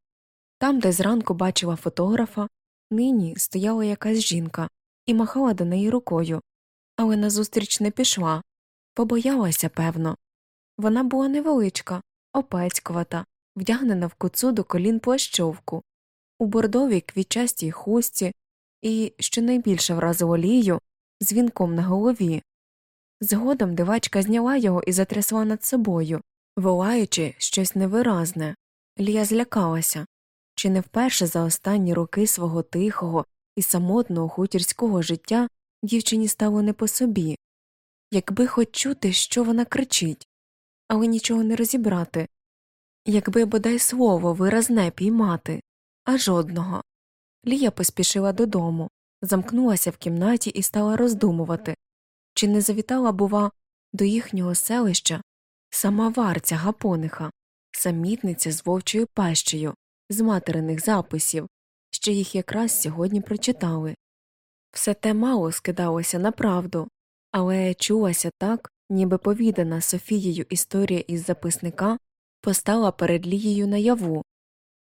там, де зранку бачила фотографа, нині стояла якась жінка і махала до неї рукою, але назустріч не пішла, побоялася, певно. Вона була невеличка, опецькувата, вдягнена в куцу до колін плащовку, у бордовій квітчастій хустці і, що найбільше вразило лію, з вінком на голові. Згодом дивачка зняла його і затрясла над собою, волаючи щось невиразне. Лія злякалася чи не вперше за останні роки свого тихого і самотного хутірського життя дівчині стало не по собі, якби хоч чути, що вона кричить, але нічого не розібрати, якби бодай слово виразне піймати, а жодного. Лія поспішила додому, замкнулася в кімнаті і стала роздумувати чи не завітала, бува, до їхнього селища сама варця гапониха, самітниця з вовчою пащею, з материних записів, що їх якраз сьогодні прочитали. Все те мало скидалося на правду, але чулася так, ніби повідана Софією історія із записника постала перед Лією наяву.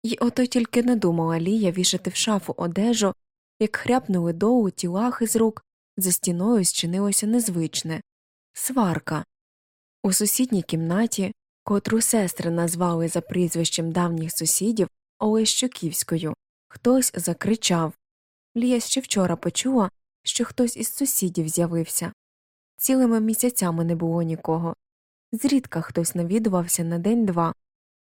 І ото тільки не думала Лія вішати в шафу одежу, як хряпнули дову тілах із рук, за стіною зчинилося незвичне сварка. У сусідній кімнаті, котру сестри назвали за прізвищем давніх сусідів Олещуківською, хтось закричав Лія ще вчора почула, що хтось із сусідів з'явився. Цілими місяцями не було нікого. Зрідка хтось навідувався на день два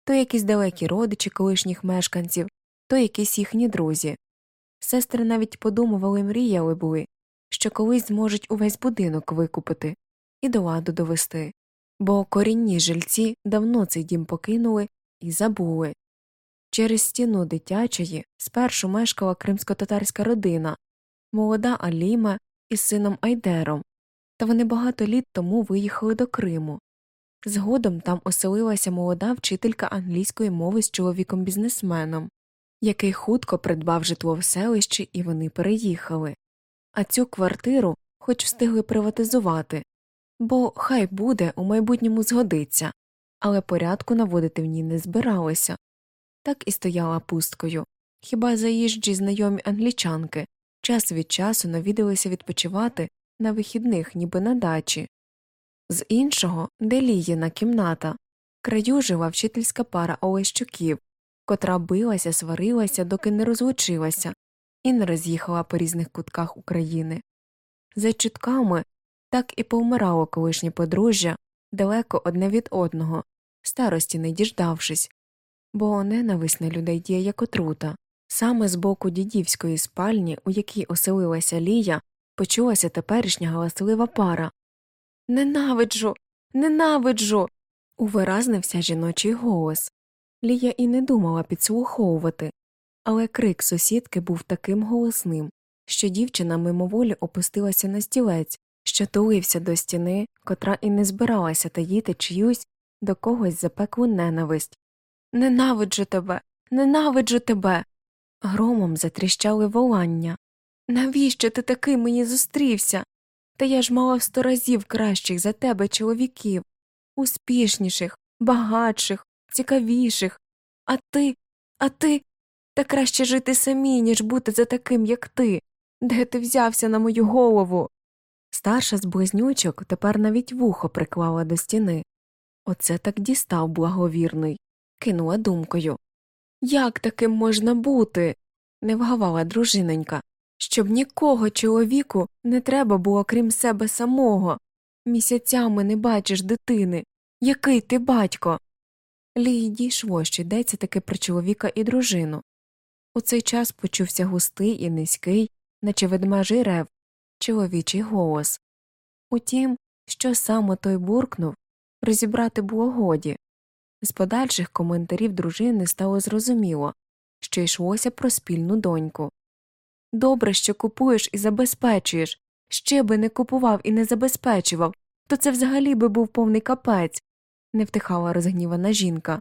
то якісь далекі родичі колишніх мешканців, то якісь їхні друзі. Сестри навіть подумували мріяли були, що колись зможуть увесь будинок викупити і до ладу довести, бо корінні жильці давно цей дім покинули і забули. Через стіну дитячої спершу мешкала кримсько-татарська родина, молода Аліма із сином Айдером, та вони багато літ тому виїхали до Криму. Згодом там оселилася молода вчителька англійської мови з чоловіком бізнесменом, який хутко придбав житло в селищі, і вони переїхали. А цю квартиру хоч встигли приватизувати, бо хай буде у майбутньому згодиться, але порядку наводити в ній не збиралися. Так і стояла пусткою. Хіба заїжджі знайомі англічанки час від часу навідалися відпочивати на вихідних, ніби на дачі. З іншого, де ліїна кімната, краю жила вчительська пара Олещуків, котра билася, сварилася, доки не розлучилася, і не роз'їхала по різних кутках України. За чутками так і повмирало колишнє подружжя далеко одне від одного, старості не діждавшись, бо ненависть на людей діє як отрута. Саме з боку дідівської спальні, у якій оселилася Лія, почулася теперішня галаслива пара. Ненавиджу, ненавиджу. увиразнився жіночий голос. Лія і не думала підслуховувати, але крик сусідки був таким голосним, що дівчина мимоволі опустилася на стілець, що тулився до стіни, котра і не збиралася таїти чиюсь до когось запеклу ненависть. Ненавиджу тебе, ненавиджу тебе. Громом затріщали волання. Навіщо ти такий мені зустрівся? Та я ж мала в сто разів кращих за тебе чоловіків, успішніших, багатших, цікавіших. А ти, а ти. Та краще жити самій, ніж бути за таким, як ти. Де ти взявся на мою голову? Старша з близнючок тепер навіть вухо приклала до стіни. Оце так дістав благовірний, кинула думкою. Як таким можна бути? не вгавала дружинонька, щоб нікого чоловіку не треба було крім себе самого. Місяцями не бачиш дитини. Який ти батько? Лії дійшло, що йдеться таки про чоловіка і дружину. У цей час почувся густий і низький, наче ведмежий рев, чоловічий голос. Утім, що саме той буркнув, розібрати було годі. З подальших коментарів дружини стало зрозуміло, що йшлося про спільну доньку. Добре, що купуєш і забезпечуєш. Ще би не купував і не забезпечував, то це взагалі би був повний капець, не втихала розгнівана жінка.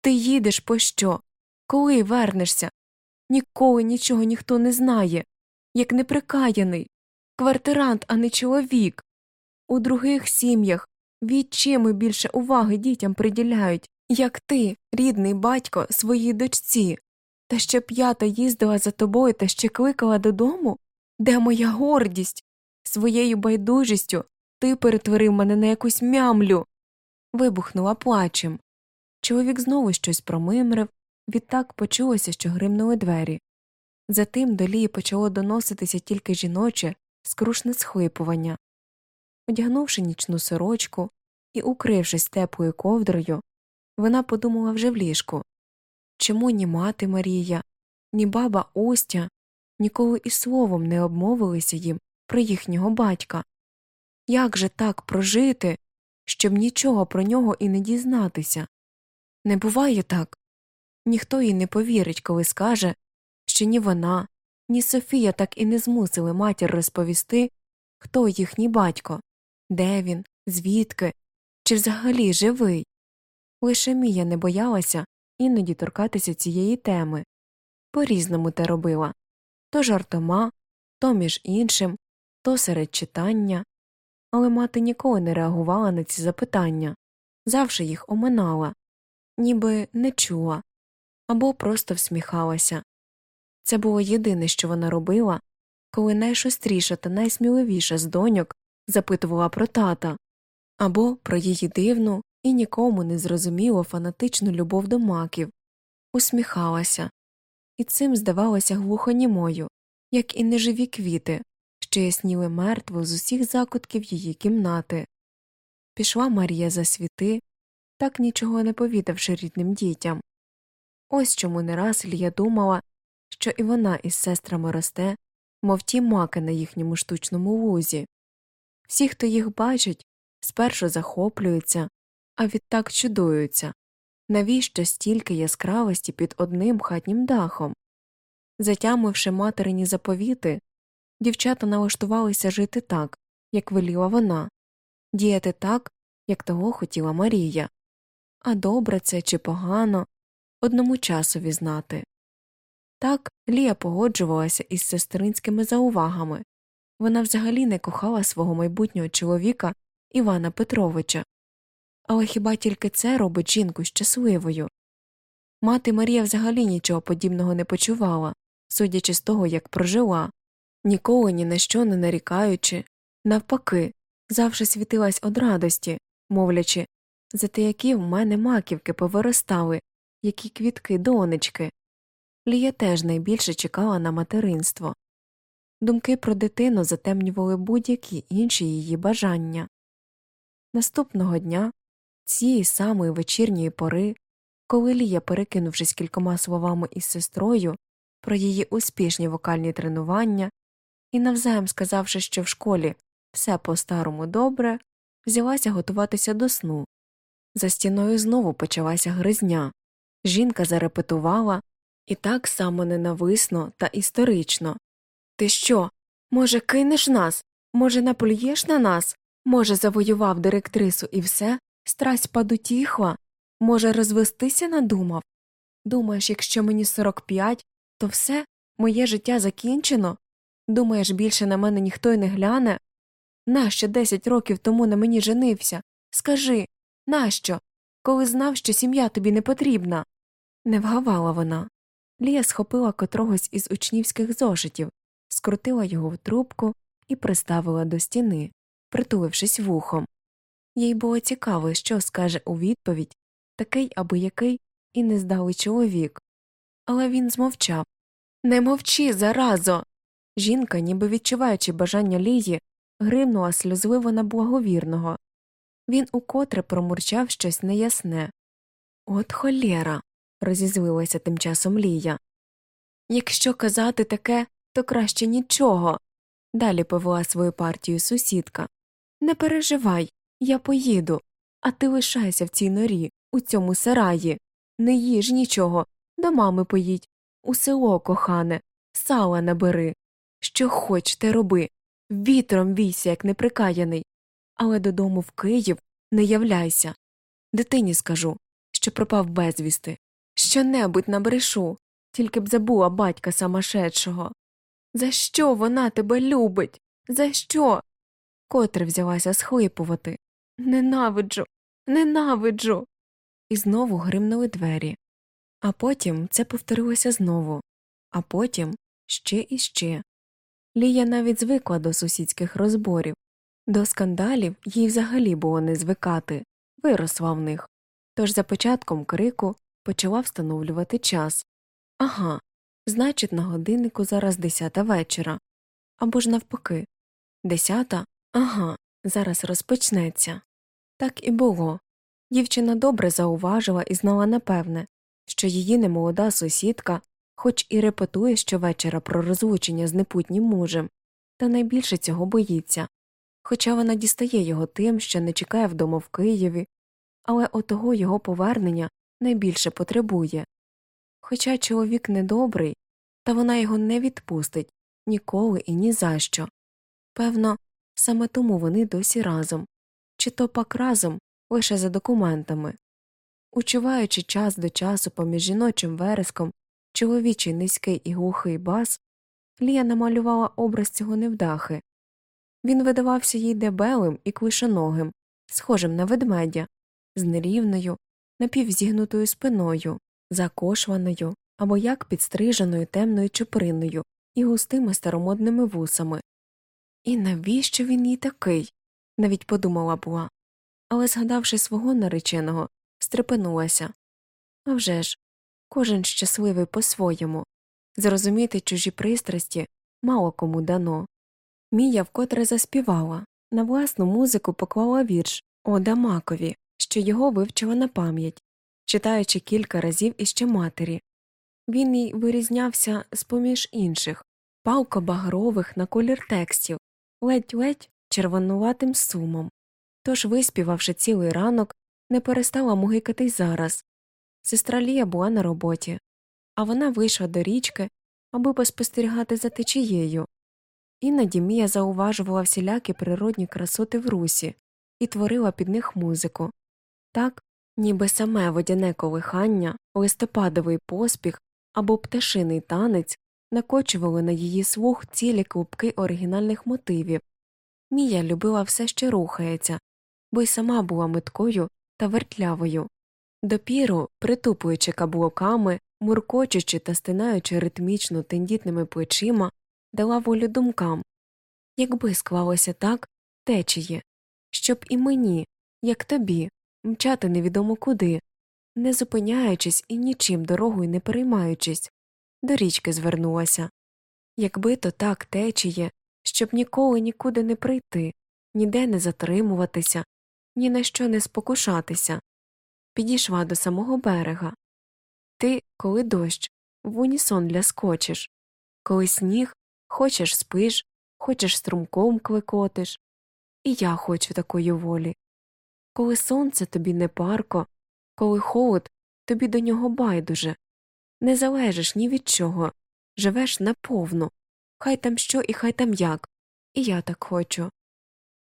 Ти їдеш по що? Коли вернешся? Ніколи нічого ніхто не знає, як неприкаяний, квартирант, а не чоловік. У других сім'ях відчими більше уваги дітям приділяють, як ти, рідний батько, своїй дочці. Та ще п'ята їздила за тобою та ще кликала додому? Де моя гордість? Своєю байдужістю ти перетворив мене на якусь мямлю. Вибухнула плачем. Чоловік знову щось промимрив, відтак почулося, що гримнули двері. Затим до Лії почало доноситися тільки жіноче, скрушне схлипування. Одягнувши нічну сорочку і укрившись теплою ковдрою, вона подумала вже в ліжку чому ні мати Марія, ні баба Остя ніколи і словом не обмовилися їм про їхнього батька. Як же так прожити, щоб нічого про нього і не дізнатися? Не буває так. Ніхто їй не повірить, коли скаже, що ні вона, ні Софія так і не змусили матір розповісти, хто їхній батько, де він, звідки, чи взагалі живий. Лише Мія не боялася іноді торкатися цієї теми. По різному те робила. То жартома, то між іншим, то серед читання, але мати ніколи не реагувала на ці запитання, завжди їх оминала, ніби не чула. Або просто всміхалася. Це було єдине, що вона робила, коли найшостріша та найсміливіша з доньок запитувала про тата або про її дивну і нікому не зрозуміло фанатичну любов до маків, усміхалася, і цим здавалася глухонімою, як і неживі квіти, що ясніли мертво з усіх закутків її кімнати. Пішла Марія за світи, так нічого не повідавши рідним дітям. Ось чому не раз Лія думала, що і вона із сестрами росте, мов ті маки на їхньому штучному лузі. Всі, хто їх бачить, спершу захоплюються, а відтак чудуються навіщо стільки яскравості під одним хатнім дахом. Затямивши материні заповіти, дівчата налаштувалися жити так, як веліла вона, діяти так, як того хотіла Марія. А добре це чи погано одному часові знати. Так Лія погоджувалася із сестринськими заувагами вона взагалі не кохала свого майбутнього чоловіка Івана Петровича. Але хіба тільки це робить жінку щасливою? Мати Марія взагалі нічого подібного не почувала, судячи з того, як прожила, ніколи ні на що не нарікаючи, навпаки, завжди світилась од радості, мовлячи зате які в мене маківки повиростали, які квітки донечки. Лія теж найбільше чекала на материнство. Думки про дитину затемнювали будь-які інші її бажання. Наступного дня цієї самої вечірньої пори, коли Лія, перекинувшись кількома словами із сестрою про її успішні вокальні тренування і навзаєм сказавши, що в школі все по старому добре, взялася готуватися до сну. За стіною знову почалася гризня. Жінка зарепетувала і так само ненависно та історично. Ти що? Може, кинеш нас? Може, наплюєш на нас? Може, завоював директрису і все? Страсть падутіхла, може, розвестися надумав? Думаєш, якщо мені 45, то все, моє життя закінчено? Думаєш, більше на мене ніхто й не гляне? нащо десять років тому на мені женився? Скажи, нащо? Коли знав, що сім'я тобі не потрібна. Не вгавала вона. Лія схопила котрогось із учнівських зошитів, скрутила його в трубку і приставила до стіни, притулившись вухом. Їй було цікаво, що скаже у відповідь такий або який і нездалий чоловік. Але він змовчав. Не мовчи, заразо. Жінка, ніби відчуваючи бажання Лії, гримнула сльозливо на благовірного. Він укотре промурчав щось неясне. От холєра. розізлилася тим часом Лія. Якщо казати таке, то краще нічого. Далі повела свою партію сусідка. Не переживай, я поїду, а ти лишайся в цій норі, у цьому сараї. Не їж нічого, до мами поїдь. У село, кохане, сала набери. Що хоч те роби. Вітром війся, як неприкаяний. Але додому в Київ не являйся. Дитині скажу, що пропав безвісти. Що небудь набрешу, тільки б забула батька самошедшого. За що вона тебе любить? За що? Котре взялася схлипувати. Ненавиджу, ненавиджу. І знову гримнули двері. А потім це повторилося знову, а потім ще і ще. Лія навіть звикла до сусідських розборів, до скандалів їй взагалі було не звикати, виросла в них. Тож за початком крику почала встановлювати час. Ага, значить, на годиннику зараз десята вечора. Або ж навпаки. Десята? Ага, зараз розпочнеться. Так і було. Дівчина добре зауважила і знала напевне, що її немолода сусідка, хоч і репетує щовечора про розлучення з непутнім мужем, та найбільше цього боїться, хоча вона дістає його тим, що не чекає вдома в Києві, але отого його повернення найбільше потребує. Хоча чоловік недобрий, та вона його не відпустить ніколи і ні за що. Певно, саме тому вони досі разом, чи то пак разом лише за документами. Учуваючи час до часу поміж жіночим вереском чоловічий низький і глухий бас, Лія намалювала образ цього невдахи. Він видавався їй дебелим і клишоногим, схожим на ведмедя, з нерівною, напівзігнутою спиною, закошваною або як підстриженою темною чуприною і густими старомодними вусами. І навіщо він їй такий? навіть подумала була. Але, згадавши свого нареченого, стрепенулася. А вже ж, кожен щасливий по своєму. Зрозуміти чужі пристрасті мало кому дано. Мія вкотре заспівала, на власну музику поклала вірш Ода Макові, що його вивчила на пам'ять, читаючи кілька разів іще матері. Він їй вирізнявся з поміж інших палко багрових на колір текстів, ледь ледь червонуватим сумом. Тож, виспівавши цілий ранок, не перестала мугикати й зараз. Сестра Лія була на роботі, а вона вийшла до річки, аби поспостерігати за течією. Іноді Мія зауважувала всілякі природні красоти в русі і творила під них музику. Так, ніби саме водяне колихання, листопадовий поспіх або пташиний танець накочували на її слух цілі клубки оригінальних мотивів. Мія любила все, що рухається, бо й сама була миткою та вертлявою. Допіру, притупуючи каблуками, муркочучи та стинаючи ритмічно тендітними плечима, дала волю думкам якби склалося так течії, щоб і мені, як тобі, мчати невідомо куди, не зупиняючись і нічим дорогою не переймаючись, до річки звернулася. Якби то так течіє, щоб ніколи нікуди не прийти, ніде не затримуватися, ні на що не спокушатися, підійшла до самого берега. Ти, коли дощ, в унісон ляскочеш, коли сніг, хочеш спиш, хочеш струмком клекотиш, і я хочу такої волі. Коли сонце тобі не парко, коли холод, тобі до нього байдуже, не залежиш ні від чого, живеш наповну, хай там що і хай там як, і я так хочу.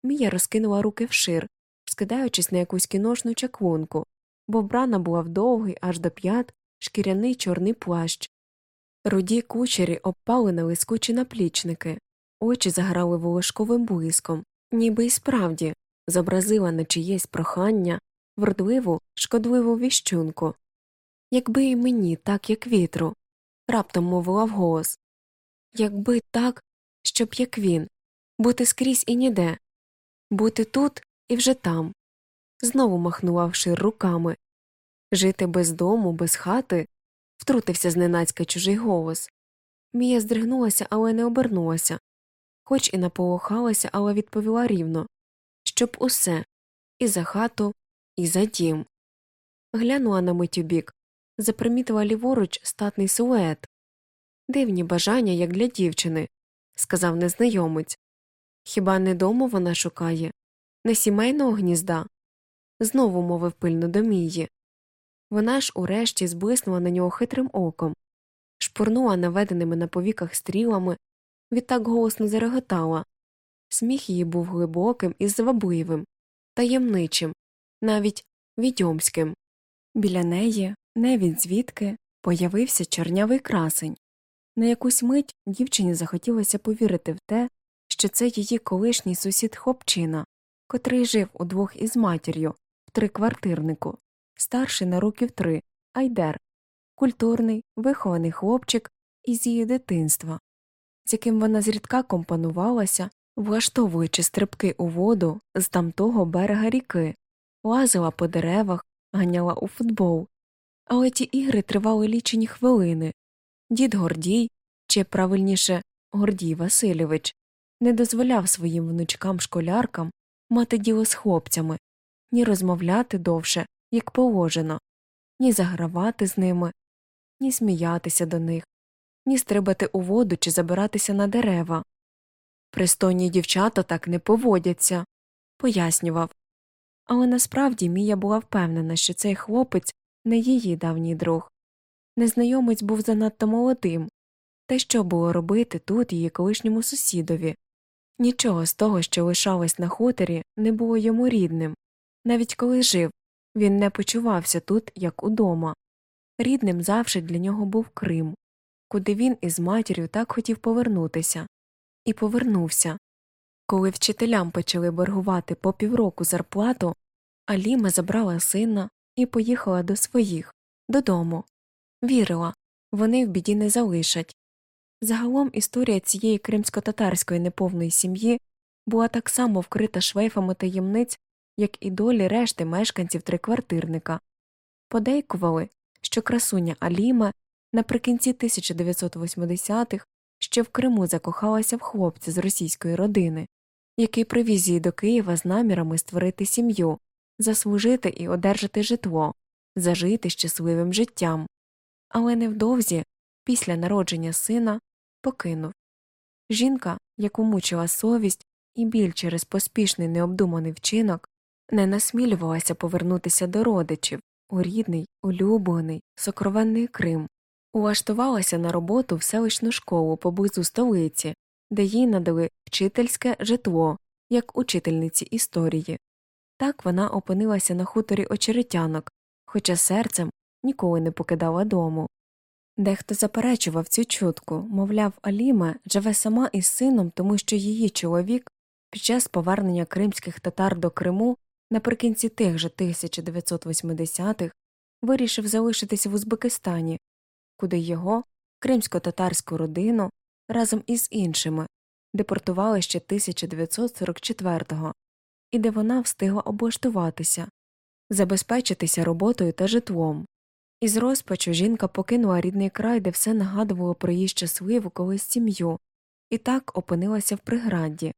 Мія розкинула руки вшир, скидаючись на якусь кіношну чаклунку, бо вбрана була в довгий аж до п'ят шкіряний чорний плащ. Руді кучері обпали на лискучі наплічники, очі заграли волошковим блиском, ніби й справді зобразила на чиєсь прохання вродливу, шкодливу віщунку. Якби і мені так, як вітру, раптом мовила вголос. Якби так, щоб як він, бути скрізь і ніде, бути тут і вже там. Знову махнула вшир руками. Жити без дому, без хати. втрутився зненацька чужий голос. Мія здригнулася, але не обернулася, хоч і наполохалася, але відповіла рівно щоб усе і за хату, і за дім. Глянула на мить у бік, запримітила ліворуч статний силует. Дивні бажання, як для дівчини, сказав незнайомець. Хіба не дому вона шукає, не сімейного гнізда? Знову мовив пильно до Мії. Вона ж урешті зблиснула на нього хитрим оком, шпурнула наведеними на повіках стрілами, відтак голосно зареготала. Сміх її був глибоким і звабливим, таємничим, навіть відьомським. Біля неї, не від звідки, появився чорнявий красень. На якусь мить дівчині захотілося повірити в те, що це її колишній сусід хлопчина, котрий жив удвох із матір'ю в триквартирнику, старший на років три, Айдер, культурний, вихований хлопчик із її дитинства, з яким вона зрідка компонувалася, влаштовуючи стрибки у воду з тамтого берега ріки, лазила по деревах, ганяла у футбол. Але ті ігри тривали лічені хвилини. Дід Гордій, чи правильніше Гордій Васильович, не дозволяв своїм внучкам школяркам мати діло з хлопцями, ні розмовляти довше, як положено, ні загравати з ними, ні сміятися до них, ні стрибати у воду чи забиратися на дерева. Пристойні дівчата так не поводяться, пояснював. Але насправді Мія була впевнена, що цей хлопець не її давній друг. Незнайомець був занадто молодим, та що було робити тут її колишньому сусідові? Нічого з того, що лишалось на хуторі, не було йому рідним. Навіть коли жив, він не почувався тут, як удома. Рідним завжди для нього був Крим, куди він із матір'ю так хотів повернутися. І повернувся. Коли вчителям почали боргувати по півроку зарплату, Аліма забрала сина і поїхала до своїх, додому. Вірила, вони в біді не залишать. Загалом історія цієї кримсько-татарської неповної сім'ї була так само вкрита шлейфами таємниць, як і долі решти мешканців триквартирника. Подейкували, що красуня Аліма наприкінці 1980-х ще в Криму закохалася в хлопця з російської родини, який привіз її до Києва з намірами створити сім'ю, заслужити і одержати житло, зажити щасливим життям. Але невдовзі, після народження сина, покинув. Жінка, яку мучила совість і біль через поспішний необдуманий вчинок, не насмілювалася повернутися до родичів у рідний, улюблений, сокровенний Крим, улаштувалася на роботу в селищну школу поблизу столиці, де їй надали вчительське житло, як учительниці історії. Так вона опинилася на хуторі очеретянок, хоча серцем ніколи не покидала дому. Дехто заперечував цю чутку, мовляв, Аліма живе сама із сином, тому що її чоловік під час повернення кримських татар до Криму наприкінці тих же 1980-х вирішив залишитися в Узбекистані, куди його, кримсько-татарську родину, разом із іншими депортували ще 1944-го, і де вона встигла облаштуватися, забезпечитися роботою та житлом. Із розпачу жінка покинула рідний край, де все нагадувало про її щасливу колись сім'ю, і так опинилася в приграді.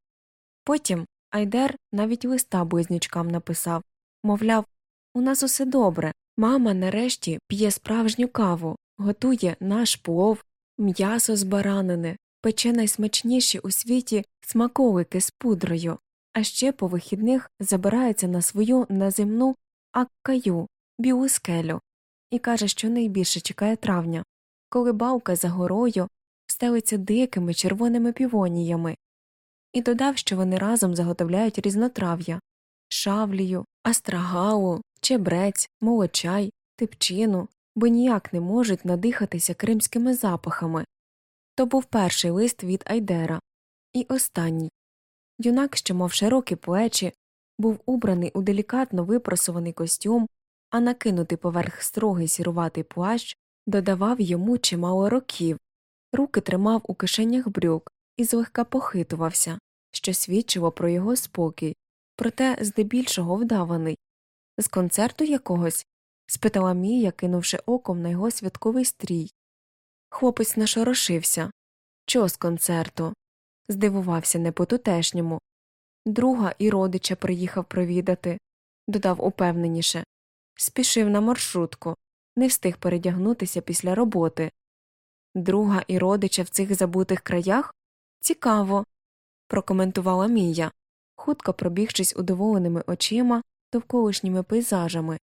Потім Айдер навіть листа близнючкам написав мовляв, у нас усе добре, мама нарешті п'є справжню каву, готує наш плов, м'ясо з баранини, пече найсмачніші у світі смаколики з пудрою, а ще по вихідних забирається на свою наземну аккаю, білу скелю, і каже, що найбільше чекає травня, коли балка за горою стелиться дикими червоними півоніями, і додав, що вони разом заготовляють різнотрав'я шавлію, астрагалу, чебрець, молочай, типчину, бо ніяк не можуть надихатися кримськими запахами. То був перший лист від Айдера, і останній. Юнак, що мав широкі плечі, був убраний у делікатно випросуваний костюм, а накинутий поверх строгий сіруватий плащ додавав йому чимало років, руки тримав у кишенях брюк і злегка похитувався, що свідчило про його спокій, проте здебільшого вдаваний. З концерту якогось? Спитала Мія, кинувши оком на його святковий стрій. Хлопець нашорошився. Чо з концерту? здивувався не по тутешньому. Друга і родича приїхав провідати, додав упевненіше. Спішив на маршрутку, не встиг передягнутися після роботи. Друга і родича в цих забутих краях? Цікаво. прокоментувала Мія, хутко пробігшись удоволеними очима довколишніми пейзажами,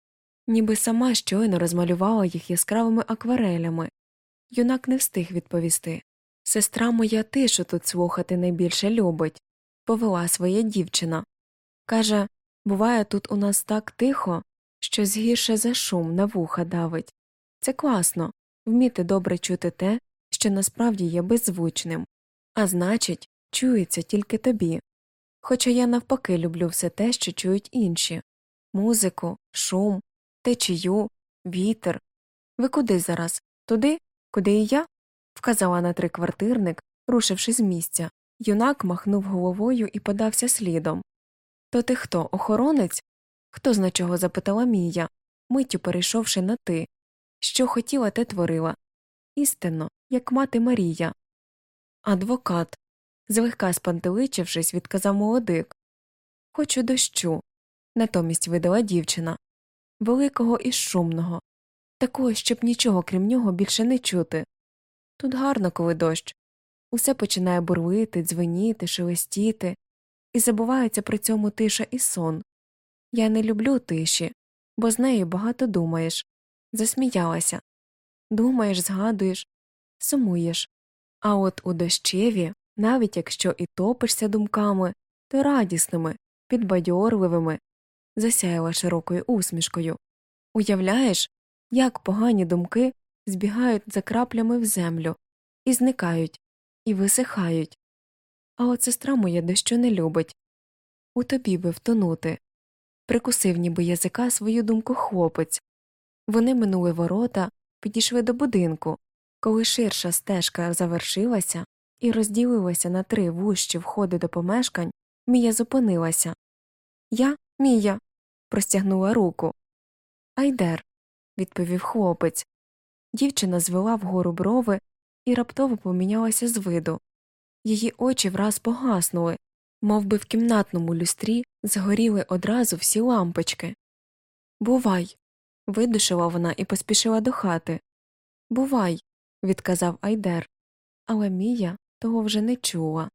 ніби сама щойно розмалювала їх яскравими акварелями. Юнак не встиг відповісти. Сестра моя тишу тут слухати найбільше любить, повела своя дівчина. Каже, буває тут у нас так тихо, що згірше за шум на вуха давить. Це класно вміти добре чути те, що насправді є беззвучним, а значить, чується тільки тобі. Хоча я навпаки люблю все те, що чують інші музику, шум, течію, вітер. Ви куди зараз? Туди? Куди і я? вказала на триквартирник, рушивши з місця. Юнак махнув головою і подався слідом. То ти хто, охоронець? Хто зна чого запитала Мія, миттю перейшовши на ти. Що хотіла, те творила. Істинно, як мати Марія. Адвокат. злегка спантеличившись, відказав молодик. Хочу дощу. Натомість видала дівчина. Великого і шумного. Такого, щоб нічого крім нього більше не чути. Тут гарно, коли дощ. Усе починає бурлити, дзвеніти, шелестіти, і забувається при цьому тиша і сон. Я не люблю тиші, бо з нею багато думаєш. Засміялася. Думаєш, згадуєш, сумуєш. А от у дощеві, навіть якщо і топишся думками, то радісними, підбадьорливими, засяяла широкою усмішкою. Уявляєш, як погані думки збігають за краплями в землю, і зникають, і висихають. А от сестра моя дещо не любить у тобі би втонути. Прикусив ніби язика свою думку хлопець. Вони минули ворота, підійшли до будинку, коли ширша стежка завершилася і розділилася на три вущі входи до помешкань, Мія зупинилася. Я, Мія, простягнула руку. Айдер, відповів хлопець. Дівчина звела вгору брови і раптово помінялася з виду. Її очі враз погаснули, мов би в кімнатному люстрі згоріли одразу всі лампочки. Бувай. видушила вона і поспішила до хати. Бувай, відказав Айдер, але Мія того вже не чула.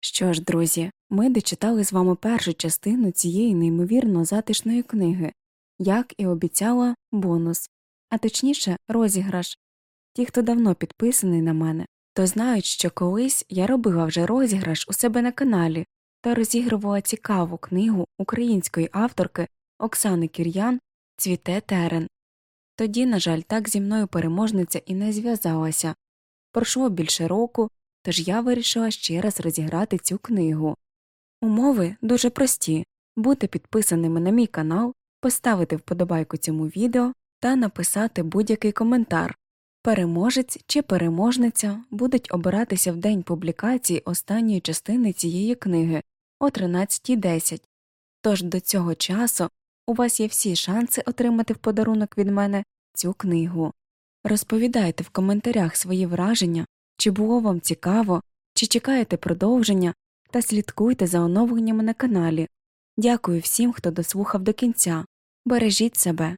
Що ж, друзі, ми дочитали з вами першу частину цієї неймовірно затишної книги, як і обіцяла бонус, а точніше розіграш. Ті, хто давно підписаний на мене, то знають, що колись я робила вже розіграш у себе на каналі та розігрувала цікаву книгу української авторки Оксани Кір'ян Цвіте терен. Тоді, на жаль, так зі мною переможниця і не зв'язалася. Пройшло більше року, тож я вирішила ще раз розіграти цю книгу. Умови дуже прості бути підписаними на мій канал, поставити вподобайку цьому відео та написати будь-який коментар. Переможець чи переможниця будуть обиратися в день публікації останньої частини цієї книги о 13.10. Тож до цього часу у вас є всі шанси отримати в подарунок від мене цю книгу. Розповідайте в коментарях свої враження, чи було вам цікаво, чи чекаєте продовження, та слідкуйте за оновленнями на каналі. Дякую всім, хто дослухав до кінця. Бережіть себе